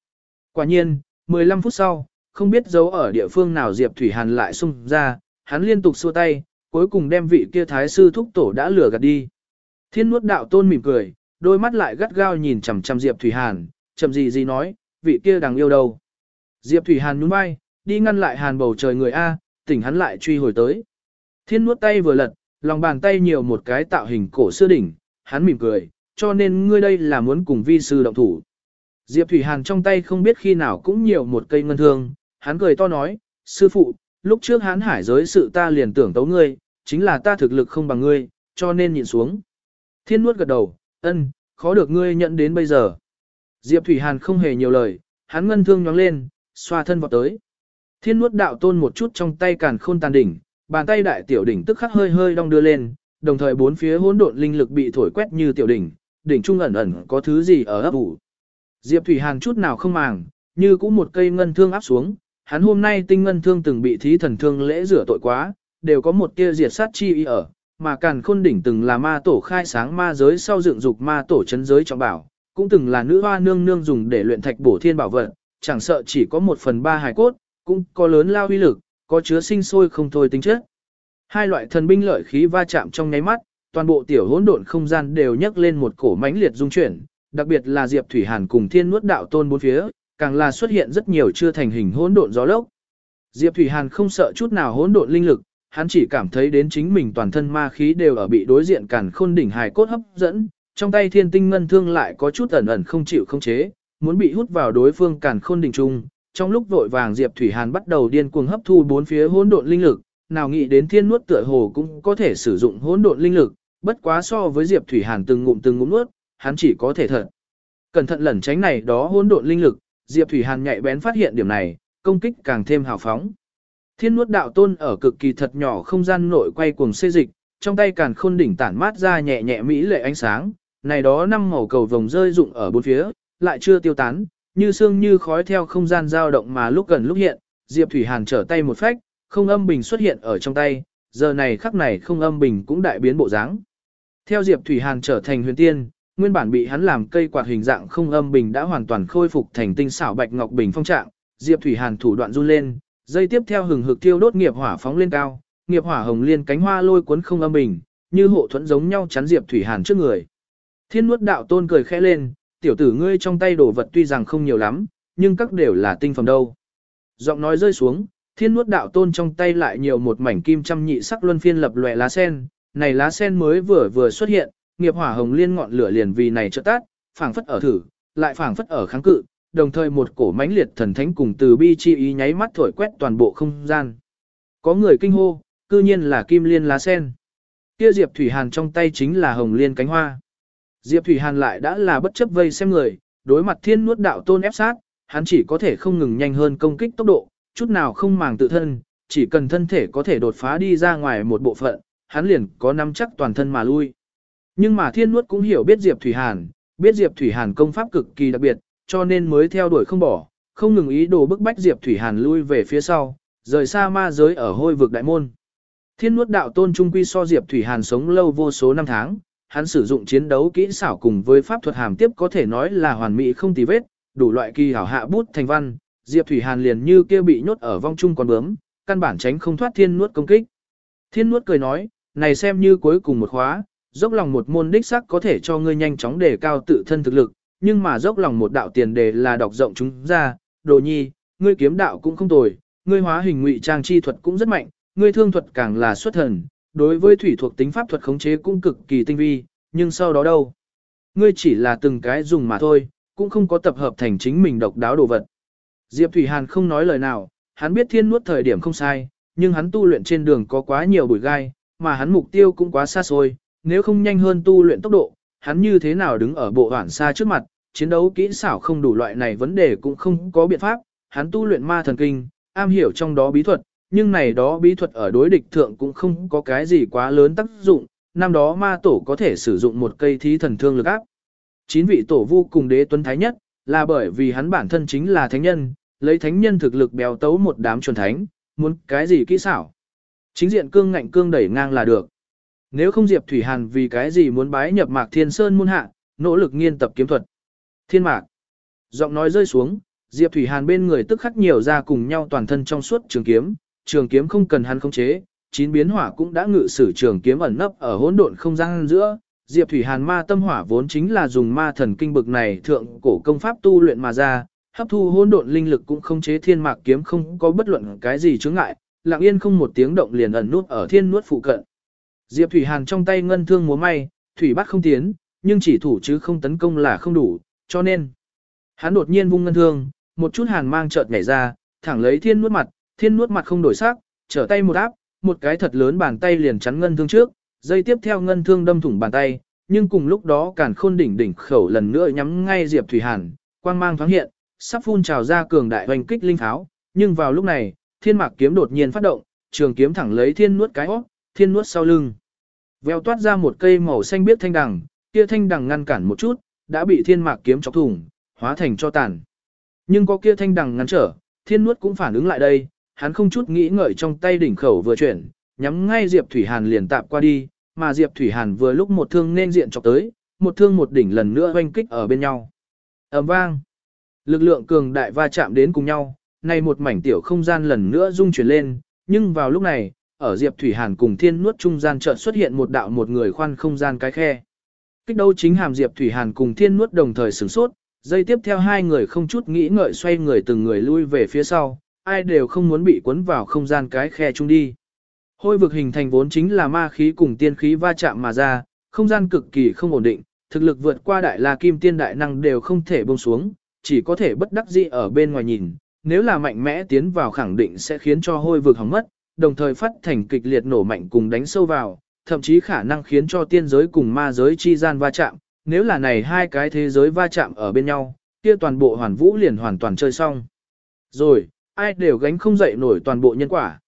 Quả nhiên, 15 phút sau, không biết giấu ở địa phương nào Diệp Thủy Hàn lại xung ra, hắn liên tục xua tay, cuối cùng đem vị kia thái sư thúc tổ đã lừa gạt đi. Thiên nuốt đạo tôn mỉm cười, đôi mắt lại gắt gao nhìn chằm chằm Diệp Thủy Hàn, chậm gì gì nói, vị kia đang yêu đâu. Diệp Thủy Hàn nhún vai, đi ngăn lại Hàn bầu trời người A, tỉnh hắn lại truy hồi tới. Thiên nuốt tay vừa lật, lòng bàn tay nhiều một cái tạo hình cổ xưa đỉnh, hắn mỉm cười, cho nên ngươi đây là muốn cùng vi sư động thủ. Diệp Thủy Hàn trong tay không biết khi nào cũng nhiều một cây ngân thương, hắn cười to nói, sư phụ, lúc trước hắn hải giới sự ta liền tưởng tấu ngươi, chính là ta thực lực không bằng ngươi, cho nên nhìn xuống. Thiên nuốt gật đầu, ân, khó được ngươi nhận đến bây giờ. Diệp Thủy Hàn không hề nhiều lời, hắn ngân thương nhóng lên, xoa thân vào tới. Thiên nuốt đạo tôn một chút trong tay càn khôn tàn đỉnh, bàn tay đại tiểu đỉnh tức khắc hơi hơi đong đưa lên, đồng thời bốn phía hỗn độn linh lực bị thổi quét như tiểu đỉnh, đỉnh trung ẩn ẩn có thứ gì ở ấp ủ. Diệp Thủy Hàn chút nào không màng, như cũng một cây ngân thương áp xuống, hắn hôm nay tinh ngân thương từng bị thí thần thương lễ rửa tội quá, đều có một tia diệt sát chi ý ở, mà càn khôn đỉnh từng là ma tổ khai sáng ma giới sau dựng dục ma tổ chấn giới trọng bảo, cũng từng là nữ hoa nương nương dùng để luyện thạch bổ thiên bảo vật, chẳng sợ chỉ có một phần ba hài cốt, cũng có lớn lao uy lực, có chứa sinh sôi không thôi tính chất. Hai loại thần binh lợi khí va chạm trong nháy mắt, toàn bộ tiểu hỗn độn không gian đều nhấc lên một cổ mãnh liệt dung chuyển, đặc biệt là Diệp Thủy Hàn cùng Thiên Nuốt Đạo Tôn bốn phía, càng là xuất hiện rất nhiều chưa thành hình hỗn độn gió lốc. Diệp Thủy Hàn không sợ chút nào hỗn độn linh lực, hắn chỉ cảm thấy đến chính mình toàn thân ma khí đều ở bị đối diện cản khôn đỉnh hài cốt hấp dẫn, trong tay thiên tinh ngân thương lại có chút ẩn ẩn không chịu không chế, muốn bị hút vào đối phương cản khôn đỉnh trung. Trong lúc vội vàng Diệp Thủy Hàn bắt đầu điên cuồng hấp thu bốn phía hỗn độn linh lực, nào nghĩ đến thiên nuốt tựa hồ cũng có thể sử dụng hỗn độn linh lực, bất quá so với Diệp Thủy Hàn từng ngụm từng ngụm nuốt, hắn chỉ có thể thật. Cẩn thận lẩn tránh này đó hỗn độn linh lực, Diệp Thủy Hàn nhạy bén phát hiện điểm này, công kích càng thêm hào phóng. Thiên nuốt đạo tôn ở cực kỳ thật nhỏ không gian nội quay cuồng xê dịch, trong tay càn khôn đỉnh tản mát ra nhẹ nhẹ mỹ lệ ánh sáng, này đó năm màu cầu vồng rơi rụng ở bốn phía, lại chưa tiêu tán, như sương như khói theo không gian dao động mà lúc gần lúc hiện, Diệp Thủy Hàn trở tay một phách, không âm bình xuất hiện ở trong tay, giờ này khắc này không âm bình cũng đại biến bộ dáng. Theo Diệp Thủy Hàn trở thành huyền tiên, nguyên bản bị hắn làm cây quạt hình dạng không âm bình đã hoàn toàn khôi phục thành tinh xảo bạch ngọc bình phong trạng, Diệp Thủy Hàn thủ đoạn run lên, dây tiếp theo hừng hực thiêu đốt nghiệp hỏa phóng lên cao, nghiệp hỏa hồng liên cánh hoa lôi cuốn không âm bình, như hộ thuẫn giống nhau chắn Diệp Thủy Hàn trước người. Thiên nuốt đạo tôn cười khẽ lên, tiểu tử ngươi trong tay đồ vật tuy rằng không nhiều lắm, nhưng các đều là tinh phẩm đâu. Giọng nói rơi xuống, thiên nuốt đạo tôn trong tay lại nhiều một mảnh kim trăm nhị sắc luân phiên lập lòe lá sen, này lá sen mới vừa vừa xuất hiện, nghiệp hỏa hồng liên ngọn lửa liền vì này trợ tát, phảng phất ở thử, lại phảng phất ở kháng cự, đồng thời một cổ mãnh liệt thần thánh cùng từ bi chi ý nháy mắt thổi quét toàn bộ không gian. Có người kinh hô, cư nhiên là kim liên lá sen. Kia Diệp Thủy Hàn trong tay chính là hồng liên cánh hoa. Diệp Thủy Hàn lại đã là bất chấp vây xem người, đối mặt thiên nuốt đạo tôn ép sát, hắn chỉ có thể không ngừng nhanh hơn công kích tốc độ, chút nào không màng tự thân, chỉ cần thân thể có thể đột phá đi ra ngoài một bộ phận, hắn liền có nắm chắc toàn thân mà lui. Nhưng mà thiên nuốt cũng hiểu biết Diệp Thủy Hàn, biết Diệp Thủy Hàn công pháp cực kỳ đặc biệt, cho nên mới theo đuổi không bỏ, không ngừng ý đồ bức bách Diệp Thủy Hàn lui về phía sau, rời xa ma giới ở hôi vực đại môn. Thiên nuốt đạo tôn trung quy so Diệp Thủy Hàn sống lâu vô số năm tháng, hắn sử dụng chiến đấu kỹ xảo cùng với pháp thuật hàm tiếp có thể nói là hoàn mỹ không tì vết, đủ loại kỳ hảo hạ bút thành văn, Diệp Thủy Hàn liền như kia bị nhốt ở vong trung còn bướm, căn bản tránh không thoát thiên nuốt công kích. Thiên nuốt cười nói, này xem như cuối cùng một khóa, dốc lòng một môn đích sắc có thể cho ngươi nhanh chóng đề cao tự thân thực lực, nhưng mà dốc lòng một đạo tiền đề là đọc rộng chúng ra, đồ nhi, ngươi kiếm đạo cũng không tồi, ngươi hóa hình ngụy trang chi thuật cũng rất mạnh, ngươi thương thuật càng là xuất thần, đối với thủy thuộc tính pháp thuật khống chế cũng cực kỳ tinh vi, nhưng sau đó đâu? Ngươi chỉ là từng cái dùng mà thôi, cũng không có tập hợp thành chính mình độc đáo đồ vật. Diệp Thủy Hàn không nói lời nào, hắn biết thiên nuốt thời điểm không sai, nhưng hắn tu luyện trên đường có quá nhiều bụi gai, mà hắn mục tiêu cũng quá xa xôi, nếu không nhanh hơn tu luyện tốc độ, hắn như thế nào đứng ở bộ hoảng xa trước mặt, chiến đấu kỹ xảo không đủ loại này vấn đề cũng không có biện pháp, hắn tu luyện ma thần kinh, am hiểu trong đó bí thuật, nhưng này đó bí thuật ở đối địch thượng cũng không có cái gì quá lớn tác dụng, năm đó ma tổ có thể sử dụng một cây thí thần thương lực áp. Chín vị tổ vu cùng đế tuấn thái nhất, là bởi vì hắn bản thân chính là thánh nhân, lấy thánh nhân thực lực béo tấu một đám chuẩn thánh, muốn cái gì kỹ xảo. Chính diện cương ngạnh cương đẩy ngang là được. Nếu không Diệp Thủy Hàn vì cái gì muốn bái nhập Mạc Thiên Sơn môn hạ, nỗ lực nghiên tập kiếm thuật. Thiên Mạc. Giọng nói rơi xuống, Diệp Thủy Hàn bên người tức khắc nhiều ra cùng nhau toàn thân trong suốt trường kiếm, trường kiếm không cần hắn khống chế, chín biến hỏa cũng đã ngự sử trường kiếm ẩn nấp ở hỗn độn không gian giữa. Diệp Thủy Hàn ma tâm hỏa vốn chính là dùng ma thần kinh bực này thượng cổ công pháp tu luyện mà ra, hấp thu hỗn độn linh lực cũng không chế thiên mạc kiếm không có bất luận cái gì chướng ngại, lặng yên không một tiếng động liền ẩn nút ở thiên nuốt phụ cận. Diệp Thủy Hàn trong tay ngân thương múa may, thủy bắt không tiến, nhưng chỉ thủ chứ không tấn công là không đủ, cho nên hắn đột nhiên vung ngân thương, một chút hàn mang chợt nhảy ra, thẳng lấy thiên nuốt mặt, thiên nuốt mặt không đổi sắc, trở tay một áp, một cái thật lớn bàn tay liền chắn ngân thương trước, dây tiếp theo ngân thương đâm thủng bàn tay, nhưng cùng lúc đó càn khôn đỉnh đỉnh khẩu lần nữa nhắm ngay Diệp Thủy Hàn, quang mang thoáng hiện, sắp phun trào ra cường đại hoành kích linh pháo, nhưng vào lúc này, thiên mạc kiếm đột nhiên phát động, trường kiếm thẳng lấy thiên nuốt cái óc, thiên nuốt sau lưng. Vèo toát ra một cây màu xanh biếc thanh đằng, kia thanh đằng ngăn cản một chút, đã bị thiên mạc kiếm chọc thủng, hóa thành cho tàn. Nhưng có kia thanh đằng ngăn trở, thiên nuốt cũng phản ứng lại đây, hắn không chút nghĩ ngợi trong tay đỉnh khẩu vừa chuyển, nhắm ngay Diệp Thủy Hàn liền tạp qua đi, mà Diệp Thủy Hàn vừa lúc một thương nên diện chọc tới, một thương một đỉnh lần nữa oanh kích ở bên nhau. ầm vang. Lực lượng cường đại va chạm đến cùng nhau, này một mảnh tiểu không gian lần nữa rung chuyển lên, nhưng vào lúc này, ở Diệp Thủy Hàn cùng Thiên Nuốt trung gian chợt xuất hiện một đạo một người khoan không gian cái khe. Kích đâu chính hàm Diệp Thủy Hàn cùng Thiên Nuốt đồng thời sửng sốt, dây tiếp theo hai người không chút nghĩ ngợi xoay người từng người lui về phía sau, ai đều không muốn bị cuốn vào không gian cái khe chung đi. Hôi vực hình thành vốn chính là ma khí cùng tiên khí va chạm mà ra, không gian cực kỳ không ổn định, thực lực vượt qua đại la kim tiên đại năng đều không thể buông xuống, chỉ có thể bất đắc dĩ ở bên ngoài nhìn, nếu là mạnh mẽ tiến vào khẳng định sẽ khiến cho hôi vực hỏng mất, đồng thời phát thành kịch liệt nổ mạnh cùng đánh sâu vào, thậm chí khả năng khiến cho tiên giới cùng ma giới chi gian va chạm, nếu là này hai cái thế giới va chạm ở bên nhau, kia toàn bộ hoàn vũ liền hoàn toàn chơi xong. Rồi, ai đều gánh không dậy nổi toàn bộ nhân quả.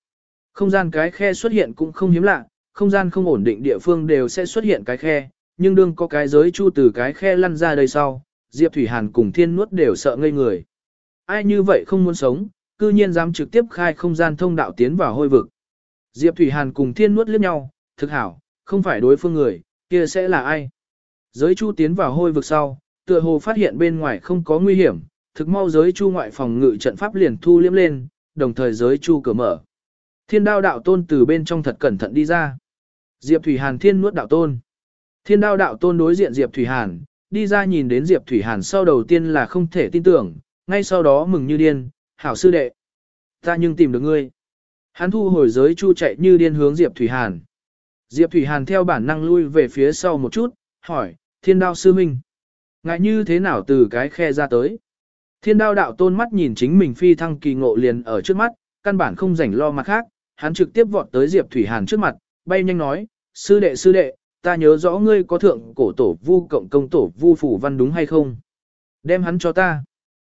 Không gian cái khe xuất hiện cũng không hiếm lạ, không gian không ổn định địa phương đều sẽ xuất hiện cái khe, nhưng đương có cái giới chu từ cái khe lăn ra đây sau, Diệp Thủy Hàn cùng Thiên Nuốt đều sợ ngây người. Ai như vậy không muốn sống, cư nhiên dám trực tiếp khai không gian thông đạo tiến vào hôi vực. Diệp Thủy Hàn cùng Thiên Nuốt liếc nhau, thực hảo, không phải đối phương người, kia sẽ là ai? Giới chu tiến vào hôi vực sau, tựa hồ phát hiện bên ngoài không có nguy hiểm, thực mau giới chu ngoại phòng ngự trận pháp liền thu liếm lên, đồng thời giới chu cửa mở. Thiên đao đạo tôn từ bên trong thật cẩn thận đi ra. Diệp Thủy Hàn thiên nuốt đạo tôn. Thiên đao đạo tôn đối diện Diệp Thủy Hàn, đi ra nhìn đến Diệp Thủy Hàn sau đầu tiên là không thể tin tưởng, ngay sau đó mừng như điên, hảo sư đệ. Ta nhưng tìm được ngươi. Hắn thu hồi giới chu chạy như điên hướng Diệp Thủy Hàn. Diệp Thủy Hàn theo bản năng lui về phía sau một chút, hỏi, thiên đao sư minh. Ngại như thế nào từ cái khe ra tới? Thiên đao đạo tôn mắt nhìn chính mình phi thăng kỳ ngộ liền ở trước mắt, căn bản không rảnh lo mặt khác, hắn trực tiếp vọt tới Diệp Thủy Hàn trước mặt, bay nhanh nói, sư đệ sư đệ, ta nhớ rõ ngươi có thượng cổ tổ vu cộng công tổ vu phủ văn đúng hay không? Đem hắn cho ta.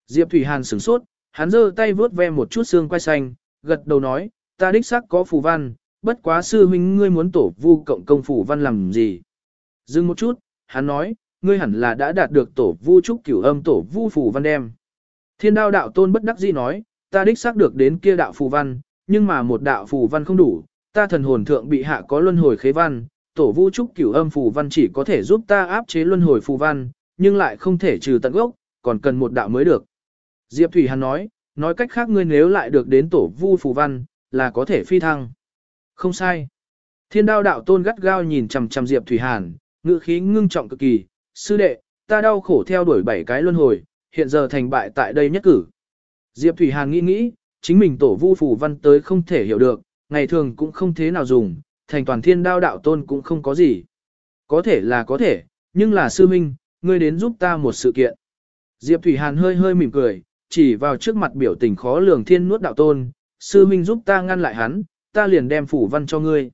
Diệp Thủy Hàn sửng sốt, hắn giơ tay vướt ve một chút xương quai xanh, gật đầu nói, ta đích xác có phù văn, bất quá sư huynh ngươi muốn tổ vu cộng công phù văn làm gì? Dừng một chút, hắn nói, ngươi hẳn là đã đạt được tổ vu trúc cửu âm tổ vu phù văn đem. Thiên đao đạo tôn bất đắc dĩ nói, ta đích xác được đến kia đạo phù văn, nhưng mà một đạo phù văn không đủ, ta thần hồn thượng bị hạ có luân hồi khế văn, tổ vu trúc cửu âm phù văn chỉ có thể giúp ta áp chế luân hồi phù văn, nhưng lại không thể trừ tận gốc, còn cần một đạo mới được. Diệp Thủy Hàn nói, nói cách khác ngươi nếu lại được đến tổ vu phù văn, là có thể phi thăng. Không sai. Thiên đao đạo tôn gắt gao nhìn chằm chằm Diệp Thủy Hàn, ngữ khí ngưng trọng cực kỳ, sư đệ, ta đau khổ theo đuổi bảy cái luân hồi, hiện giờ thành bại tại đây nhất cử. Diệp Thủy Hàn nghĩ nghĩ, chính mình tổ vu phù văn tới không thể hiểu được, ngày thường cũng không thế nào dùng, thành toàn thiên đao đạo tôn cũng không có gì. Có thể là có thể, nhưng là sư minh, ngươi đến giúp ta một sự kiện. Diệp Thủy Hàn hơi hơi mỉm cười, chỉ vào trước mặt biểu tình khó lường thiên nuốt đạo tôn, sư minh giúp ta ngăn lại hắn, ta liền đem phủ văn cho ngươi.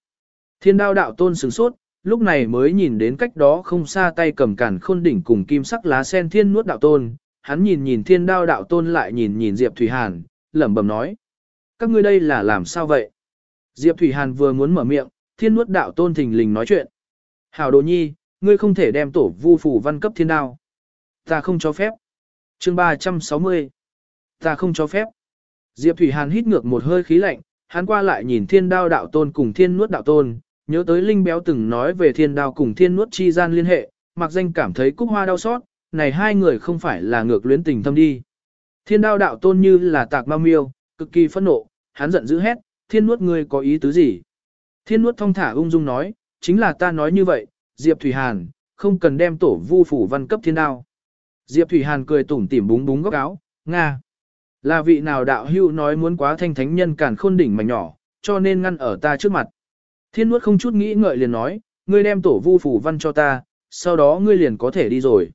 Thiên đao đạo tôn sửng sốt, lúc này mới nhìn đến cách đó không xa tay cầm cản khôn đỉnh cùng kim sắc lá sen thiên nuốt đạo tôn, hắn nhìn nhìn thiên đao đạo tôn lại nhìn nhìn Diệp Thủy Hàn, lẩm bẩm nói. Các ngươi đây là làm sao vậy? Diệp Thủy Hàn vừa muốn mở miệng, thiên nuốt đạo tôn thình lình nói chuyện. Hảo đồ nhi, ngươi không thể đem tổ vu phủ văn cấp thiên đao. Ta không cho phép. chương 360. Ta không cho phép. Diệp Thủy Hàn hít ngược một hơi khí lạnh, hắn qua lại nhìn thiên đao đạo tôn cùng thiên nuốt đạo tôn, nhớ tới Linh Béo từng nói về thiên đao cùng thiên nuốt chi gian liên hệ, mặc danh cảm thấy cúc hoa đau xót, này hai người không phải là ngược luyến tình thâm đi. Thiên đao đạo tôn như là tạc ma miêu, cực kỳ phẫn nộ, hắn giận dữ hét, thiên nuốt ngươi có ý tứ gì? Thiên nuốt thong thả ung dung nói, chính là ta nói như vậy, Diệp Thủy Hàn, không cần đem tổ vu phủ văn cấp thiên đao. Diệp Thủy Hàn cười tủm tỉm búng búng góc áo, Nga. Là vị nào đạo hưu nói muốn quá thanh thánh nhân cản khôn đỉnh mảnh nhỏ, cho nên ngăn ở ta trước mặt. Thiên nuốt không chút nghĩ ngợi liền nói, ngươi đem tổ vu phủ văn cho ta, sau đó ngươi liền có thể đi rồi.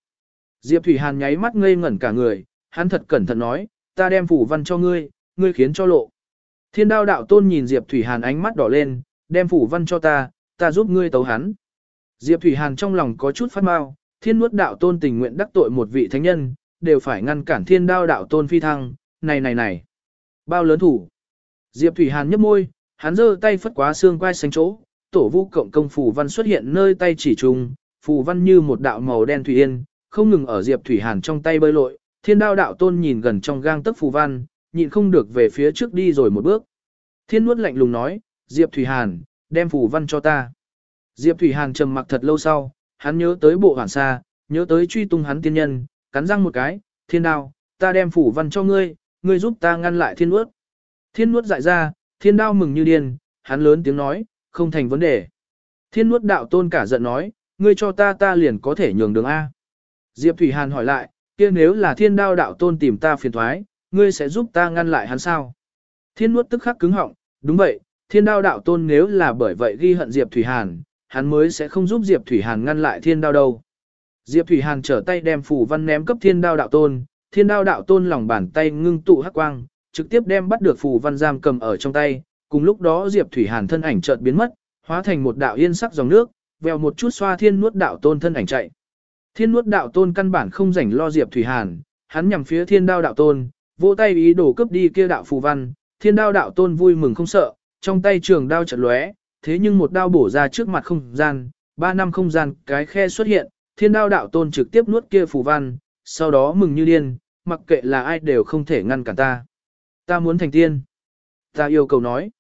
Diệp Thủy Hàn nháy mắt ngây ngẩn cả người, hắn thật cẩn thận nói, ta đem phủ văn cho ngươi, ngươi khiến cho lộ. Thiên đao đạo tôn nhìn Diệp Thủy Hàn ánh mắt đỏ lên, đem phủ văn cho ta, ta giúp ngươi tấu hắn. Diệp Thủy Hàn trong lòng có chút phát mau, thiên nuốt đạo tôn tình nguyện đắc tội một vị thánh nhân, đều phải ngăn cản thiên đao đạo tôn phi thăng, này này này. Bao lớn thủ. Diệp Thủy Hàn nhấp môi, hắn giơ tay phất quá xương quai xanh chỗ, tổ vũ cộng công phù văn xuất hiện nơi tay chỉ trùng, phù văn như một đạo màu đen thủy yên, không ngừng ở Diệp Thủy Hàn trong tay bơi lội, thiên đao đạo tôn nhìn gần trong gang tấc phù văn, nhịn không được về phía trước đi rồi một bước. Thiên nuốt lạnh lùng nói, Diệp Thủy Hàn, đem phù văn cho ta. Diệp Thủy Hàn trầm mặc thật lâu sau, hắn nhớ tới bộ hoàn sa, nhớ tới truy tung hắn tiên nhân, cắn răng một cái, thiên đao, ta đem phù văn cho ngươi, ngươi giúp ta ngăn lại thiên nuốt. Thiên nuốt dại ra, thiên đao mừng như điên, hắn lớn tiếng nói, không thành vấn đề. Thiên nuốt đạo tôn cả giận nói, ngươi cho ta ta liền có thể nhường đường A. Diệp Thủy Hàn hỏi lại, kia nếu là thiên đao đạo tôn tìm ta phiền thoái, ngươi sẽ giúp ta ngăn lại hắn sao? Thiên nuốt tức khắc cứng họng, đúng vậy, thiên đao đạo tôn nếu là bởi vậy ghi hận Diệp Thủy Hàn, hắn mới sẽ không giúp Diệp Thủy Hàn ngăn lại thiên đao đâu. Diệp Thủy Hàn trở tay đem phủ văn ném cấp thiên đao đạo tôn, thiên đao đạo tôn lòng bàn tay ngưng tụ hắc quang, trực tiếp đem bắt được phù văn giam cầm ở trong tay, cùng lúc đó Diệp Thủy Hàn thân ảnh chợt biến mất, hóa thành một đạo yên sắc dòng nước, vèo một chút xoa thiên nuốt đạo tôn thân ảnh chạy. Thiên nuốt đạo tôn căn bản không rảnh lo Diệp Thủy Hàn, hắn nhằm phía thiên đao đạo tôn, vỗ tay ý đồ cướp đi kia đạo phù văn, thiên đao đạo tôn vui mừng không sợ, trong tay trường đao chợt lóe, thế nhưng một đao bổ ra trước mặt không gian, ba năm không gian cái khe xuất hiện, thiên đao đạo tôn trực tiếp nuốt kia phù văn, sau đó mừng như điên, mặc kệ là ai đều không thể ngăn cản ta. Ta muốn thành tiên. Ta yêu cầu nói.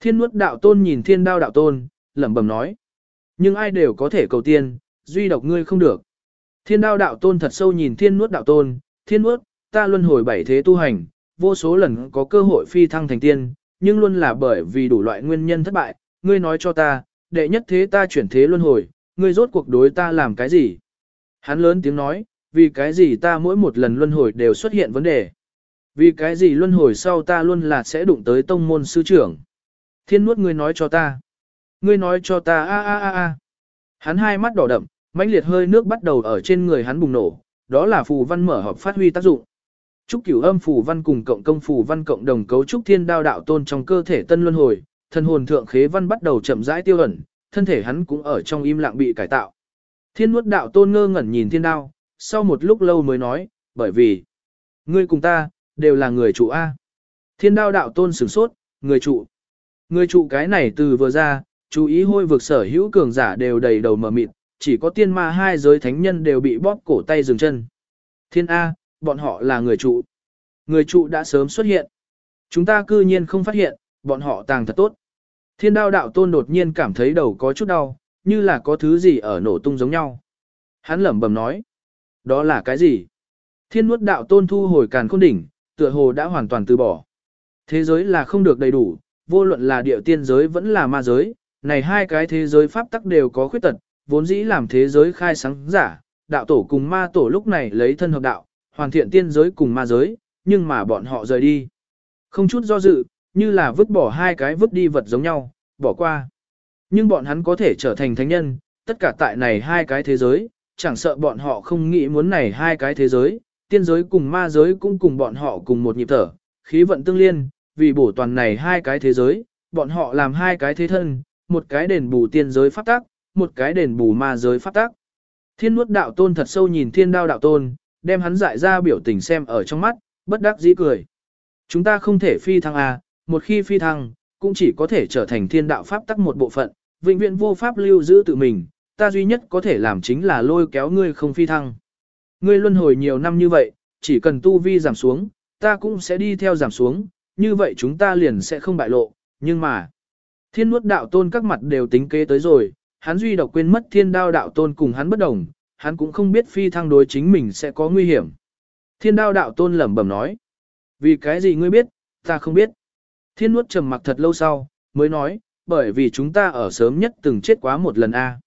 Thiên nuốt đạo tôn nhìn thiên đao đạo tôn, lẩm bẩm nói. Nhưng ai đều có thể cầu tiên, duy độc ngươi không được. Thiên đao đạo tôn thật sâu nhìn thiên nuốt đạo tôn, thiên nuốt, ta luân hồi bảy thế tu hành, vô số lần có cơ hội phi thăng thành tiên, nhưng luôn là bởi vì đủ loại nguyên nhân thất bại, ngươi nói cho ta, đệ nhất thế ta chuyển thế luân hồi, ngươi rốt cuộc đối ta làm cái gì? Hắn lớn tiếng nói, vì cái gì ta mỗi một lần luân hồi đều xuất hiện vấn đề? Vì cái gì luân hồi sau ta luôn là sẽ đụng tới tông môn sư trưởng? Thiên nuốt ngươi nói cho ta. Ngươi nói cho ta a a a a. Hắn hai mắt đỏ đậm, mãnh liệt hơi nước bắt đầu ở trên người hắn bùng nổ, đó là phù văn mở họp phát huy tác dụng. Trúc cửu âm phù văn cùng cộng công phù văn cộng đồng cấu trúc thiên đao đạo tôn trong cơ thể tân luân hồi, thân hồn thượng khế văn bắt đầu chậm rãi tiêu ẩn, thân thể hắn cũng ở trong im lặng bị cải tạo. Thiên nuốt đạo tôn ngơ ngẩn nhìn thiên đao, sau một lúc lâu mới nói, bởi vì, ngươi cùng ta, đều là người chủ A. Thiên đao đạo tôn sửng sốt, người trụ. Người trụ cái này từ vừa ra, chú ý hôi vực sở hữu cường giả đều đầy đầu mở mịt, chỉ có tiên ma hai giới thánh nhân đều bị bóp cổ tay dừng chân. Thiên A, bọn họ là người trụ. Người trụ đã sớm xuất hiện. Chúng ta cư nhiên không phát hiện, bọn họ tàng thật tốt. Thiên đao đạo tôn đột nhiên cảm thấy đầu có chút đau, như là có thứ gì ở nổ tung giống nhau. Hắn lẩm bẩm nói. Đó là cái gì? Thiên nuốt đạo tôn thu hồi càn khôn đỉnh, tựa hồ đã hoàn toàn từ bỏ. Thế giới là không được đầy đủ, vô luận là địa tiên giới vẫn là ma giới, này hai cái thế giới pháp tắc đều có khuyết tật, vốn dĩ làm thế giới khai sáng giả, đạo tổ cùng ma tổ lúc này lấy thân hợp đạo, hoàn thiện tiên giới cùng ma giới, nhưng mà bọn họ rời đi. Không chút do dự, như là vứt bỏ hai cái vứt đi vật giống nhau, bỏ qua. Nhưng bọn hắn có thể trở thành thánh nhân, tất cả tại này hai cái thế giới, chẳng sợ bọn họ không nghĩ muốn này hai cái thế giới, tiên giới cùng ma giới cũng cùng bọn họ cùng một nhịp thở, khí vận tương liên, vì bổ toàn này hai cái thế giới, bọn họ làm hai cái thế thân, một cái đền bù tiên giới pháp tác, một cái đền bù ma giới pháp tác. Thiên nuốt đạo tôn thật sâu nhìn thiên đao đạo tôn, đem hắn dại ra biểu tình xem ở trong mắt, bất đắc dĩ cười. Chúng ta không thể phi thăng à, một khi phi thăng, cũng chỉ có thể trở thành thiên đạo pháp tắc một bộ phận, vĩnh viễn vô pháp lưu giữ tự mình, ta duy nhất có thể làm chính là lôi kéo ngươi không phi thăng. Ngươi luân hồi nhiều năm như vậy, chỉ cần tu vi giảm xuống, ta cũng sẽ đi theo giảm xuống, như vậy chúng ta liền sẽ không bại lộ, nhưng mà, thiên nuốt đạo tôn các mặt đều tính kế tới rồi, hắn duy độc quên mất thiên đao đạo tôn cùng hắn bất đồng, hắn cũng không biết phi thăng đối chính mình sẽ có nguy hiểm. Thiên đao đạo tôn lẩm bẩm nói, vì cái gì ngươi biết, ta không biết. Thiên nuốt trầm mặc thật lâu sau, mới nói, bởi vì chúng ta ở sớm nhất từng chết quá một lần a.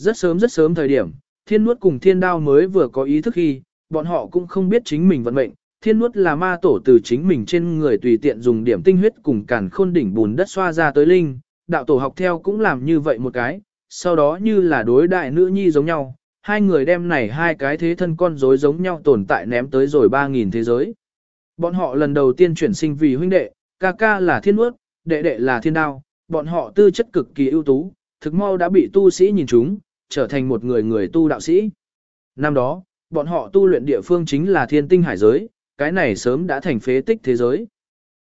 Rất sớm rất sớm thời điểm, thiên nuốt cùng thiên đao mới vừa có ý thức khi, bọn họ cũng không biết chính mình vận mệnh. Thiên nuốt là ma tổ từ chính mình trên người tùy tiện dùng điểm tinh huyết cùng càn khôn đỉnh bùn đất xoa ra tới linh, đạo tổ học theo cũng làm như vậy một cái, sau đó như là đối đại nữ nhi giống nhau, hai người đem này hai cái thế thân con rối giống nhau tồn tại ném tới rồi 3.000 thế giới. Bọn họ lần đầu tiên chuyển sinh vì huynh đệ, ca ca là thiên nuốt, đệ đệ là thiên đao, bọn họ tư chất cực kỳ ưu tú, thực mau đã bị tu sĩ nhìn chúng, trở thành một người người tu đạo sĩ. Năm đó, bọn họ tu luyện địa phương chính là thiên tinh hải giới, cái này sớm đã thành phế tích thế giới.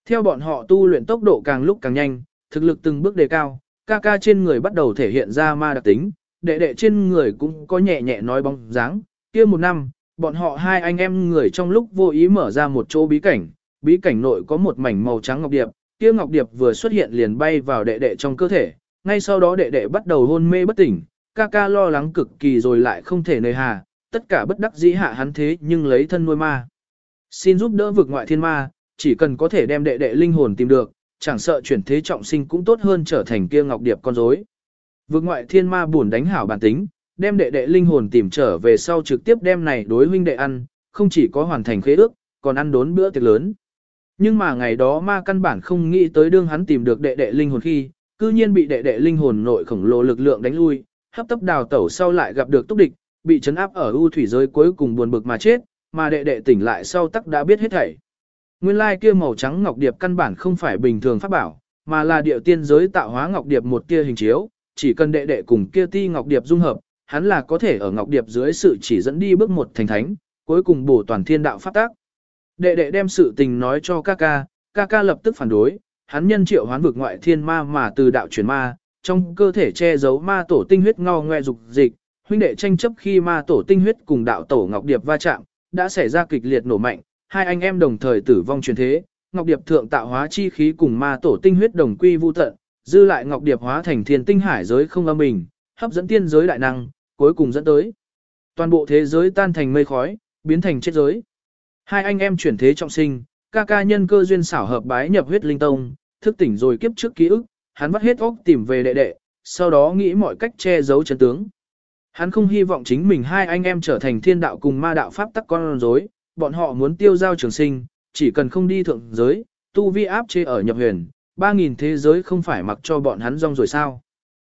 Theo bọn họ tu luyện tốc độ càng lúc càng nhanh, thực lực từng bước đề cao, ca ca trên người bắt đầu thể hiện ra ma đặc tính, đệ đệ trên người cũng có nhẹ nhẹ nói bóng dáng. kia một năm, bọn họ hai anh em người trong lúc vô ý mở ra một chỗ bí cảnh, bí cảnh nội có một mảnh màu trắng ngọc điệp, kia ngọc điệp vừa xuất hiện liền bay vào đệ đệ trong cơ thể, ngay sau đó đệ đệ bắt đầu hôn mê bất tỉnh, ca ca lo lắng cực kỳ rồi lại không thể nơi hà, tất cả bất đắc dĩ hạ hắn thế nhưng lấy thân nuôi ma. Xin giúp đỡ vực ngoại thiên ma, chỉ cần có thể đem đệ đệ linh hồn tìm được, chẳng sợ chuyển thế trọng sinh cũng tốt hơn trở thành kia ngọc điệp con rối. Vực ngoại thiên ma buồn đánh hảo bản tính, đem đệ đệ linh hồn tìm trở về sau trực tiếp đem này đối huynh đệ ăn, không chỉ có hoàn thành khế ước, còn ăn đốn bữa tiệc lớn. Nhưng mà ngày đó ma căn bản không nghĩ tới đương hắn tìm được đệ đệ linh hồn khi, cư nhiên bị đệ đệ linh hồn nội khổng lồ lực lượng đánh lui, hấp tấp đào tẩu sau lại gặp được túc địch, bị chấn áp ở u thủy giới cuối cùng buồn bực mà chết, mà đệ đệ tỉnh lại sau tắc đã biết hết thảy. Nguyên lai kia màu trắng ngọc điệp căn bản không phải bình thường pháp bảo, mà là điệu tiên giới tạo hóa ngọc điệp một tia hình chiếu, chỉ cần đệ đệ cùng kia ti ngọc điệp dung hợp, hắn là có thể ở ngọc điệp dưới sự chỉ dẫn đi bước một thành thánh, cuối cùng bổ toàn thiên đạo pháp tác. Đệ đệ đem sự tình nói cho ca ca, ca ca lập tức phản đối, hắn nhân triệu hoán vực ngoại thiên ma mà từ đạo chuyển ma, trong cơ thể che giấu ma tổ tinh huyết ngao ngoe dục dịch, huynh đệ tranh chấp khi ma tổ tinh huyết cùng đạo tổ Ngọc Điệp va chạm, đã xảy ra kịch liệt nổ mạnh, hai anh em đồng thời tử vong truyền thế, Ngọc Điệp thượng tạo hóa chi khí cùng ma tổ tinh huyết đồng quy vu tận, dư lại Ngọc Điệp hóa thành thiên tinh hải giới không âm bình, hấp dẫn tiên giới đại năng, cuối cùng dẫn tới toàn bộ thế giới tan thành mây khói, biến thành chết giới. Hai anh em chuyển thế trọng sinh, ca ca nhân cơ duyên xảo hợp bái nhập huyết linh tông, thức tỉnh rồi kiếp trước ký ức, hắn vắt hết óc tìm về đệ đệ, sau đó nghĩ mọi cách che giấu chân tướng. Hắn không hy vọng chính mình hai anh em trở thành thiên đạo cùng ma đạo pháp tắc con rối, bọn họ muốn tiêu giao trường sinh, chỉ cần không đi thượng giới, tu vi áp chế ở nhập huyền, 3.000 thế giới không phải mặc cho bọn hắn rong rồi sao.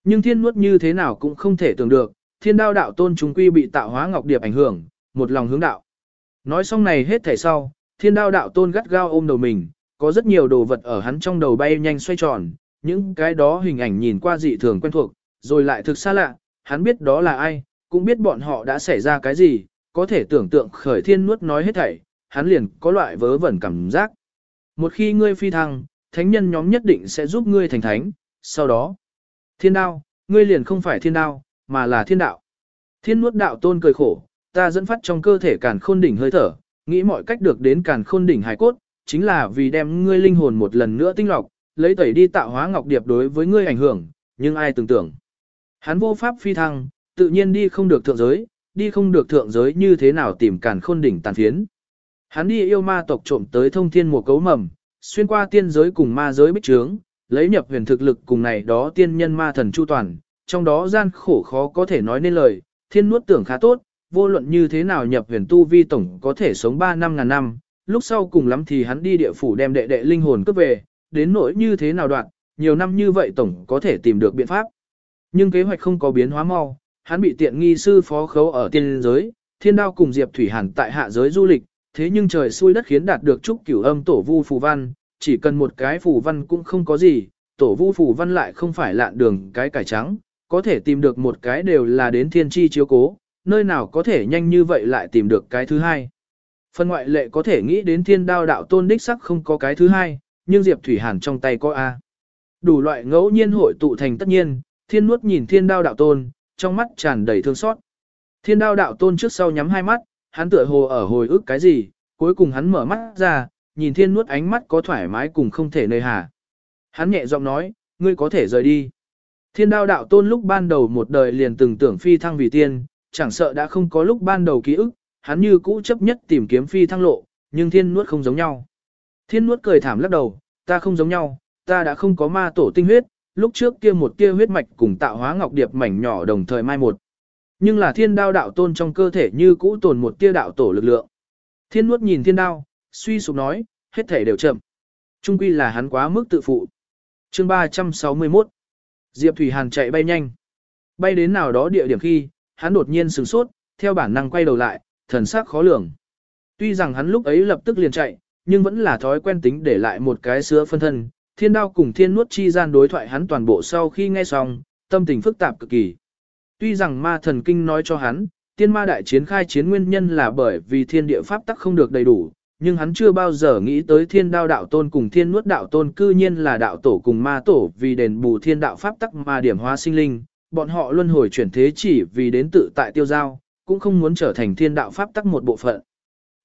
Nhưng thiên nuốt như thế nào cũng không thể tưởng được, thiên đao đạo tôn chúng quy bị tạo hóa ngọc điệp ảnh hưởng, một lòng hướng đạo. Nói xong này hết thảy sau, thiên đao đạo tôn gắt gao ôm đầu mình, có rất nhiều đồ vật ở hắn trong đầu bay nhanh xoay tròn, những cái đó hình ảnh nhìn qua dị thường quen thuộc, rồi lại thực xa lạ, hắn biết đó là ai, cũng biết bọn họ đã xảy ra cái gì, có thể tưởng tượng khởi thiên nuốt nói hết thảy, hắn liền có loại vớ vẩn cảm giác. Một khi ngươi phi thăng, thánh nhân nhóm nhất định sẽ giúp ngươi thành thánh, sau đó, thiên đao, ngươi liền không phải thiên đao, mà là thiên đạo. Thiên nuốt đạo tôn cười khổ, ta dẫn phát trong cơ thể càn khôn đỉnh hơi thở, nghĩ mọi cách được đến càn khôn đỉnh hải cốt, chính là vì đem ngươi linh hồn một lần nữa tinh lọc, lấy tẩy đi tạo hóa ngọc điệp đối với ngươi ảnh hưởng, nhưng ai tưởng tưởng. Hắn vô pháp phi thăng, tự nhiên đi không được thượng giới, đi không được thượng giới như thế nào tìm càn khôn đỉnh tàn phiến. Hắn đi yêu ma tộc trộm tới thông thiên mùa cấu mầm, xuyên qua tiên giới cùng ma giới bích trướng, lấy nhập huyền thực lực cùng này đó tiên nhân ma thần chu toàn, trong đó gian khổ khó có thể nói nên lời, thiên nuốt tưởng khá tốt, vô luận như thế nào nhập huyền tu vi tổng có thể sống 3 năm ngàn năm, lúc sau cùng lắm thì hắn đi địa phủ đem đệ đệ linh hồn cướp về, đến nỗi như thế nào đoạn, nhiều năm như vậy tổng có thể tìm được biện pháp. Nhưng kế hoạch không có biến hóa mau, hắn bị tiện nghi sư phó khấu ở tiên giới, thiên đao cùng Diệp Thủy Hàn tại hạ giới du lịch, thế nhưng trời xui đất khiến đạt được trúc cửu âm tổ vu phù văn, chỉ cần một cái phù văn cũng không có gì, tổ vu phù văn lại không phải lạn đường cái cải trắng, có thể tìm được một cái đều là đến thiên chi chiếu cố, nơi nào có thể nhanh như vậy lại tìm được cái thứ hai. Phân ngoại lệ có thể nghĩ đến thiên đao đạo tôn đích sắc không có cái thứ hai, nhưng Diệp Thủy Hàn trong tay có A. Đủ loại ngẫu nhiên hội tụ thành tất nhiên, thiên nuốt nhìn thiên đao đạo tôn, trong mắt tràn đầy thương xót. Thiên đao đạo tôn trước sau nhắm hai mắt, hắn tựa hồ ở hồi ức cái gì, cuối cùng hắn mở mắt ra, nhìn thiên nuốt ánh mắt có thoải mái cùng không thể nơi hà. Hắn nhẹ giọng nói, ngươi có thể rời đi. Thiên đao đạo tôn lúc ban đầu một đời liền từng tưởng phi thăng vì tiên, chẳng sợ đã không có lúc ban đầu ký ức, hắn như cũ chấp nhất tìm kiếm phi thăng lộ, nhưng thiên nuốt không giống nhau. Thiên nuốt cười thảm lắc đầu, ta không giống nhau, ta đã không có ma tổ tinh huyết, lúc trước kia một tia huyết mạch cùng tạo hóa ngọc điệp mảnh nhỏ đồng thời mai một. Nhưng là thiên đao đạo tôn trong cơ thể như cũ tồn một tia đạo tổ lực lượng. Thiên nuốt nhìn thiên đao, suy sụp nói, hết thể đều chậm. Trung quy là hắn quá mức tự phụ. Chương 361 Diệp Thủy Hàn chạy bay nhanh. Bay đến nào đó địa điểm khi, hắn đột nhiên sửng sốt, theo bản năng quay đầu lại, thần sắc khó lường. Tuy rằng hắn lúc ấy lập tức liền chạy, nhưng vẫn là thói quen tính để lại một cái sữa phân thân. Thiên đao cùng thiên nuốt chi gian đối thoại hắn toàn bộ sau khi nghe xong, tâm tình phức tạp cực kỳ. Tuy rằng ma thần kinh nói cho hắn, tiên ma đại chiến khai chiến nguyên nhân là bởi vì thiên địa pháp tắc không được đầy đủ, nhưng hắn chưa bao giờ nghĩ tới thiên đao đạo tôn cùng thiên nuốt đạo tôn cư nhiên là đạo tổ cùng ma tổ vì đền bù thiên đạo pháp tắc mà điểm hóa sinh linh, bọn họ luân hồi chuyển thế chỉ vì đến tự tại tiêu giao, cũng không muốn trở thành thiên đạo pháp tắc một bộ phận.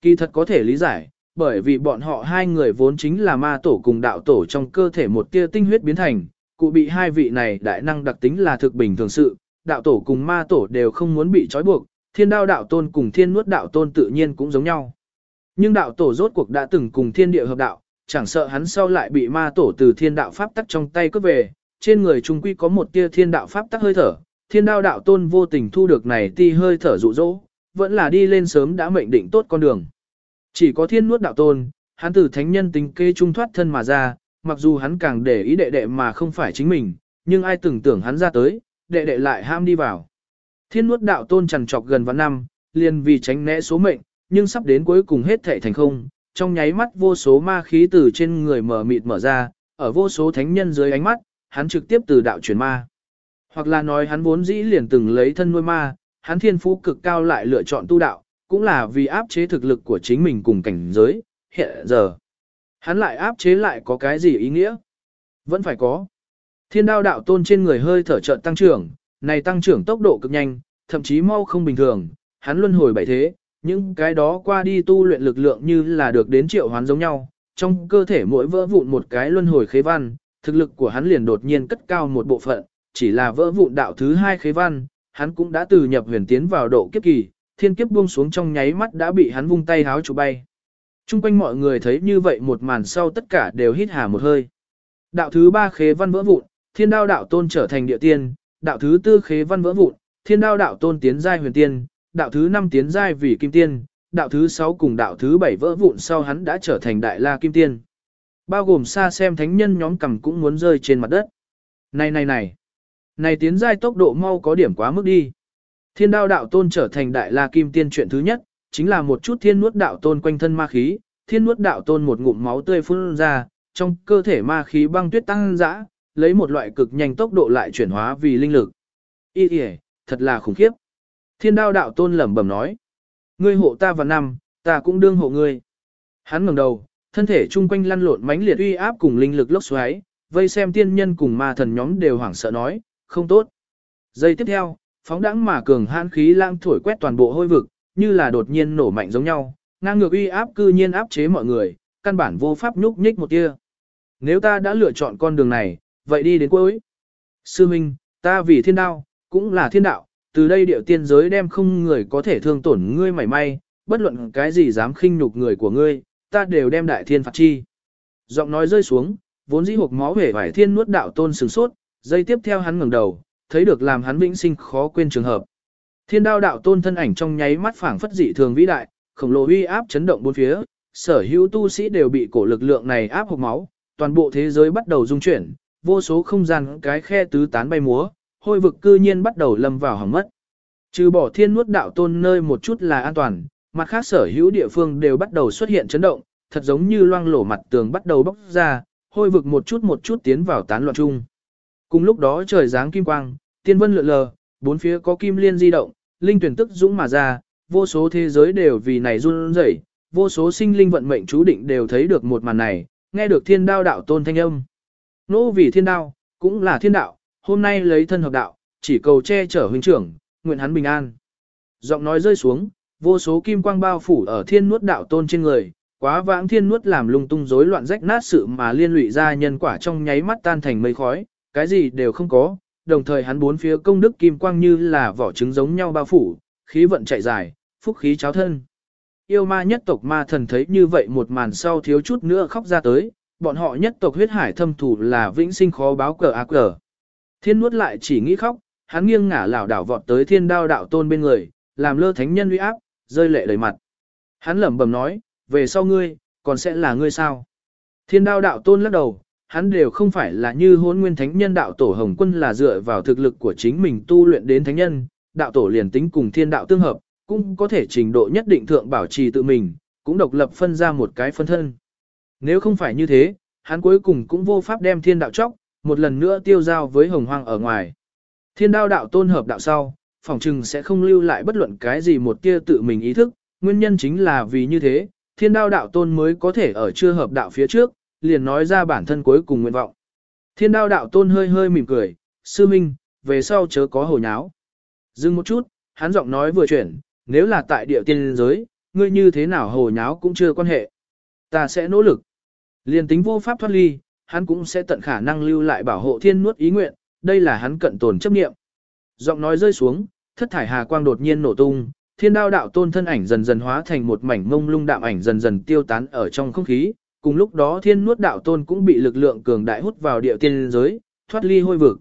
Kỳ thật có thể lý giải, bởi vì bọn họ hai người vốn chính là ma tổ cùng đạo tổ trong cơ thể một tia tinh huyết biến thành, cụ bị hai vị này đại năng đặc tính là thực bình thường sự, đạo tổ cùng ma tổ đều không muốn bị trói buộc, thiên đao đạo tôn cùng thiên nuốt đạo tôn tự nhiên cũng giống nhau. Nhưng đạo tổ rốt cuộc đã từng cùng thiên địa hợp đạo, chẳng sợ hắn sau lại bị ma tổ từ thiên đạo pháp tắc trong tay cướp về, trên người trung quy có một tia thiên đạo pháp tắc hơi thở, thiên đao đạo tôn vô tình thu được này ti hơi thở dụ dỗ, vẫn là đi lên sớm đã mệnh định tốt con đường. Chỉ có thiên nuốt đạo tôn, hắn từ thánh nhân tính kê trung thoát thân mà ra, mặc dù hắn càng để ý đệ đệ mà không phải chính mình, nhưng ai tưởng tưởng hắn ra tới, đệ đệ lại ham đi vào. Thiên nuốt đạo tôn trằn trọc gần vạn năm, liền vì tránh né số mệnh, nhưng sắp đến cuối cùng hết thệ thành không, trong nháy mắt vô số ma khí từ trên người mở mịt mở ra, ở vô số thánh nhân dưới ánh mắt, hắn trực tiếp từ đạo chuyển ma. Hoặc là nói hắn vốn dĩ liền từng lấy thân nuôi ma, hắn thiên phú cực cao lại lựa chọn tu đạo, cũng là vì áp chế thực lực của chính mình cùng cảnh giới, hiện giờ. Hắn lại áp chế lại có cái gì ý nghĩa? Vẫn phải có. Thiên đao đạo tôn trên người hơi thở trợn tăng trưởng, này tăng trưởng tốc độ cực nhanh, thậm chí mau không bình thường, hắn luân hồi bảy thế, những cái đó qua đi tu luyện lực lượng như là được đến triệu hoán giống nhau, trong cơ thể mỗi vỡ vụn một cái luân hồi khế văn, thực lực của hắn liền đột nhiên cất cao một bộ phận, chỉ là vỡ vụn đạo thứ hai khế văn, hắn cũng đã từ nhập huyền tiến vào độ kiếp kỳ, thiên kiếp buông xuống trong nháy mắt đã bị hắn vung tay háo chụp bay. Trung quanh mọi người thấy như vậy một màn sau tất cả đều hít hà một hơi. Đạo thứ ba khế văn vỡ vụn, thiên đao đạo tôn trở thành địa tiên, đạo thứ tư khế văn vỡ vụn, thiên đao đạo tôn tiến giai huyền tiên, đạo thứ năm tiến giai vì kim tiên, đạo thứ sáu cùng đạo thứ bảy vỡ vụn sau hắn đã trở thành đại la kim tiên. Bao gồm xa xem thánh nhân nhóm cầm cũng muốn rơi trên mặt đất. Này này này, này tiến giai tốc độ mau có điểm quá mức đi. Thiên đao đạo tôn trở thành đại la kim tiên chuyện thứ nhất, chính là một chút thiên nuốt đạo tôn quanh thân ma khí, thiên nuốt đạo tôn một ngụm máu tươi phun ra, trong cơ thể ma khí băng tuyết tăng dã, lấy một loại cực nhanh tốc độ lại chuyển hóa vì linh lực. Ý kìa, thật là khủng khiếp. Thiên đao đạo tôn lẩm bẩm nói. Ngươi hộ ta vào năm, ta cũng đương hộ ngươi. Hắn ngẩng đầu, thân thể chung quanh lăn lộn mãnh liệt uy áp cùng linh lực lốc xoáy, vây xem tiên nhân cùng ma thần nhóm đều hoảng sợ nói, không tốt. Giây tiếp theo, phóng đãng mà cường hãn khí lang thổi quét toàn bộ hôi vực, như là đột nhiên nổ mạnh giống nhau, ngang ngược uy áp cư nhiên áp chế mọi người, căn bản vô pháp nhúc nhích một tia. Nếu ta đã lựa chọn con đường này, vậy đi đến cuối. Sư Minh, ta vì thiên đạo cũng là thiên đạo, từ đây điệu tiên giới đem không người có thể thương tổn ngươi mảy may, bất luận cái gì dám khinh nhục người của ngươi, ta đều đem đại thiên phạt chi. Giọng nói rơi xuống, vốn dĩ hộp máu vẻ vải thiên nuốt đạo tôn sừng sốt, dây tiếp theo hắn ngẩng đầu, thấy được làm hắn vĩnh sinh khó quên trường hợp. Thiên đao đạo tôn thân ảnh trong nháy mắt phảng phất dị thường vĩ đại, khổng lồ uy áp chấn động bốn phía, sở hữu tu sĩ đều bị cổ lực lượng này áp hộc máu, toàn bộ thế giới bắt đầu rung chuyển, vô số không gian cái khe tứ tán bay múa, hôi vực cư nhiên bắt đầu lâm vào hỏng mất. Trừ bỏ thiên nuốt đạo tôn nơi một chút là an toàn, mặt khác sở hữu địa phương đều bắt đầu xuất hiện chấn động, thật giống như loang lổ mặt tường bắt đầu bốc ra, hôi vực một chút một chút tiến vào tán loạn chung. Cùng lúc đó trời giáng kim quang, tiên vân lượn lờ, bốn phía có kim liên di động, linh tuyển tức dũng mà ra, vô số thế giới đều vì này run rẩy, vô số sinh linh vận mệnh chú định đều thấy được một màn này, nghe được thiên đao đạo tôn thanh âm. Nô vì thiên đao, cũng là thiên đạo, hôm nay lấy thân hợp đạo, chỉ cầu che chở huynh trưởng, nguyện hắn bình an. Giọng nói rơi xuống, vô số kim quang bao phủ ở thiên nuốt đạo tôn trên người, quá vãng thiên nuốt làm lung tung rối loạn rách nát sự mà liên lụy ra nhân quả trong nháy mắt tan thành mây khói, cái gì đều không có, đồng thời hắn bốn phía công đức kim quang như là vỏ trứng giống nhau bao phủ, khí vận chạy dài, phúc khí cháo thân. Yêu ma nhất tộc ma thần thấy như vậy một màn sau thiếu chút nữa khóc ra tới, bọn họ nhất tộc huyết hải thâm thủ là vĩnh sinh khó báo cờ ác cờ. Thiên nuốt lại chỉ nghĩ khóc, hắn nghiêng ngả lảo đảo vọt tới thiên đao đạo tôn bên người, làm lơ thánh nhân uy áp, rơi lệ đầy mặt. Hắn lẩm bẩm nói, về sau ngươi, còn sẽ là ngươi sao? Thiên đao đạo tôn lắc đầu, hắn đều không phải là như hôn nguyên thánh nhân đạo tổ hồng quân là dựa vào thực lực của chính mình tu luyện đến thánh nhân, đạo tổ liền tính cùng thiên đạo tương hợp, cũng có thể trình độ nhất định thượng bảo trì tự mình, cũng độc lập phân ra một cái phân thân. Nếu không phải như thế, hắn cuối cùng cũng vô pháp đem thiên đạo chóc, một lần nữa tiêu giao với hồng hoang ở ngoài. Thiên đao đạo tôn hợp đạo sau, phòng trừng sẽ không lưu lại bất luận cái gì một tia tự mình ý thức, nguyên nhân chính là vì như thế, thiên đao đạo tôn mới có thể ở chưa hợp đạo phía trước, liền nói ra bản thân cuối cùng nguyện vọng. Thiên đao đạo tôn hơi hơi mỉm cười, sư minh, về sau chớ có hồ nháo. Dừng một chút, hắn giọng nói vừa chuyển, nếu là tại địa tiên giới, ngươi như thế nào hồ nháo cũng chưa quan hệ. Ta sẽ nỗ lực. Liền tính vô pháp thoát ly, hắn cũng sẽ tận khả năng lưu lại bảo hộ thiên nuốt ý nguyện, đây là hắn cận tồn chấp nghiệm. Giọng nói rơi xuống, thất thải hà quang đột nhiên nổ tung, thiên đao đạo tôn thân ảnh dần dần hóa thành một mảnh mông lung đạm ảnh dần dần tiêu tán ở trong không khí, cùng lúc đó thiên nuốt đạo tôn cũng bị lực lượng cường đại hút vào địa tiên giới, thoát ly hôi vực.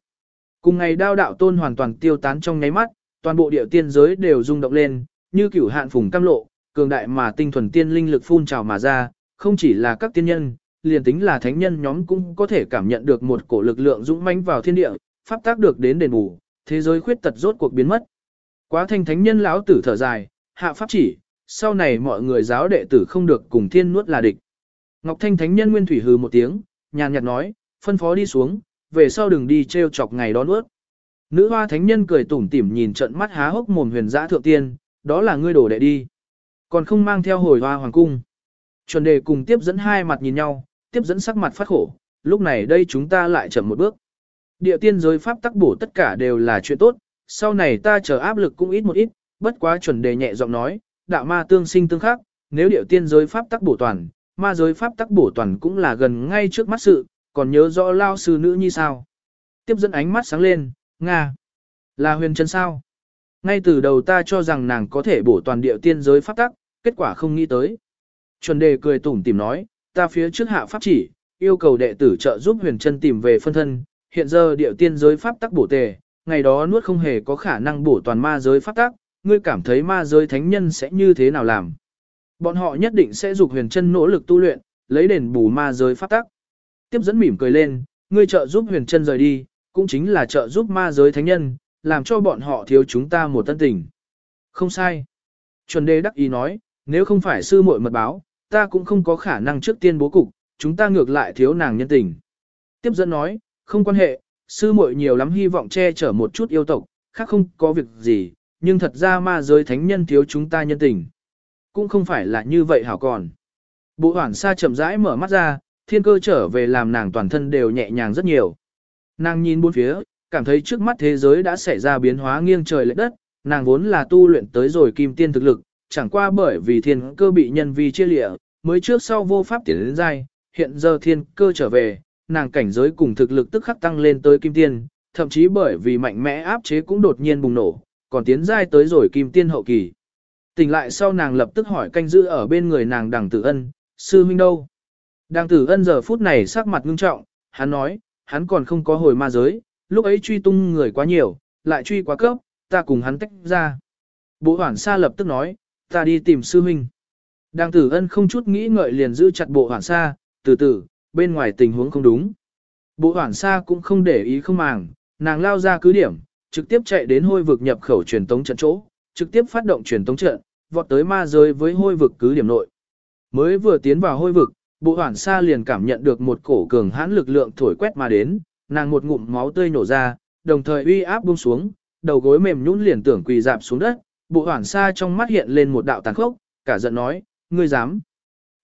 Cùng ngày đao đạo tôn hoàn toàn tiêu tán trong nháy mắt, toàn bộ địa tiên giới đều rung động lên, như cửu hạn phùng cam lộ, cường đại mà tinh thuần tiên linh lực phun trào mà ra, không chỉ là các tiên nhân, liền tính là thánh nhân nhóm cũng có thể cảm nhận được một cổ lực lượng dũng mãnh vào thiên địa, pháp tác được đến đền bù, thế giới khuyết tật rốt cuộc biến mất. Quá thanh thánh nhân lão tử thở dài, hạ pháp chỉ, sau này mọi người giáo đệ tử không được cùng thiên nuốt là địch. Ngọc Thanh thánh nhân nguyên thủy hừ một tiếng, nhàn nhạt nói, phân phó đi xuống, về sau đừng đi treo chọc ngày đó nuốt. Nữ hoa thánh nhân cười tủm tỉm nhìn trận mắt há hốc mồm huyền giã thượng tiên, đó là ngươi đổ đệ đi. Còn không mang theo hồi hoa hoàng cung. Chuẩn đề cùng tiếp dẫn hai mặt nhìn nhau, tiếp dẫn sắc mặt phát khổ, lúc này đây chúng ta lại chậm một bước. Địa tiên giới pháp tắc bổ tất cả đều là chuyện tốt, sau này ta chờ áp lực cũng ít một ít, bất quá chuẩn đề nhẹ giọng nói, đạo ma tương sinh tương khắc, nếu địa tiên giới pháp tắc bổ toàn, ma giới pháp tắc bổ toàn cũng là gần ngay trước mắt sự, còn nhớ rõ lao sư nữ như sao. Tiếp dẫn ánh mắt sáng lên, Nga, là huyền chân sao. Ngay từ đầu ta cho rằng nàng có thể bổ toàn địa tiên giới pháp tắc, kết quả không nghĩ tới. Chuẩn đề cười tủm tìm nói, ta phía trước hạ pháp chỉ, yêu cầu đệ tử trợ giúp huyền chân tìm về phân thân, hiện giờ địa tiên giới pháp tắc bổ tề, ngày đó nuốt không hề có khả năng bổ toàn ma giới pháp tắc, ngươi cảm thấy ma giới thánh nhân sẽ như thế nào làm. Bọn họ nhất định sẽ dục huyền chân nỗ lực tu luyện, lấy đền bù ma giới pháp tắc. Tiếp dẫn mỉm cười lên, ngươi trợ giúp huyền chân rời đi, cũng chính là trợ giúp ma giới thánh nhân, làm cho bọn họ thiếu chúng ta một tân tình. Không sai. Chuẩn đề đắc ý nói, nếu không phải sư muội mật báo, ta cũng không có khả năng trước tiên bố cục, chúng ta ngược lại thiếu nàng nhân tình. Tiếp dẫn nói, không quan hệ, sư muội nhiều lắm hy vọng che chở một chút yêu tộc, khác không có việc gì, nhưng thật ra ma giới thánh nhân thiếu chúng ta nhân tình. Cũng không phải là như vậy hảo còn. Bộ hoảng sa chậm rãi mở mắt ra, thiên cơ trở về làm nàng toàn thân đều nhẹ nhàng rất nhiều. Nàng nhìn bốn phía, cảm thấy trước mắt thế giới đã xảy ra biến hóa nghiêng trời lệch đất, nàng vốn là tu luyện tới rồi kim tiên thực lực, chẳng qua bởi vì thiên cơ bị nhân vi chia lịa, mới trước sau vô pháp tiến đến giai, hiện giờ thiên cơ trở về, nàng cảnh giới cùng thực lực tức khắc tăng lên tới kim tiên, thậm chí bởi vì mạnh mẽ áp chế cũng đột nhiên bùng nổ, còn tiến giai tới rồi kim tiên hậu kỳ. Tỉnh lại sau nàng lập tức hỏi canh giữ ở bên người nàng đằng tử ân, sư huynh đâu? Đằng tử ân giờ phút này sắc mặt ngưng trọng, hắn nói, hắn còn không có hồi ma giới, lúc ấy truy tung người quá nhiều, lại truy quá cấp, ta cùng hắn tách ra. Bộ hoảng sa lập tức nói, ta đi tìm sư huynh. Đằng tử ân không chút nghĩ ngợi liền giữ chặt bộ hoảng sa, từ từ, bên ngoài tình huống không đúng. Bộ hoảng sa cũng không để ý không màng, nàng lao ra cứ điểm, trực tiếp chạy đến hôi vực nhập khẩu truyền tống trận chỗ, trực tiếp phát động truyền tống trận, vọt tới ma giới với hôi vực cứ điểm nội. Mới vừa tiến vào hôi vực, bộ hoảng xa liền cảm nhận được một cổ cường hãn lực lượng thổi quét mà đến, nàng một ngụm máu tươi nổ ra, đồng thời uy áp buông xuống, đầu gối mềm nhũn liền tưởng quỳ dạp xuống đất, bộ hoảng xa trong mắt hiện lên một đạo tàn khốc, cả giận nói, ngươi dám.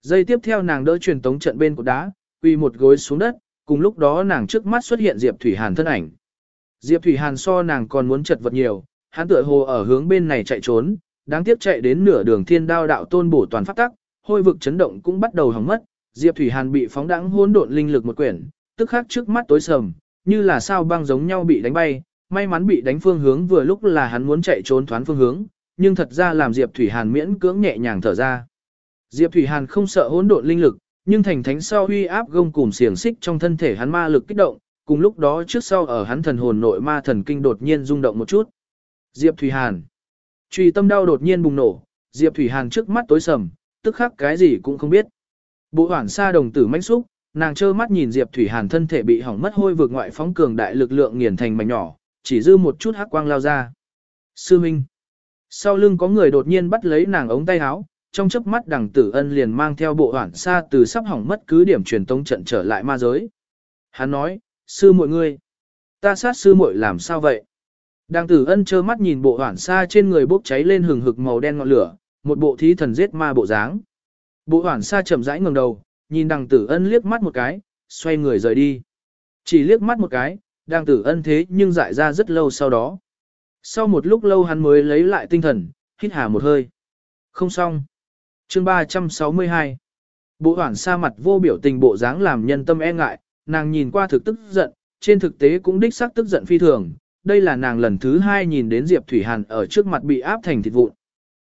Giây tiếp theo nàng đỡ truyền tống trận bên của đá, quỳ một gối xuống đất, cùng lúc đó nàng trước mắt xuất hiện Diệp Thủy Hàn thân ảnh. Diệp Thủy Hàn so nàng còn muốn chật vật nhiều, hắn tựa hồ ở hướng bên này chạy trốn, đáng tiếc chạy đến nửa đường thiên đao đạo tôn bổ toàn pháp tắc, hôi vực chấn động cũng bắt đầu hỏng mất, Diệp Thủy Hàn bị phóng đãng hỗn độn linh lực một quyển, tức khắc trước mắt tối sầm, như là sao băng giống nhau bị đánh bay, may mắn bị đánh phương hướng vừa lúc là hắn muốn chạy trốn thoán phương hướng, nhưng thật ra làm Diệp Thủy Hàn miễn cưỡng nhẹ nhàng thở ra. Diệp Thủy Hàn không sợ hỗn độn linh lực, nhưng thành thánh sau huy áp gông cùng xiềng xích trong thân thể hắn ma lực kích động, cùng lúc đó trước sau ở hắn thần hồn nội ma thần kinh đột nhiên rung động một chút. Diệp Thủy Hàn. Truy tâm đau đột nhiên bùng nổ, Diệp Thủy Hàn trước mắt tối sầm, tức khắc cái gì cũng không biết. Bộ hoảng sa đồng tử mãnh xúc, nàng trơ mắt nhìn Diệp Thủy Hàn thân thể bị hỏng mất hôi vượt ngoại phóng cường đại lực lượng nghiền thành mảnh nhỏ, chỉ dư một chút hắc quang lao ra. Sư Minh. Sau lưng có người đột nhiên bắt lấy nàng ống tay áo, trong chớp mắt đằng tử ân liền mang theo bộ hoảng xa từ sắp hỏng mất cứ điểm truyền tống trận trở lại ma giới. Hắn nói, sư muội ngươi, ta sát sư muội làm sao vậy? Đang tử ân trơ mắt nhìn bộ hoảng xa trên người bốc cháy lên hừng hực màu đen ngọn lửa, một bộ thí thần giết ma bộ dáng. Bộ hoảng xa chậm rãi ngẩng đầu, nhìn đằng tử ân liếc mắt một cái, xoay người rời đi. Chỉ liếc mắt một cái, đằng tử ân thế nhưng dại ra rất lâu sau đó. Sau một lúc lâu hắn mới lấy lại tinh thần, hít hà một hơi. Không xong. Chương 362 Bộ hoảng sa mặt vô biểu tình bộ dáng làm nhân tâm e ngại, nàng nhìn qua thực tức giận, trên thực tế cũng đích xác tức giận phi thường. Đây là nàng lần thứ hai nhìn đến Diệp Thủy Hàn ở trước mặt bị áp thành thịt vụn.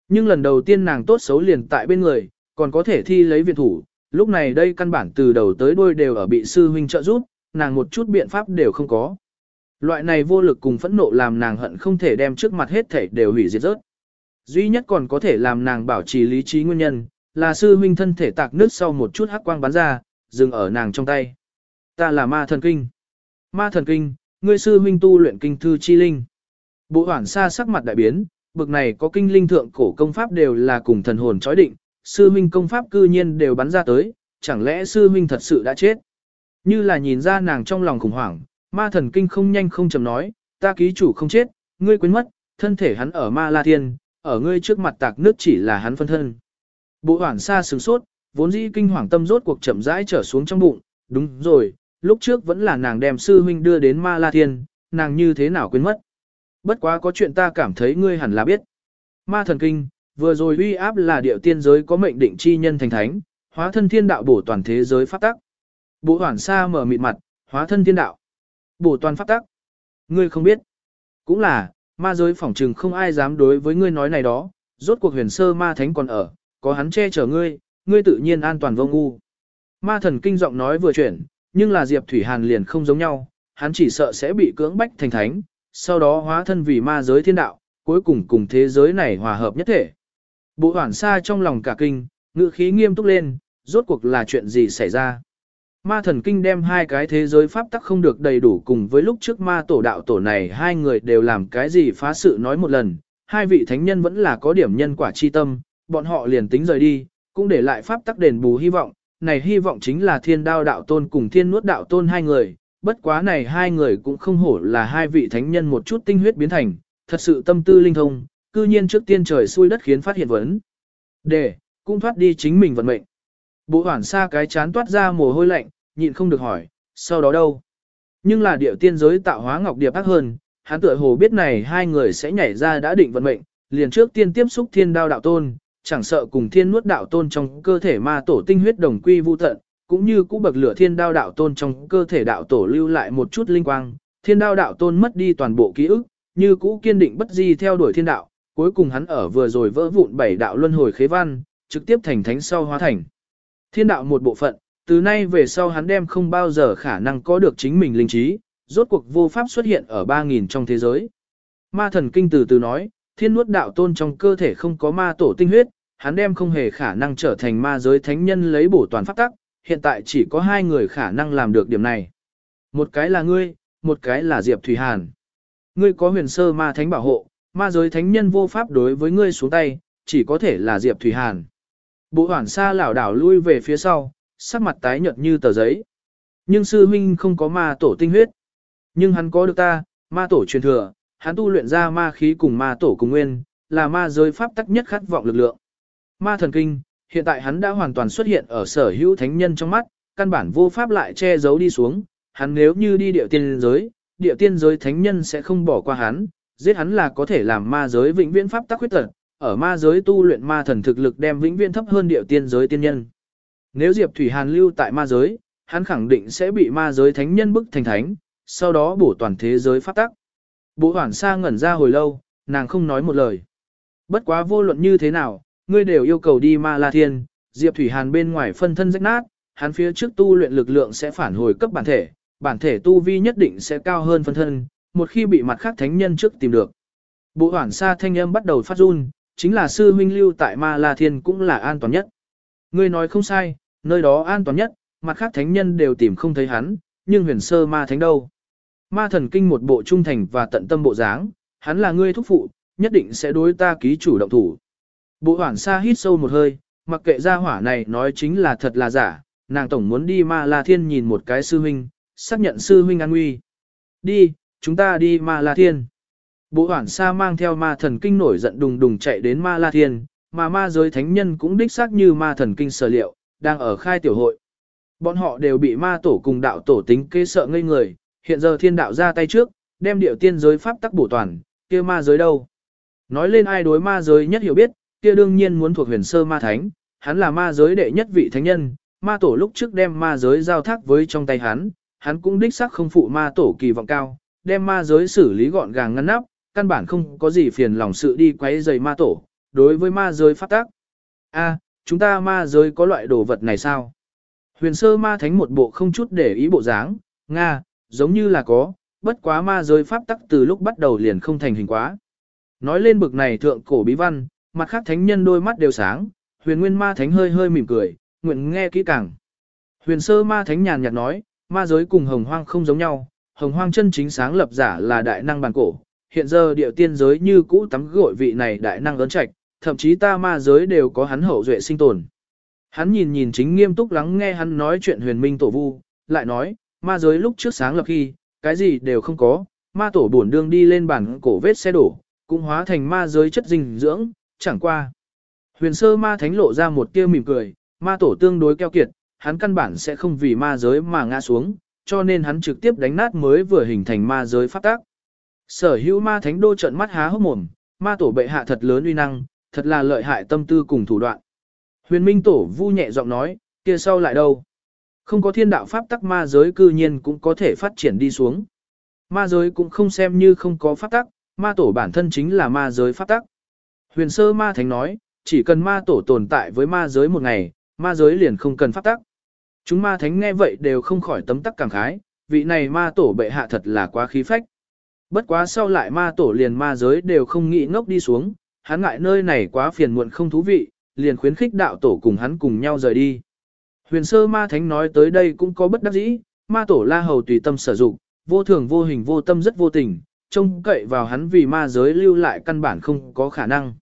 Nhưng lần đầu tiên nàng tốt xấu liền tại bên người, còn có thể thi lấy viện thủ, lúc này đây căn bản từ đầu tới đuôi đều ở bị sư huynh trợ giúp, nàng một chút biện pháp đều không có. Loại này vô lực cùng phẫn nộ làm nàng hận không thể đem trước mặt hết thể đều hủy diệt rớt. Duy nhất còn có thể làm nàng bảo trì lý trí nguyên nhân, là sư huynh thân thể tạc nước sau một chút hắc quang bắn ra, dừng ở nàng trong tay. Ta là ma thần kinh. Ma thần kinh, ngươi sư huynh tu luyện kinh thư chi linh. Bộ hoảng xa sắc mặt đại biến, bực này có kinh linh thượng cổ công pháp đều là cùng thần hồn chói định, sư huynh công pháp cư nhiên đều bắn ra tới, chẳng lẽ sư huynh thật sự đã chết. Như là nhìn ra nàng trong lòng khủng hoảng, ma thần kinh không nhanh không chậm nói, ta ký chủ không chết, ngươi quên mất, thân thể hắn ở ma la thiên, ở ngươi trước mặt tạc nước chỉ là hắn phân thân. Bộ hoảng xa sửng sốt, vốn dĩ kinh hoàng tâm rốt cuộc chậm rãi trở xuống trong bụng, đúng rồi, lúc trước vẫn là nàng đem sư huynh đưa đến ma la thiên, nàng như thế nào quên mất. Bất quá có chuyện ta cảm thấy ngươi hẳn là biết. Ma thần kinh, vừa rồi uy áp là điệu tiên giới có mệnh định chi nhân thành thánh, hóa thân thiên đạo bổ toàn thế giới pháp tắc. Bộ hoàn xa mở mịt mặt, hóa thân thiên đạo. Bổ toàn pháp tắc. Ngươi không biết. Cũng là, ma giới phỏng trừng không ai dám đối với ngươi nói này đó, rốt cuộc huyền sơ ma thánh còn ở, có hắn che chở ngươi, ngươi tự nhiên an toàn vô ngu. Ma thần kinh giọng nói vừa chuyển, nhưng là Diệp Thủy Hàn liền không giống nhau, hắn chỉ sợ sẽ bị cưỡng bách thành thánh, sau đó hóa thân vì ma giới thiên đạo, cuối cùng cùng thế giới này hòa hợp nhất thể. Bộ hoảng xa trong lòng cả kinh, ngữ khí nghiêm túc lên, rốt cuộc là chuyện gì xảy ra. Ma thần kinh đem hai cái thế giới pháp tắc không được đầy đủ cùng với lúc trước ma tổ đạo tổ này hai người đều làm cái gì phá sự nói một lần, hai vị thánh nhân vẫn là có điểm nhân quả chi tâm, bọn họ liền tính rời đi, cũng để lại pháp tắc đền bù hy vọng, này hy vọng chính là thiên đao đạo tôn cùng thiên nuốt đạo tôn hai người, bất quá này hai người cũng không hổ là hai vị thánh nhân một chút tinh huyết biến thành, thật sự tâm tư linh thông, cư nhiên trước tiên trời xui đất khiến phát hiện vấn. Để, cũng thoát đi chính mình vận mệnh. Bộ hoảng xa cái chán toát ra mồ hôi lạnh, nhịn không được hỏi, sau đó đâu? Nhưng là điệu tiên giới tạo hóa ngọc điệp ác hơn, hắn tựa hồ biết này hai người sẽ nhảy ra đã định vận mệnh, liền trước tiên tiếp xúc thiên đao đạo tôn, chẳng sợ cùng thiên nuốt đạo tôn trong cơ thể ma tổ tinh huyết đồng quy vu tận, cũng như cũ bậc lửa thiên đao đạo tôn trong cơ thể đạo tổ lưu lại một chút linh quang, thiên đao đạo tôn mất đi toàn bộ ký ức, như cũ kiên định bất di theo đuổi thiên đạo, cuối cùng hắn ở vừa rồi vỡ vụn bảy đạo luân hồi khế văn, trực tiếp thành thánh sau hóa thành. Thiên đạo một bộ phận, từ nay về sau hắn đem không bao giờ khả năng có được chính mình linh trí, rốt cuộc vô pháp xuất hiện ở 3.000 trong thế giới. Ma thần kinh từ từ nói, thiên nuốt đạo tôn trong cơ thể không có ma tổ tinh huyết, hắn đem không hề khả năng trở thành ma giới thánh nhân lấy bổ toàn pháp tắc, hiện tại chỉ có hai người khả năng làm được điểm này. Một cái là ngươi, một cái là Diệp Thủy Hàn. ngươi có huyền sơ ma thánh bảo hộ, ma giới thánh nhân vô pháp đối với ngươi xuống tay, chỉ có thể là Diệp Thủy Hàn. Bộ hoảng xa lảo đảo lui về phía sau, sắc mặt tái nhợt như tờ giấy. Nhưng sư huynh không có ma tổ tinh huyết. Nhưng hắn có được ta, ma tổ truyền thừa, hắn tu luyện ra ma khí cùng ma tổ cùng nguyên, là ma giới pháp tắc nhất khát vọng lực lượng. Ma thần kinh, hiện tại hắn đã hoàn toàn xuất hiện ở sở hữu thánh nhân trong mắt, căn bản vô pháp lại che giấu đi xuống, hắn nếu như đi địa tiên giới, địa tiên giới thánh nhân sẽ không bỏ qua hắn, giết hắn là có thể làm ma giới vĩnh viễn pháp tắc huyết tật, ở ma giới tu luyện ma thần thực lực đem vĩnh viễn thấp hơn địa tiên giới tiên nhân. Nếu Diệp Thủy Hàn lưu tại ma giới, hắn khẳng định sẽ bị ma giới thánh nhân bức thành thánh, sau đó bổ toàn thế giới pháp tắc. Bộ hoảng sa ngẩn ra hồi lâu, nàng không nói một lời. Bất quá vô luận như thế nào, ngươi đều yêu cầu đi ma la thiên, Diệp Thủy Hàn bên ngoài phân thân rách nát, hắn phía trước tu luyện lực lượng sẽ phản hồi cấp bản thể, bản thể tu vi nhất định sẽ cao hơn phân thân, một khi bị mặt khác thánh nhân trước tìm được. Bộ hoảng sa thanh âm bắt đầu phát run, chính là sư huynh lưu tại ma la thiên cũng là an toàn nhất. Ngươi nói không sai, nơi đó an toàn nhất, mặt khác thánh nhân đều tìm không thấy hắn, nhưng huyền sơ ma thánh đâu. Ma thần kinh một bộ trung thành và tận tâm bộ dáng, hắn là ngươi thúc phụ, nhất định sẽ đối ta ký chủ động thủ. Bộ hoảng xa hít sâu một hơi, mặc kệ gia hỏa này nói chính là thật là giả, nàng tổng muốn đi ma la thiên nhìn một cái sư huynh, xác nhận sư huynh an nguy. Đi, chúng ta đi ma la thiên. Bộ hoảng xa mang theo ma thần kinh nổi giận đùng đùng chạy đến ma la thiên, mà ma giới thánh nhân cũng đích xác như ma thần kinh sở liệu, đang ở khai tiểu hội. Bọn họ đều bị ma tổ cùng đạo tổ tính kế sợ ngây người, hiện giờ thiên đạo ra tay trước, đem điệu tiên giới pháp tắc bổ toàn, kia ma giới đâu. Nói lên ai đối ma giới nhất hiểu biết, kia đương nhiên muốn thuộc huyền sơ ma thánh, hắn là ma giới đệ nhất vị thánh nhân, ma tổ lúc trước đem ma giới giao thác với trong tay hắn, hắn cũng đích xác không phụ ma tổ kỳ vọng cao, đem ma giới xử lý gọn gàng ngăn nắp, căn bản không có gì phiền lòng sự đi quấy rầy ma tổ, đối với ma giới pháp tắc. A, chúng ta ma giới có loại đồ vật này sao? Huyền sơ ma thánh một bộ không chút để ý bộ dáng, Nga, giống như là có, bất quá ma giới pháp tắc từ lúc bắt đầu liền không thành hình quá. Nói lên bực này thượng cổ bí văn, mặt khác thánh nhân đôi mắt đều sáng, huyền nguyên ma thánh hơi hơi mỉm cười, nguyện nghe kỹ càng. Huyền sơ ma thánh nhàn nhạt nói, ma giới cùng hồng hoang không giống nhau, hồng hoang chân chính sáng lập giả là đại năng bản cổ, hiện giờ địa tiên giới như cũ tắm gội vị này đại năng ấn trạch, thậm chí ta ma giới đều có hắn hậu duệ sinh tồn. Hắn nhìn nhìn chính nghiêm túc lắng nghe hắn nói chuyện huyền minh tổ vu, lại nói, ma giới lúc trước sáng lập khi, cái gì đều không có, ma tổ bổn đương đi lên bản cổ vết xe đổ, cũng hóa thành ma giới chất dinh dưỡng, chẳng qua. Huyền sơ ma thánh lộ ra một tia mỉm cười, ma tổ tương đối keo kiệt, hắn căn bản sẽ không vì ma giới mà ngã xuống, cho nên hắn trực tiếp đánh nát mới vừa hình thành ma giới pháp tác. Sở hữu ma thánh đô trận mắt há hốc mồm, ma tổ bệ hạ thật lớn uy năng, thật là lợi hại tâm tư cùng thủ đoạn. Huyền Minh Tổ vu nhẹ giọng nói, kia sau lại đâu? Không có thiên đạo pháp tắc ma giới cư nhiên cũng có thể phát triển đi xuống. Ma giới cũng không xem như không có pháp tắc, ma tổ bản thân chính là ma giới pháp tắc. Huyền sơ ma thánh nói, chỉ cần ma tổ tồn tại với ma giới một ngày, ma giới liền không cần pháp tắc. Chúng ma thánh nghe vậy đều không khỏi tấm tắc cảm khái, vị này ma tổ bệ hạ thật là quá khí phách. Bất quá sau lại ma tổ liền ma giới đều không nghĩ ngốc đi xuống, hắn ngại nơi này quá phiền muộn không thú vị, liền khuyến khích đạo tổ cùng hắn cùng nhau rời đi. Huyền sơ ma thánh nói tới đây cũng có bất đắc dĩ, ma tổ la hầu tùy tâm sử dụng, vô thường vô hình vô tâm rất vô tình, trông cậy vào hắn vì ma giới lưu lại căn bản không có khả năng.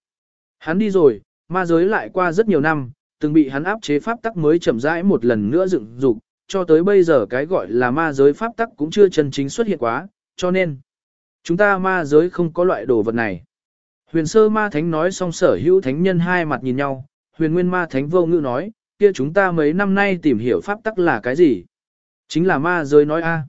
Hắn đi rồi, ma giới lại qua rất nhiều năm, từng bị hắn áp chế pháp tắc mới chậm rãi một lần nữa dựng dục, cho tới bây giờ cái gọi là ma giới pháp tắc cũng chưa chân chính xuất hiện quá, cho nên chúng ta ma giới không có loại đồ vật này. Huyền sơ ma thánh nói xong sở hữu thánh nhân hai mặt nhìn nhau, huyền nguyên ma thánh vô ngữ nói, kia chúng ta mấy năm nay tìm hiểu pháp tắc là cái gì? Chính là ma giới nói a.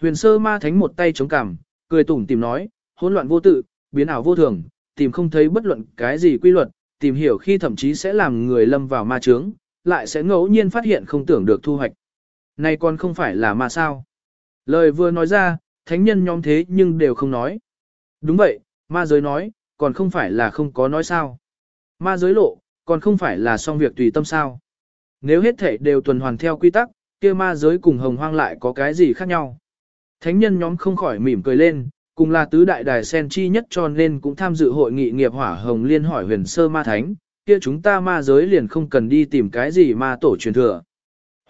Huyền sơ ma thánh một tay chống cằm, cười tủm tìm nói, hỗn loạn vô tự, biến ảo vô thường, tìm không thấy bất luận cái gì quy luật, tìm hiểu khi thậm chí sẽ làm người lâm vào ma chướng, lại sẽ ngẫu nhiên phát hiện không tưởng được thu hoạch. Này còn không phải là ma sao? Lời vừa nói ra, thánh nhân nhóm thế nhưng đều không nói. Đúng vậy, ma giới nói, còn không phải là không có nói sao. Ma giới lộ, còn không phải là xong việc tùy tâm sao. Nếu hết thể đều tuần hoàn theo quy tắc, kia ma giới cùng hồng hoang lại có cái gì khác nhau. Thánh nhân nhóm không khỏi mỉm cười lên, cùng là tứ đại đài sen chi nhất cho nên cũng tham dự hội nghị nghiệp hỏa hồng liên hỏi huyền sơ ma thánh, kia chúng ta ma giới liền không cần đi tìm cái gì ma tổ truyền thừa.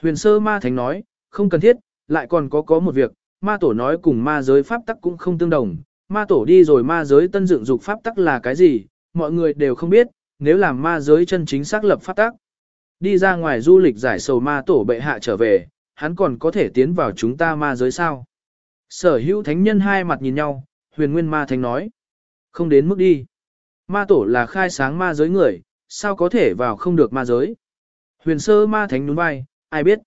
Huyền sơ ma thánh nói, không cần thiết, lại còn có có một việc, ma tổ nói cùng ma giới pháp tắc cũng không tương đồng, Ma tổ đi rồi ma giới tân dựng dục pháp tắc là cái gì, mọi người đều không biết, nếu làm ma giới chân chính xác lập pháp tắc. Đi ra ngoài du lịch giải sầu ma tổ bệ hạ trở về, hắn còn có thể tiến vào chúng ta ma giới sao. Sở hữu thánh nhân hai mặt nhìn nhau, huyền nguyên ma thánh nói. Không đến mức đi. Ma tổ là khai sáng ma giới người, sao có thể vào không được ma giới. Huyền sơ ma thánh nhún vai, ai biết.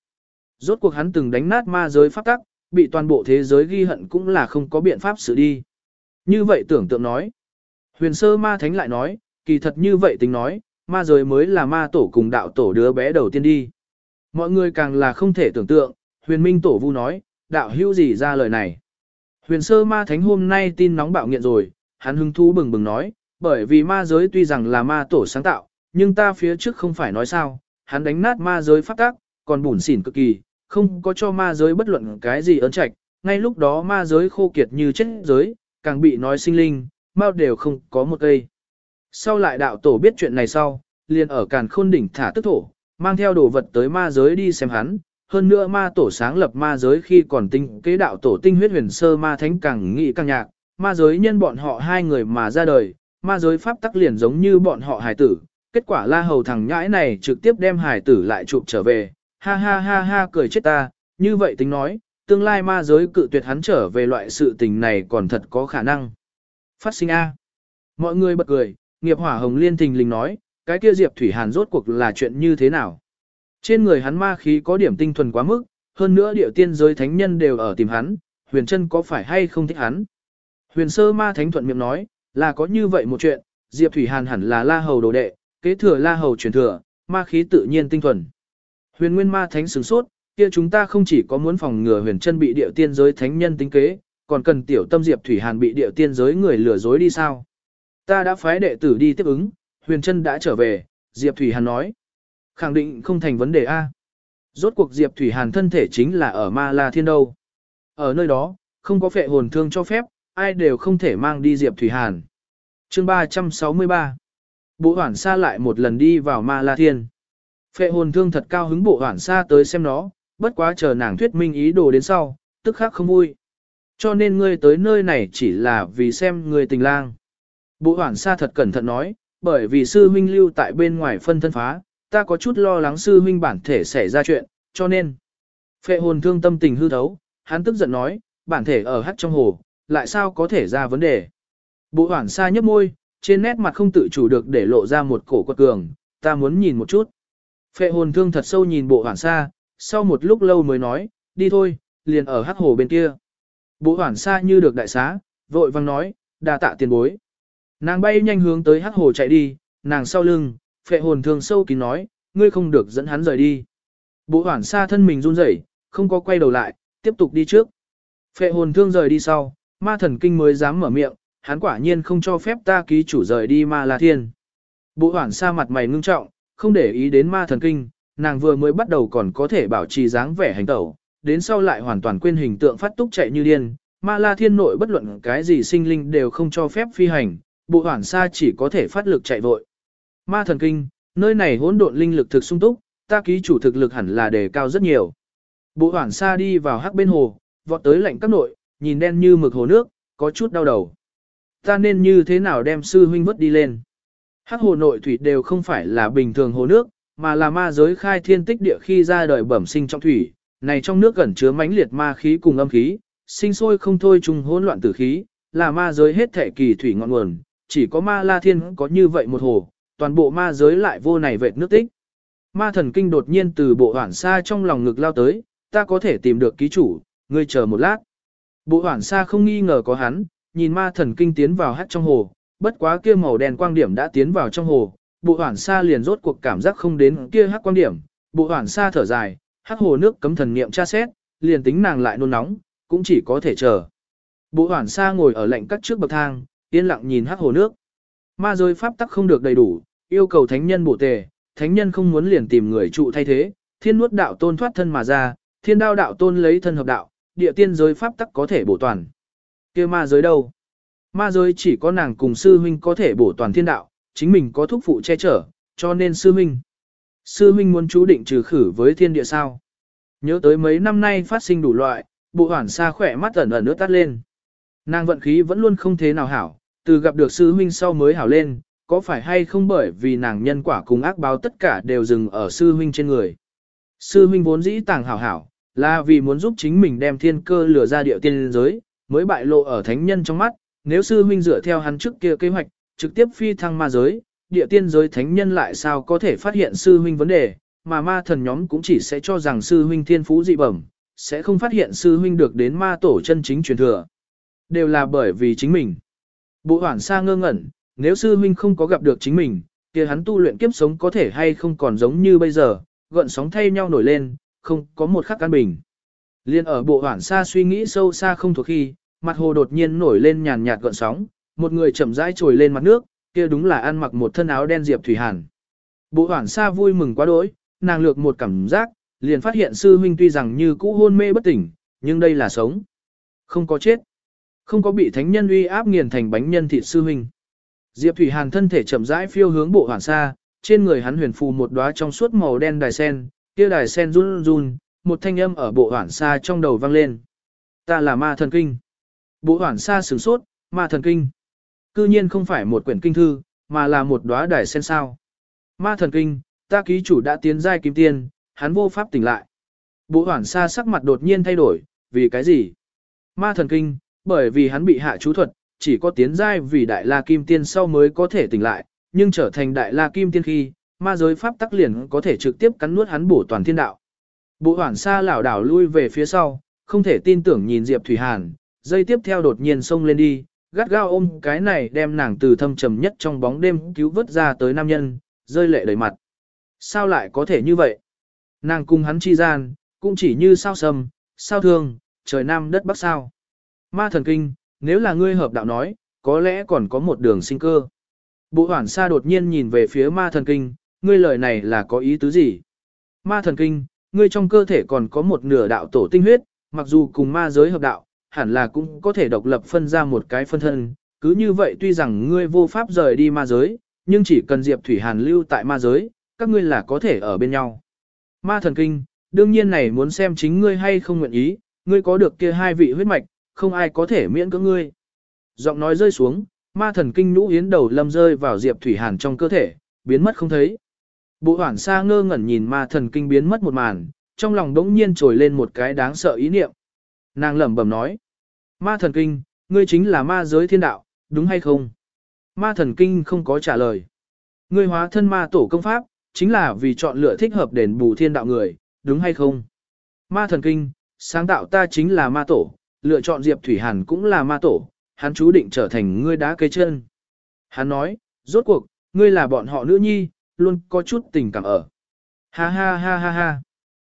Rốt cuộc hắn từng đánh nát ma giới pháp tắc, bị toàn bộ thế giới ghi hận cũng là không có biện pháp xử đi. Như vậy tưởng tượng nói. Huyền sơ ma thánh lại nói, kỳ thật như vậy tính nói, ma giới mới là ma tổ cùng đạo tổ đứa bé đầu tiên đi. Mọi người càng là không thể tưởng tượng, huyền minh tổ vu nói, đạo hữu gì ra lời này. Huyền sơ ma thánh hôm nay tin nóng bạo nghiện rồi, hắn hứng thú bừng bừng nói, bởi vì ma giới tuy rằng là ma tổ sáng tạo, nhưng ta phía trước không phải nói sao, hắn đánh nát ma giới phát tác, còn bủn xỉn cực kỳ, không có cho ma giới bất luận cái gì ấn trạch, ngay lúc đó ma giới khô kiệt như chết giới, càng bị nói sinh linh, mau đều không có một cây. Sau lại đạo tổ biết chuyện này sau, liền ở càn khôn đỉnh thả tức thổ, mang theo đồ vật tới ma giới đi xem hắn, hơn nữa ma tổ sáng lập ma giới khi còn tinh kế đạo tổ tinh huyết huyền sơ ma thánh càng nghị càng nhạc, ma giới nhân bọn họ hai người mà ra đời, ma giới pháp tắc liền giống như bọn họ hài tử, kết quả la hầu thằng nhãi này trực tiếp đem hài tử lại chụp trở về, ha ha ha ha cười chết ta, như vậy tính nói, tương lai ma giới cự tuyệt hắn trở về loại sự tình này còn thật có khả năng. Phát sinh A. Mọi người bật cười, nghiệp hỏa hồng liên thình lình nói, cái kia Diệp Thủy Hàn rốt cuộc là chuyện như thế nào? Trên người hắn ma khí có điểm tinh thuần quá mức, hơn nữa điệu tiên giới thánh nhân đều ở tìm hắn, huyền chân có phải hay không thích hắn? Huyền sơ ma thánh thuận miệng nói, là có như vậy một chuyện, Diệp Thủy Hàn hẳn là la hầu đồ đệ, kế thừa la hầu truyền thừa, ma khí tự nhiên tinh thuần. Huyền nguyên ma thánh sửng sốt, kia chúng ta không chỉ có muốn phòng ngừa huyền chân bị điệu tiên giới thánh nhân tính kế, còn cần tiểu tâm Diệp Thủy Hàn bị điệu tiên giới người lừa dối đi sao? Ta đã phái đệ tử đi tiếp ứng, huyền chân đã trở về, Diệp Thủy Hàn nói. Khẳng định không thành vấn đề A. Rốt cuộc Diệp Thủy Hàn thân thể chính là ở Ma La Thiên đâu. Ở nơi đó, không có phệ hồn thương cho phép, ai đều không thể mang đi Diệp Thủy Hàn. chương 363 Bộ hoảng xa lại một lần đi vào Ma La Thiên. Phệ hồn thương thật cao hứng bộ hoảng xa tới xem nó, bất quá chờ nàng thuyết minh ý đồ đến sau, tức khắc không vui. Cho nên ngươi tới nơi này chỉ là vì xem người tình lang. Bộ hoảng xa thật cẩn thận nói, bởi vì sư huynh lưu tại bên ngoài phân thân phá, ta có chút lo lắng sư huynh bản thể xảy ra chuyện, cho nên. Phệ hồn thương tâm tình hư thấu, hắn tức giận nói, bản thể ở hắt trong hồ, lại sao có thể ra vấn đề. Bộ hoảng xa nhấp môi, trên nét mặt không tự chủ được để lộ ra một cổ quật cường, ta muốn nhìn một chút. Phệ hồn thương thật sâu nhìn bộ hoảng xa, sau một lúc lâu mới nói, đi thôi, liền ở hắc hồ bên kia. Bộ hoảng xa như được đại xá, vội vang nói, đà tạ tiền bối. Nàng bay nhanh hướng tới hắc hồ chạy đi, nàng sau lưng, phệ hồn thương sâu kín nói, ngươi không được dẫn hắn rời đi. Bộ hoảng xa thân mình run rẩy, không có quay đầu lại, tiếp tục đi trước. Phệ hồn thương rời đi sau, ma thần kinh mới dám mở miệng, hắn quả nhiên không cho phép ta ký chủ rời đi ma la thiên. Bộ hoảng xa mặt mày ngưng trọng, không để ý đến ma thần kinh, nàng vừa mới bắt đầu còn có thể bảo trì dáng vẻ hành tẩu, đến sau lại hoàn toàn quên hình tượng phát túc chạy như điên. Ma la thiên nội bất luận cái gì sinh linh đều không cho phép phi hành, bộ hoảng xa chỉ có thể phát lực chạy vội. Ma thần kinh, nơi này hỗn độn linh lực thực sung túc, ta ký chủ thực lực hẳn là đề cao rất nhiều. Bộ hoảng xa đi vào hắc bên hồ, vọt tới lạnh các nội, nhìn đen như mực hồ nước, có chút đau đầu. Ta nên như thế nào đem sư huynh vớt đi lên? Hắc hồ nội thủy đều không phải là bình thường hồ nước, mà là ma giới khai thiên tích địa khi ra đời bẩm sinh trong thủy, này trong nước gần chứa mãnh liệt ma khí cùng âm khí, sinh sôi không thôi trùng hỗn loạn tử khí, là ma giới hết thể kỳ thủy ngọn nguồn, chỉ có ma la thiên có như vậy một hồ, toàn bộ ma giới lại vô này vệt nước tích. Ma thần kinh đột nhiên từ bộ hoảng xa trong lòng ngực lao tới, ta có thể tìm được ký chủ, ngươi chờ một lát. Bộ hoảng xa không nghi ngờ có hắn, nhìn ma thần kinh tiến vào hát trong hồ, bất quá kia màu đen quang điểm đã tiến vào trong hồ, bộ hoảng xa liền rốt cuộc cảm giác không đến kia hát quang điểm, bộ hoảng xa thở dài, hát hồ nước cấm thần niệm tra xét, liền tính nàng lại nôn nóng, cũng chỉ có thể chờ. Bộ hoảng xa ngồi ở lạnh cắt trước bậc thang, yên lặng nhìn hát hồ nước. Ma giới pháp tắc không được đầy đủ, yêu cầu thánh nhân bổ tề, thánh nhân không muốn liền tìm người trụ thay thế, thiên nuốt đạo tôn thoát thân mà ra, thiên đao đạo tôn lấy thân hợp đạo, địa tiên giới pháp tắc có thể bổ toàn. kia ma giới đâu? Ma giới chỉ có nàng cùng sư huynh có thể bổ toàn thiên đạo, chính mình có thúc phụ che chở, cho nên sư huynh. Sư huynh muốn chú định trừ khử với thiên địa sao. Nhớ tới mấy năm nay phát sinh đủ loại, bộ hoảng xa khỏe mắt ẩn ẩn nước tắt lên. Nàng vận khí vẫn luôn không thế nào hảo, từ gặp được sư huynh sau mới hảo lên, có phải hay không bởi vì nàng nhân quả cùng ác báo tất cả đều dừng ở sư huynh trên người. Sư huynh vốn dĩ tàng hảo hảo, là vì muốn giúp chính mình đem thiên cơ lừa ra địa tiên giới, mới bại lộ ở thánh nhân trong mắt, nếu sư huynh dựa theo hắn trước kia kế hoạch, trực tiếp phi thăng ma giới, địa tiên giới thánh nhân lại sao có thể phát hiện sư huynh vấn đề, mà ma thần nhóm cũng chỉ sẽ cho rằng sư huynh thiên phú dị bẩm, sẽ không phát hiện sư huynh được đến ma tổ chân chính truyền thừa. Đều là bởi vì chính mình. Bộ hoảng xa ngơ ngẩn, nếu sư huynh không có gặp được chính mình, kia hắn tu luyện kiếp sống có thể hay không còn giống như bây giờ, gợn sóng thay nhau nổi lên, không có một khắc căn bình. Liên ở bộ hoảng xa suy nghĩ sâu xa không thuộc khi, mặt hồ đột nhiên nổi lên nhàn nhạt gợn sóng, một người chậm rãi trồi lên mặt nước, kia đúng là ăn mặc một thân áo đen Diệp Thủy Hàn. Bộ hoảng xa vui mừng quá đỗi, nàng lược một cảm giác, liền phát hiện sư huynh tuy rằng như cũ hôn mê bất tỉnh, nhưng đây là sống. Không có chết. Không có bị thánh nhân uy áp nghiền thành bánh nhân thịt sư huynh. Diệp Thủy Hàn thân thể chậm rãi phiêu hướng bộ hoàn xa, trên người hắn huyền phù một đóa trong suốt màu đen đài sen, kia đài sen run run, một thanh âm ở bộ hoàn xa trong đầu vang lên. Ta là ma thần kinh. Bộ hoàn xa sửng sốt, ma thần kinh. Cư nhiên không phải một quyển kinh thư, mà là một đóa đài sen sao. Ma thần kinh, ta ký chủ đã tiến giai kim tiên, hắn vô pháp tỉnh lại. Bộ hoàn xa sắc mặt đột nhiên thay đổi, vì cái gì? Ma thần kinh, bởi vì hắn bị hạ chú thuật, chỉ có tiến giai vì đại la kim tiên sau mới có thể tỉnh lại, nhưng trở thành đại la kim tiên khi, ma giới pháp tắc liền có thể trực tiếp cắn nuốt hắn bổ toàn thiên đạo. Bộ hoảng xa lảo đảo lui về phía sau, không thể tin tưởng nhìn Diệp Thủy Hàn, dây tiếp theo đột nhiên xông lên đi, gắt gao ôm cái này đem nàng từ thâm trầm nhất trong bóng đêm cứu vớt ra tới nam nhân, rơi lệ đầy mặt. Sao lại có thể như vậy? Nàng cùng hắn chi gian, cũng chỉ như sao sầm, sao thương, trời nam đất bắc sao. Ma thần kinh, nếu là ngươi hợp đạo nói, có lẽ còn có một đường sinh cơ. Bộ hoảng xa đột nhiên nhìn về phía ma thần kinh, ngươi lời này là có ý tứ gì? Ma thần kinh, ngươi trong cơ thể còn có một nửa đạo tổ tinh huyết, mặc dù cùng ma giới hợp đạo, hẳn là cũng có thể độc lập phân ra một cái phân thân. Cứ như vậy tuy rằng ngươi vô pháp rời đi ma giới, nhưng chỉ cần Diệp Thủy Hàn lưu tại ma giới, các ngươi là có thể ở bên nhau. Ma thần kinh, đương nhiên này muốn xem chính ngươi hay không nguyện ý, ngươi có được kia hai vị huyết mạch, không ai có thể miễn cưỡng ngươi. Giọng nói rơi xuống, ma thần kinh nhũ yến đầu lâm rơi vào Diệp Thủy Hàn trong cơ thể, biến mất không thấy. Bộ hoảng xa ngơ ngẩn nhìn ma thần kinh biến mất một màn, trong lòng đống nhiên trồi lên một cái đáng sợ ý niệm. Nàng lẩm bẩm nói, ma thần kinh, ngươi chính là ma giới thiên đạo, đúng hay không? Ma thần kinh không có trả lời. Ngươi hóa thân ma tổ công pháp, chính là vì chọn lựa thích hợp đền bù thiên đạo người, đúng hay không? Ma thần kinh, sáng tạo ta chính là ma tổ, lựa chọn Diệp Thủy Hàn cũng là ma tổ, hắn chú định trở thành ngươi đá cây chân. Hắn nói, rốt cuộc, ngươi là bọn họ nữ nhi, luôn có chút tình cảm ở. Ha ha ha ha ha.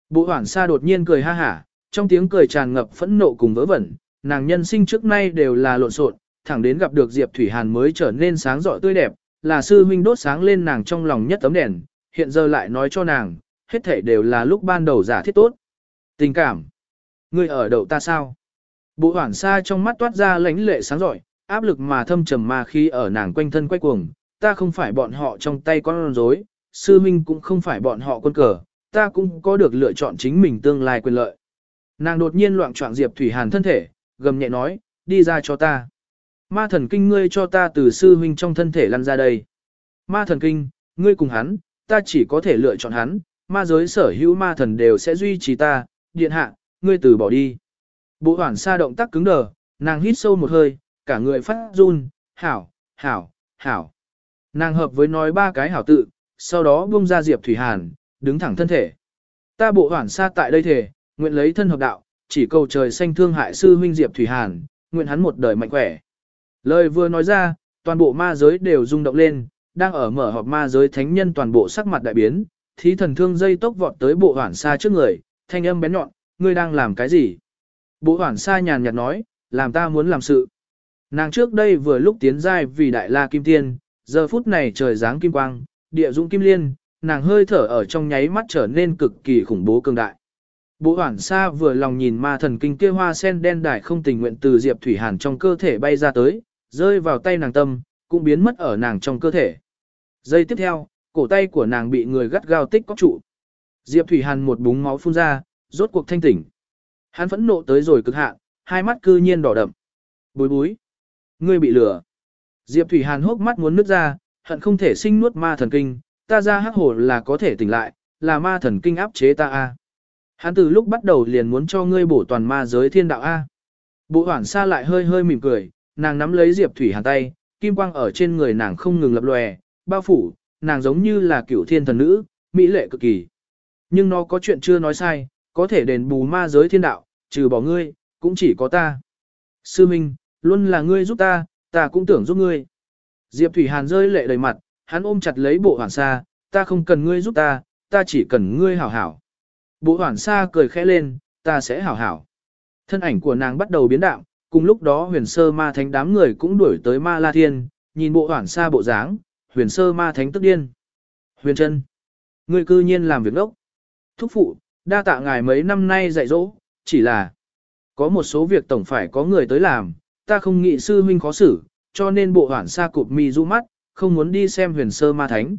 Bộ hoảng xa đột nhiên cười ha hả, trong tiếng cười tràn ngập phẫn nộ cùng vớ vẩn, nàng nhân sinh trước nay đều là lộn xộn, thẳng đến gặp được Diệp Thủy Hàn mới trở nên sáng rọi tươi đẹp, là sư huynh đốt sáng lên nàng trong lòng nhất tấm đèn, hiện giờ lại nói cho nàng, hết thảy đều là lúc ban đầu giả thiết tốt. Tình cảm. Ngươi ở đậu ta sao? Bộ hoảng xa trong mắt toát ra lãnh lệ sáng giỏi, áp lực mà thâm trầm mà khi ở nàng quanh thân quay cuồng, ta không phải bọn họ trong tay con rối, sư minh cũng không phải bọn họ quân cờ, ta cũng có được lựa chọn chính mình tương lai quyền lợi. Nàng đột nhiên loạn trọng Diệp Thủy Hàn thân thể, gầm nhẹ nói, đi ra cho ta. Ma thần kinh ngươi cho ta từ sư huynh trong thân thể lăn ra đây. Ma thần kinh, ngươi cùng hắn, ta chỉ có thể lựa chọn hắn, ma giới sở hữu ma thần đều sẽ duy trì ta, điện hạ, ngươi từ bỏ đi. Bộ hoảng xa động tác cứng đờ, nàng hít sâu một hơi, cả người phát run, hảo, hảo, hảo. Nàng hợp với nói ba cái hảo tự, sau đó buông ra Diệp Thủy Hàn, đứng thẳng thân thể. Ta bộ hoảng xa tại đây thể, nguyện lấy thân hợp đạo, chỉ cầu trời xanh thương hại sư huynh Diệp Thủy Hàn, nguyện hắn một đời mạnh khỏe. Lời vừa nói ra, toàn bộ ma giới đều rung động lên, đang ở mở họp ma giới thánh nhân toàn bộ sắc mặt đại biến, thí thần thương dây tốc vọt tới bộ hoảng xa trước người, thanh âm bén nhọn, ngươi đang làm cái gì? Bộ hoảng xa nhàn nhạt nói, làm ta muốn làm sự. Nàng trước đây vừa lúc tiến giai vì đại la kim tiên, giờ phút này trời dáng kim quang, địa dũng kim liên, nàng hơi thở ở trong nháy mắt trở nên cực kỳ khủng bố cường đại. Bộ hoảng xa vừa lòng nhìn ma thần kinh kia hoa sen đen đải không tình nguyện từ Diệp Thủy Hàn trong cơ thể bay ra tới, rơi vào tay nàng tâm, cũng biến mất ở nàng trong cơ thể. Giây tiếp theo, cổ tay của nàng bị người gắt gao tích cóc trụ. Diệp Thủy Hàn một búng máu phun ra, rốt cuộc thanh tỉnh. Hắn phẫn nộ tới rồi cực hạn, hai mắt cư nhiên đỏ đậm. Bối bối. Ngươi bị lừa. Diệp Thủy Hàn hốc mắt muốn nứt ra, hận không thể sinh nuốt ma thần kinh, ta ra hắc hồ là có thể tỉnh lại, là ma thần kinh áp chế ta a. Hắn từ lúc bắt đầu liền muốn cho ngươi bổ toàn ma giới thiên đạo a. Bộ Hoản xa lại hơi hơi mỉm cười, nàng nắm lấy Diệp Thủy Hàn tay, kim quang ở trên người nàng không ngừng lập lòe, bao phủ, nàng giống như là cửu thiên thần nữ, mỹ lệ cực kỳ. Nhưng nó có chuyện chưa nói sai, có thể đền bù ma giới thiên đạo, trừ bỏ ngươi, cũng chỉ có ta. Sư Minh, luôn là ngươi giúp ta, ta cũng tưởng giúp ngươi. Diệp Thủy Hàn rơi lệ đầy mặt, hắn ôm chặt lấy bộ hoàn sa, ta không cần ngươi giúp ta, ta chỉ cần ngươi hảo hảo. Bộ hoàn sa cười khẽ lên, ta sẽ hảo hảo. Thân ảnh của nàng bắt đầu biến đạo, cùng lúc đó huyền sơ ma thánh đám người cũng đuổi tới ma la thiên, nhìn bộ hoàn sa bộ dáng, huyền sơ ma thánh tức điên. Huyền chân, ngươi cư nhiên làm việc ngốc. Thúc phụ, đa tạ ngài mấy năm nay dạy dỗ, chỉ là có một số việc tổng phải có người tới làm, ta không nghĩ sư huynh khó xử, cho nên bộ hoản xa cụp mi du mắt, không muốn đi xem huyền sơ ma thánh.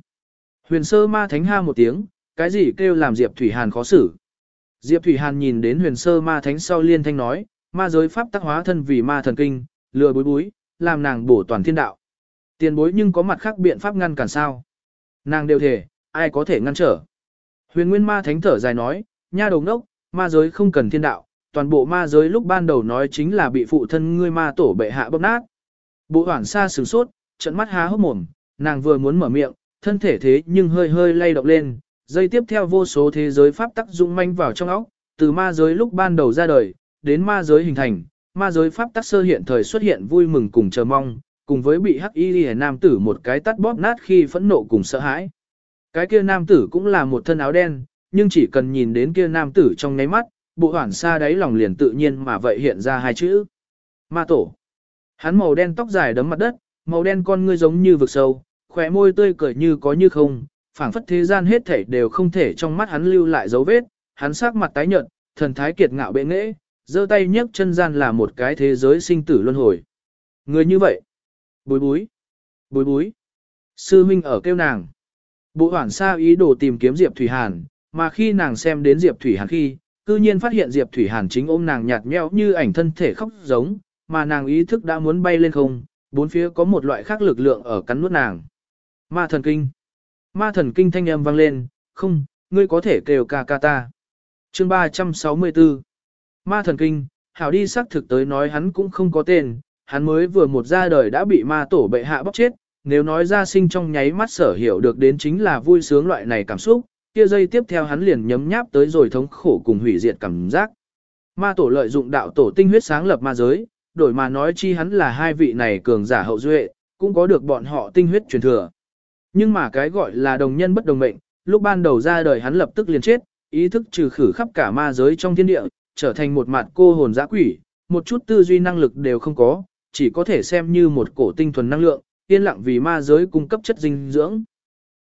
Huyền sơ ma thánh ha một tiếng, cái gì kêu làm Diệp Thủy Hàn khó xử. Diệp Thủy Hàn nhìn đến huyền sơ ma thánh sau liên thanh nói, ma giới pháp tác hóa thân vì ma thần kinh, lừa bối bối, làm nàng bổ toàn thiên đạo. Tiền bối nhưng có mặt khác biện pháp ngăn cản sao. Nàng đều thể, ai có thể ngăn trở. Huyền nguyên ma thánh thở dài nói, nha đầu ngốc, ma giới không cần thiên đạo, toàn bộ ma giới lúc ban đầu nói chính là bị phụ thân ngươi ma tổ bệ hạ bóp nát. Bộ hoảng xa sửng sốt, trận mắt há hốc mồm, nàng vừa muốn mở miệng, thân thể thế nhưng hơi hơi lay động lên, dây tiếp theo vô số thế giới pháp tắc dung manh vào trong óc, từ ma giới lúc ban đầu ra đời, đến ma giới hình thành, ma giới pháp tắc sơ hiện thời xuất hiện vui mừng cùng chờ mong, cùng với bị hắc y lìa nam tử một cái tắt bóp nát khi phẫn nộ cùng sợ hãi. Cái kia nam tử cũng là một thân áo đen, nhưng chỉ cần nhìn đến kia nam tử trong ngáy mắt, bộ hoảng xa đáy lòng liền tự nhiên mà vậy hiện ra hai chữ. Ma tổ. Hắn màu đen tóc dài đấm mặt đất, màu đen con ngươi giống như vực sâu, khỏe môi tươi cười như có như không, phảng phất thế gian hết thảy đều không thể trong mắt hắn lưu lại dấu vết, hắn sắc mặt tái nhợt, thần thái kiệt ngạo bệ nghệ, giơ tay nhấc chân gian là một cái thế giới sinh tử luân hồi. Người như vậy. Bối bối. Bối bối. Sư Minh ở kêu nàng. Bộ hoảng xa ý đồ tìm kiếm Diệp Thủy Hàn, mà khi nàng xem đến Diệp Thủy Hàn khi, cư nhiên phát hiện Diệp Thủy Hàn chính ôm nàng nhạt nhẽo như ảnh thân thể khóc giống, mà nàng ý thức đã muốn bay lên không, bốn phía có một loại khác lực lượng ở cắn nuốt nàng. Ma thần kinh. Ma thần kinh thanh âm vang lên, không, ngươi có thể kêu ca ca ta. Chương 364 Ma thần kinh, hảo đi xác thực tới nói hắn cũng không có tên, hắn mới vừa một ra đời đã bị ma tổ bệ hạ bóc chết, nếu nói ra sinh trong nháy mắt sở hiểu được đến chính là vui sướng loại này cảm xúc, kia dây tiếp theo hắn liền nhấm nháp tới rồi thống khổ cùng hủy diệt cảm giác. Ma tổ lợi dụng đạo tổ tinh huyết sáng lập ma giới, đổi mà nói chi hắn là hai vị này cường giả hậu duệ, cũng có được bọn họ tinh huyết truyền thừa. Nhưng mà cái gọi là đồng nhân bất đồng mệnh, lúc ban đầu ra đời hắn lập tức liền chết, ý thức trừ khử khắp cả ma giới trong thiên địa, trở thành một mặt cô hồn dã quỷ, một chút tư duy năng lực đều không có, chỉ có thể xem như một cổ tinh thuần năng lượng, yên lặng vì ma giới cung cấp chất dinh dưỡng.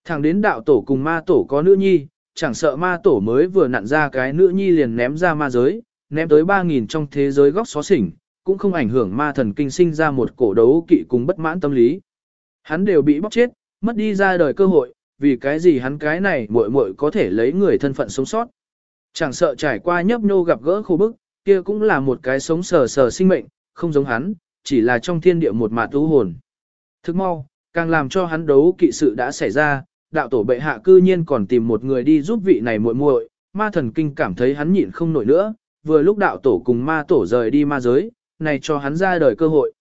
Thẳng đến đạo tổ cùng ma tổ có nữ nhi, chẳng sợ ma tổ mới vừa nặn ra cái nữ nhi liền ném ra ma giới, ném tới 3.000 trong thế giới góc xó xỉnh, cũng không ảnh hưởng ma thần kinh sinh ra một cổ đấu kỵ cùng bất mãn tâm lý. Hắn đều bị bóc chết, mất đi ra đời cơ hội, vì cái gì hắn cái này muội muội có thể lấy người thân phận sống sót. Chẳng sợ trải qua nhấp nhô gặp gỡ khô bức, kia cũng là một cái sống sờ sờ sinh mệnh, không giống hắn, chỉ là trong thiên địa một mạt ưu hồn. Thức mau, càng làm cho hắn đấu kỵ sự đã xảy ra, đạo tổ bệ hạ cư nhiên còn tìm một người đi giúp vị này muội muội, ma thần kinh cảm thấy hắn nhịn không nổi nữa, vừa lúc đạo tổ cùng ma tổ rời đi ma giới, này cho hắn ra đời cơ hội.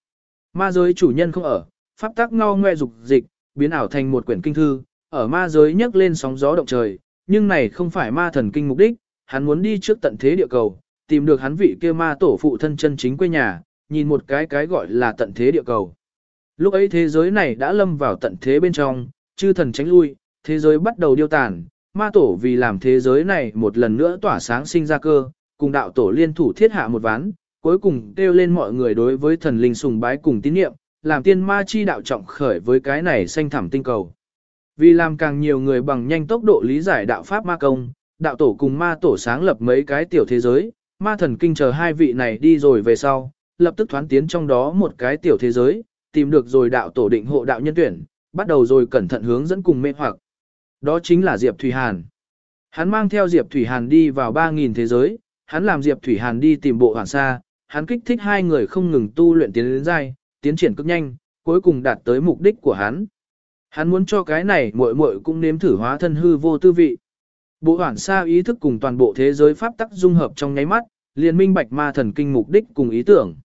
Ma giới chủ nhân không ở, pháp tắc ngao ngoe dục dịch, biến ảo thành một quyển kinh thư, ở ma giới nhấc lên sóng gió động trời, nhưng này không phải ma thần kinh mục đích, hắn muốn đi trước tận thế địa cầu, tìm được hắn vị kia ma tổ phụ thân chân chính quê nhà, nhìn một cái cái gọi là tận thế địa cầu. Lúc ấy thế giới này đã lâm vào tận thế bên trong, chư thần tránh lui, thế giới bắt đầu điêu tàn, ma tổ vì làm thế giới này một lần nữa tỏa sáng sinh ra cơ, cùng đạo tổ liên thủ thiết hạ một ván, cuối cùng kêu lên mọi người đối với thần linh sùng bái cùng tín niệm, làm tiên ma chi đạo trọng khởi với cái này xanh thẳm tinh cầu. Vì làm càng nhiều người bằng nhanh tốc độ lý giải đạo pháp ma công, đạo tổ cùng ma tổ sáng lập mấy cái tiểu thế giới, ma thần kinh chờ hai vị này đi rồi về sau, lập tức thoán tiến trong đó một cái tiểu thế giới, tìm được rồi đạo tổ định hộ đạo nhân tuyển, bắt đầu rồi cẩn thận hướng dẫn cùng mê hoặc. Đó chính là Diệp Thủy Hàn. Hắn mang theo Diệp Thủy Hàn đi vào 3.000 thế giới, hắn làm Diệp Thủy Hàn đi tìm bộ hoàn sa, hắn kích thích hai người không ngừng tu luyện tiến đến dai, tiến triển cực nhanh, cuối cùng đạt tới mục đích của hắn. Hắn muốn cho cái này muội muội cũng nếm thử hóa thân hư vô tư vị. Bộ hoàn xa ý thức cùng toàn bộ thế giới pháp tắc dung hợp trong nháy mắt, liền minh bạch ma thần kinh mục đích cùng ý tưởng.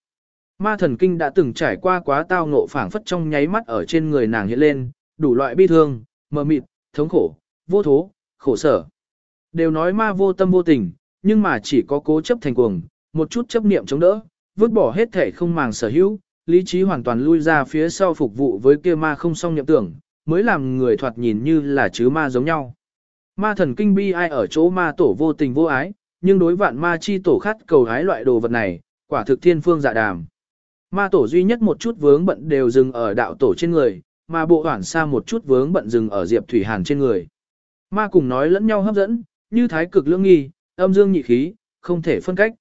Ma thần kinh đã từng trải qua quá tao ngộ phảng phất trong nháy mắt ở trên người nàng hiện lên, đủ loại bi thương, mờ mịt, thống khổ, vô thố, khổ sở. Đều nói ma vô tâm vô tình, nhưng mà chỉ có cố chấp thành cuồng, một chút chấp niệm chống đỡ, vứt bỏ hết thể không màng sở hữu, lý trí hoàn toàn lui ra phía sau phục vụ với kia ma không song nhậm tưởng, mới làm người thoạt nhìn như là chứ ma giống nhau. Ma thần kinh bi ai ở chỗ ma tổ vô tình vô ái, nhưng đối vạn ma chi tổ khát cầu hái loại đồ vật này, quả thực thiên phương dạ đàm. Ma tổ duy nhất một chút vướng bận đều dừng ở đạo tổ trên người, mà bộ hoảng xa một chút vướng bận dừng ở Diệp Thủy Hàn trên người. Ma cùng nói lẫn nhau hấp dẫn, như thái cực lưỡng nghi, âm dương nhị khí, không thể phân cách.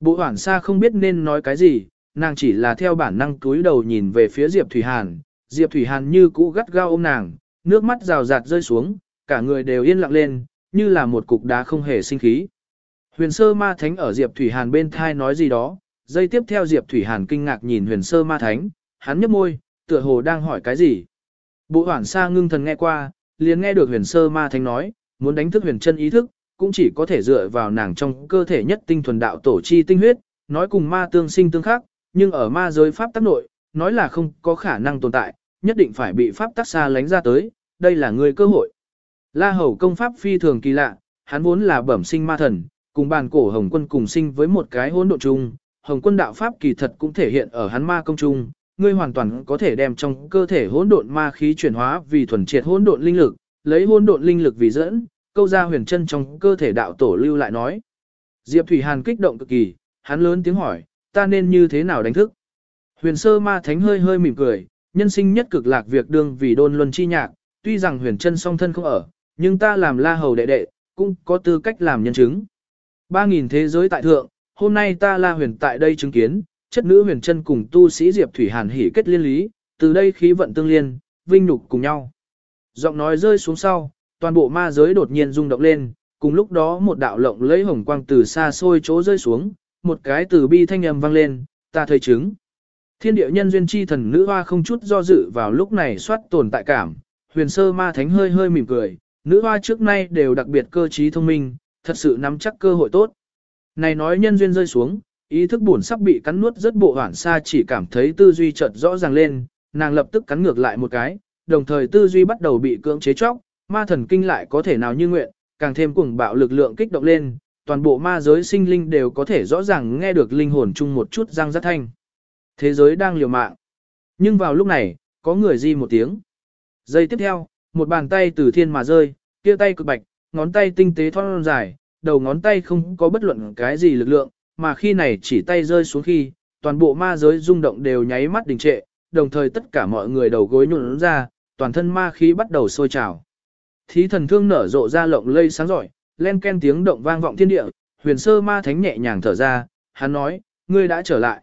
Bộ hoảng xa không biết nên nói cái gì, nàng chỉ là theo bản năng túi đầu nhìn về phía Diệp Thủy Hàn. Diệp Thủy Hàn như cũ gắt gao ôm nàng, nước mắt rào rạt rơi xuống, cả người đều yên lặng lên, như là một cục đá không hề sinh khí. Huyền sơ ma thánh ở Diệp Thủy Hàn bên thai nói gì đó, dây tiếp theo Diệp Thủy Hàn kinh ngạc nhìn huyền sơ ma thánh, hắn nhấp môi, tựa hồ đang hỏi cái gì. Bộ hoảng xa ngưng thần nghe qua, liền nghe được huyền sơ ma thánh nói, muốn đánh thức huyền chân ý thức, cũng chỉ có thể dựa vào nàng trong cơ thể nhất tinh thuần đạo tổ chi tinh huyết, nói cùng ma tương sinh tương khắc, nhưng ở ma giới pháp tác nội, nói là không có khả năng tồn tại, nhất định phải bị pháp tác xa lánh ra tới, đây là người cơ hội. La hầu công pháp phi thường kỳ lạ, hắn vốn là bẩm sinh ma thần, cùng bàn cổ hồng quân cùng sinh với một cái hỗn độn chung, hồng quân đạo pháp kỳ thật cũng thể hiện ở hắn ma công chung, ngươi hoàn toàn có thể đem trong cơ thể hỗn độn ma khí chuyển hóa vì thuần triệt hỗn độn linh lực, lấy hỗn độn linh lực vì dẫn, câu ra huyền chân trong cơ thể đạo tổ lưu lại nói. Diệp Thủy Hàn kích động cực kỳ, hắn lớn tiếng hỏi, ta nên như thế nào đánh thức? Huyền sơ ma thánh hơi hơi mỉm cười, nhân sinh nhất cực lạc việc đương vì đôn luân chi nhạc, tuy rằng huyền chân song thân không ở, nhưng ta làm la hầu đệ đệ, cũng có tư cách làm nhân chứng. Ba nghìn thế giới tại thượng, hôm nay ta la huyền tại đây chứng kiến, chất nữ huyền chân cùng tu sĩ Diệp Thủy Hàn hỉ kết liên lý, từ đây khí vận tương liên, vinh nhục cùng nhau. Giọng nói rơi xuống sau, toàn bộ ma giới đột nhiên rung động lên, cùng lúc đó một đạo lộng lấy hồng quang từ xa xôi chỗ rơi xuống, một cái từ bi thanh âm vang lên, ta thấy chứng. Thiên địa nhân duyên chi thần nữ hoa không chút do dự vào lúc này soát tồn tại cảm, huyền sơ ma thánh hơi hơi mỉm cười, nữ hoa trước nay đều đặc biệt cơ trí thông minh, thật sự nắm chắc cơ hội tốt. Này nói nhân duyên rơi xuống, ý thức buồn sắp bị cắn nuốt rất bộ hoảng xa chỉ cảm thấy tư duy chợt rõ ràng lên, nàng lập tức cắn ngược lại một cái, đồng thời tư duy bắt đầu bị cưỡng chế chóc, ma thần kinh lại có thể nào như nguyện, càng thêm cuồng bạo lực lượng kích động lên, toàn bộ ma giới sinh linh đều có thể rõ ràng nghe được linh hồn chung một chút răng rắc thanh. Thế giới đang liều mạng. Nhưng vào lúc này, có người di một tiếng. Giây tiếp theo, một bàn tay từ thiên mà rơi, kia tay cực bạch, ngón tay tinh tế thon dài, đầu ngón tay không có bất luận cái gì lực lượng, mà khi này chỉ tay rơi xuống khi, toàn bộ ma giới rung động đều nháy mắt đình trệ, đồng thời tất cả mọi người đầu gối nhuộn ra, toàn thân ma khí bắt đầu sôi trào. Thí thần thương nở rộ ra lộng lây sáng giỏi, len ken tiếng động vang vọng thiên địa, huyền sơ ma thánh nhẹ nhàng thở ra, hắn nói, ngươi đã trở lại.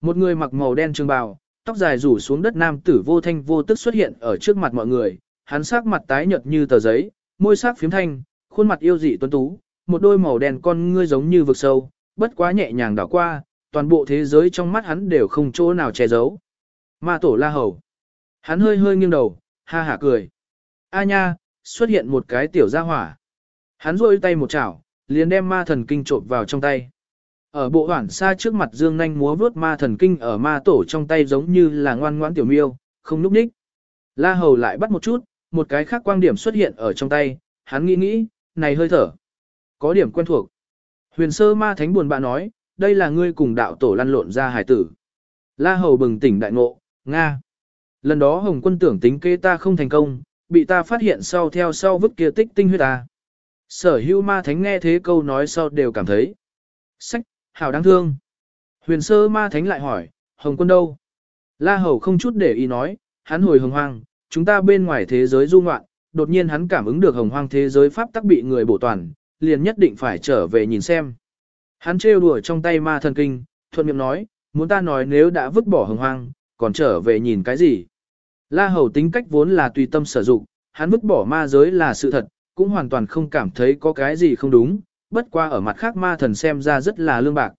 Một người mặc màu đen trường bào, tóc dài rủ xuống đất nam tử vô thanh vô tức xuất hiện ở trước mặt mọi người, hắn sắc mặt tái nhợt như tờ giấy, môi sắc phiếm thanh, khuôn mặt yêu dị tuấn tú, một đôi màu đen con ngươi giống như vực sâu, bất quá nhẹ nhàng đảo qua, toàn bộ thế giới trong mắt hắn đều không chỗ nào che giấu. Ma tổ la hầu. Hắn hơi hơi nghiêng đầu, ha hả cười. A nha, xuất hiện một cái tiểu gia hỏa. Hắn rôi tay một chảo, liền đem ma thần kinh trộn vào trong tay. Ở bộ hoảng xa trước mặt dương nanh múa vuốt ma thần kinh ở ma tổ trong tay giống như là ngoan ngoãn tiểu miêu, không núp ních. La hầu lại bắt một chút, một cái khác quang điểm xuất hiện ở trong tay, hắn nghĩ nghĩ, này hơi thở. Có điểm quen thuộc. Huyền sơ ma thánh buồn bã nói, đây là ngươi cùng đạo tổ lăn lộn ra hải tử. La hầu bừng tỉnh đại ngộ, Nga. Lần đó Hồng quân tưởng tính kế ta không thành công, bị ta phát hiện sau theo sau vứt kia tích tinh huyết ta. Sở hưu ma thánh nghe thế câu nói sau đều cảm thấy. Sách, hảo đáng thương. Huyền sơ ma thánh lại hỏi, Hồng quân đâu? La hầu không chút để ý nói, hắn hồi hồng hoang, chúng ta bên ngoài thế giới du ngoạn, đột nhiên hắn cảm ứng được hồng hoang thế giới pháp tắc bị người bổ toàn, liền nhất định phải trở về nhìn xem. Hắn trêu đùa trong tay ma thần kinh, thuận miệng nói, muốn ta nói nếu đã vứt bỏ hồng hoang, còn trở về nhìn cái gì? La hầu tính cách vốn là tùy tâm sở dụng, hắn vứt bỏ ma giới là sự thật, cũng hoàn toàn không cảm thấy có cái gì không đúng, bất qua ở mặt khác ma thần xem ra rất là lương bạc.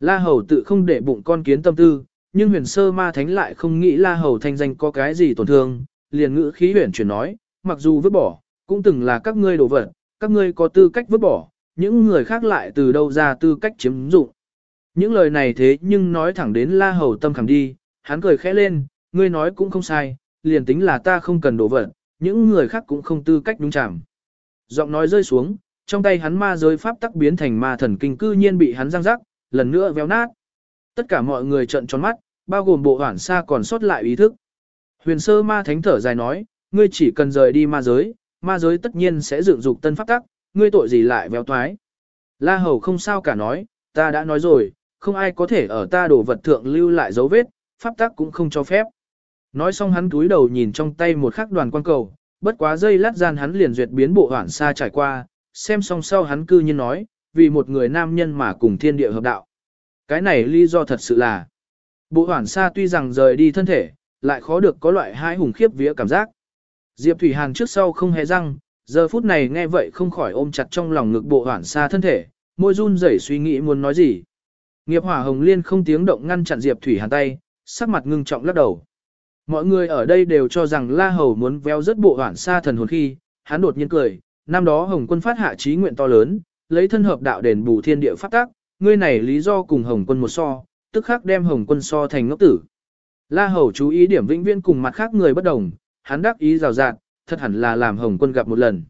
La Hầu tự không để bụng con kiến tâm tư, nhưng huyền sơ ma thánh lại không nghĩ La Hầu thanh danh có cái gì tổn thương, liền ngữ khí huyền chuyển nói, mặc dù vứt bỏ, cũng từng là các ngươi đồ vật, các ngươi có tư cách vứt bỏ, những người khác lại từ đâu ra tư cách chiếm dụng. Những lời này thế nhưng nói thẳng đến La Hầu tâm khẳng đi, hắn cười khẽ lên, ngươi nói cũng không sai, liền tính là ta không cần đổ vật, những người khác cũng không tư cách đúng chạm. Giọng nói rơi xuống, trong tay hắn ma giới pháp tắc biến thành ma thần kinh cư nhiên bị hắn răng rắc, lần nữa véo nát. Tất cả mọi người trợn tròn mắt, bao gồm bộ hoảng xa còn sót lại ý thức. Huyền sơ ma thánh thở dài nói, ngươi chỉ cần rời đi ma giới, ma giới tất nhiên sẽ dựng dục tân pháp tắc, ngươi tội gì lại véo toái. La hầu không sao cả nói, ta đã nói rồi, không ai có thể ở ta đổ vật thượng lưu lại dấu vết, pháp tắc cũng không cho phép. Nói xong hắn túi đầu nhìn trong tay một khắc đoàn quan cầu, bất quá giây lát gian hắn liền duyệt biến bộ hoảng xa trải qua, xem xong sau hắn cư nhiên nói, vì một người nam nhân mà cùng thiên địa hợp đạo. Cái này lý do thật sự là, bộ hoảng xa tuy rằng rời đi thân thể, lại khó được có loại hai hùng khiếp vía cảm giác. Diệp Thủy Hàn trước sau không hề răng, giờ phút này nghe vậy không khỏi ôm chặt trong lòng ngực bộ hoảng xa thân thể, môi run rẩy suy nghĩ muốn nói gì. Nghiệp hỏa hồng liên không tiếng động ngăn chặn Diệp Thủy Hàn tay, sắc mặt ngưng trọng lắc đầu. Mọi người ở đây đều cho rằng La Hầu muốn véo rất bộ hoảng xa thần hồn khi, hắn đột nhiên cười, năm đó Hồng quân phát hạ trí nguyện to lớn, lấy thân hợp đạo đền bù thiên địa phát tác, ngươi này lý do cùng Hồng quân một so, tức khắc đem Hồng quân so thành ngốc tử. La Hầu chú ý điểm vĩnh viễn cùng mặt khác người bất đồng, hắn đắc ý rào rạt, thật hẳn là làm Hồng quân gặp một lần.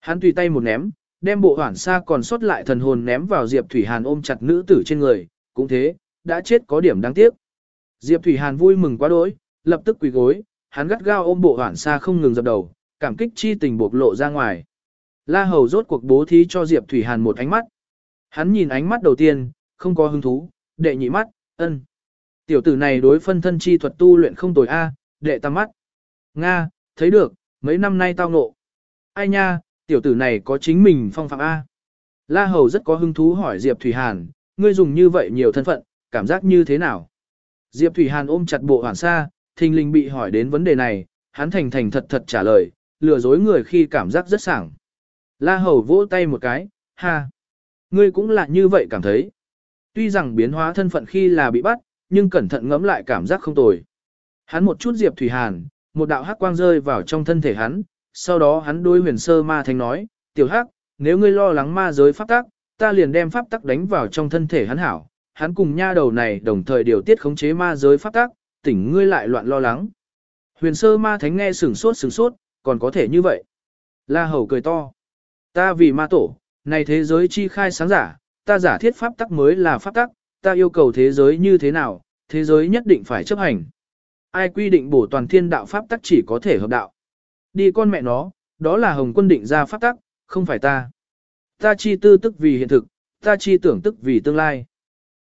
Hắn tùy tay một ném, đem bộ hoản xa còn sót lại thần hồn ném vào Diệp Thủy Hàn ôm chặt nữ tử trên người, cũng thế, đã chết có điểm đáng tiếc. Diệp Thủy Hàn vui mừng quá đỗi, lập tức quỳ gối, hắn gắt gao ôm bộ hoản xa không ngừng dập đầu, cảm kích chi tình bộc lộ ra ngoài. La Hầu rốt cuộc bố thí cho Diệp Thủy Hàn một ánh mắt. Hắn nhìn ánh mắt đầu tiên, không có hứng thú, đệ nhị mắt, ân. Tiểu tử này đối phân thân chi thuật tu luyện không tồi A, đệ tam mắt. Nga, thấy được, mấy năm nay tao ngộ. Ai nha, tiểu tử này có chính mình phong phạm A. La Hầu rất có hứng thú hỏi Diệp Thủy Hàn, ngươi dùng như vậy nhiều thân phận, cảm giác như thế nào? Diệp Thủy Hàn ôm chặt bộ hoàn sa, thình lình bị hỏi đến vấn đề này, hắn thành thành thật thật trả lời, lừa dối người khi cảm giác rất sảng. La Hầu vỗ tay một cái, ha. Ngươi cũng là như vậy cảm thấy. Tuy rằng biến hóa thân phận khi là bị bắt, nhưng cẩn thận ngẫm lại cảm giác không tồi. Hắn một chút Diệp Thủy Hàn, một đạo hắc quang rơi vào trong thân thể hắn, sau đó hắn đối huyền sơ ma thánh nói, tiểu hắc, nếu ngươi lo lắng ma giới pháp tắc, ta liền đem pháp tắc đánh vào trong thân thể hắn hảo. Hắn cùng nha đầu này đồng thời điều tiết khống chế ma giới pháp tắc, tỉnh ngươi lại loạn lo lắng. Huyền sơ ma thánh nghe sửng sốt sửng sốt, còn có thể như vậy. La hầu cười to. Ta vì ma tổ, này thế giới chi khai sáng giả, ta giả thiết pháp tắc mới là pháp tắc, ta yêu cầu thế giới như thế nào, thế giới nhất định phải chấp hành. Ai quy định bổ toàn thiên đạo pháp tắc chỉ có thể hợp đạo. Đi con mẹ nó, đó là hồng quân định ra pháp tắc, không phải ta. Ta chi tư tức vì hiện thực, ta chi tưởng tức vì tương lai.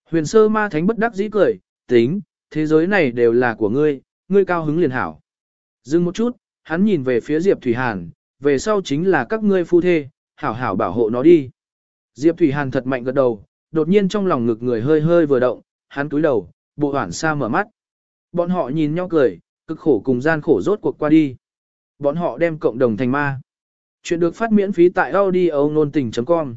Huyền sơ ma thánh bất đắc dĩ cười, tính, thế giới này đều là của ngươi, ngươi cao hứng liền hảo. Dừng một chút, hắn nhìn về phía Diệp Thủy Hàn, về sau chính là các ngươi phu thê, hảo hảo bảo hộ nó đi. Diệp Thủy Hàn thật mạnh gật đầu, đột nhiên trong lòng ngực người hơi hơi vừa động, hắn cúi đầu, bộ hoảng xa mở mắt. Bọn họ nhìn nhau cười, cực khổ cùng gian khổ rốt cuộc qua đi. Bọn họ đem cộng đồng thành ma. Chuyện được phát miễn phí tại audio nôn tình.com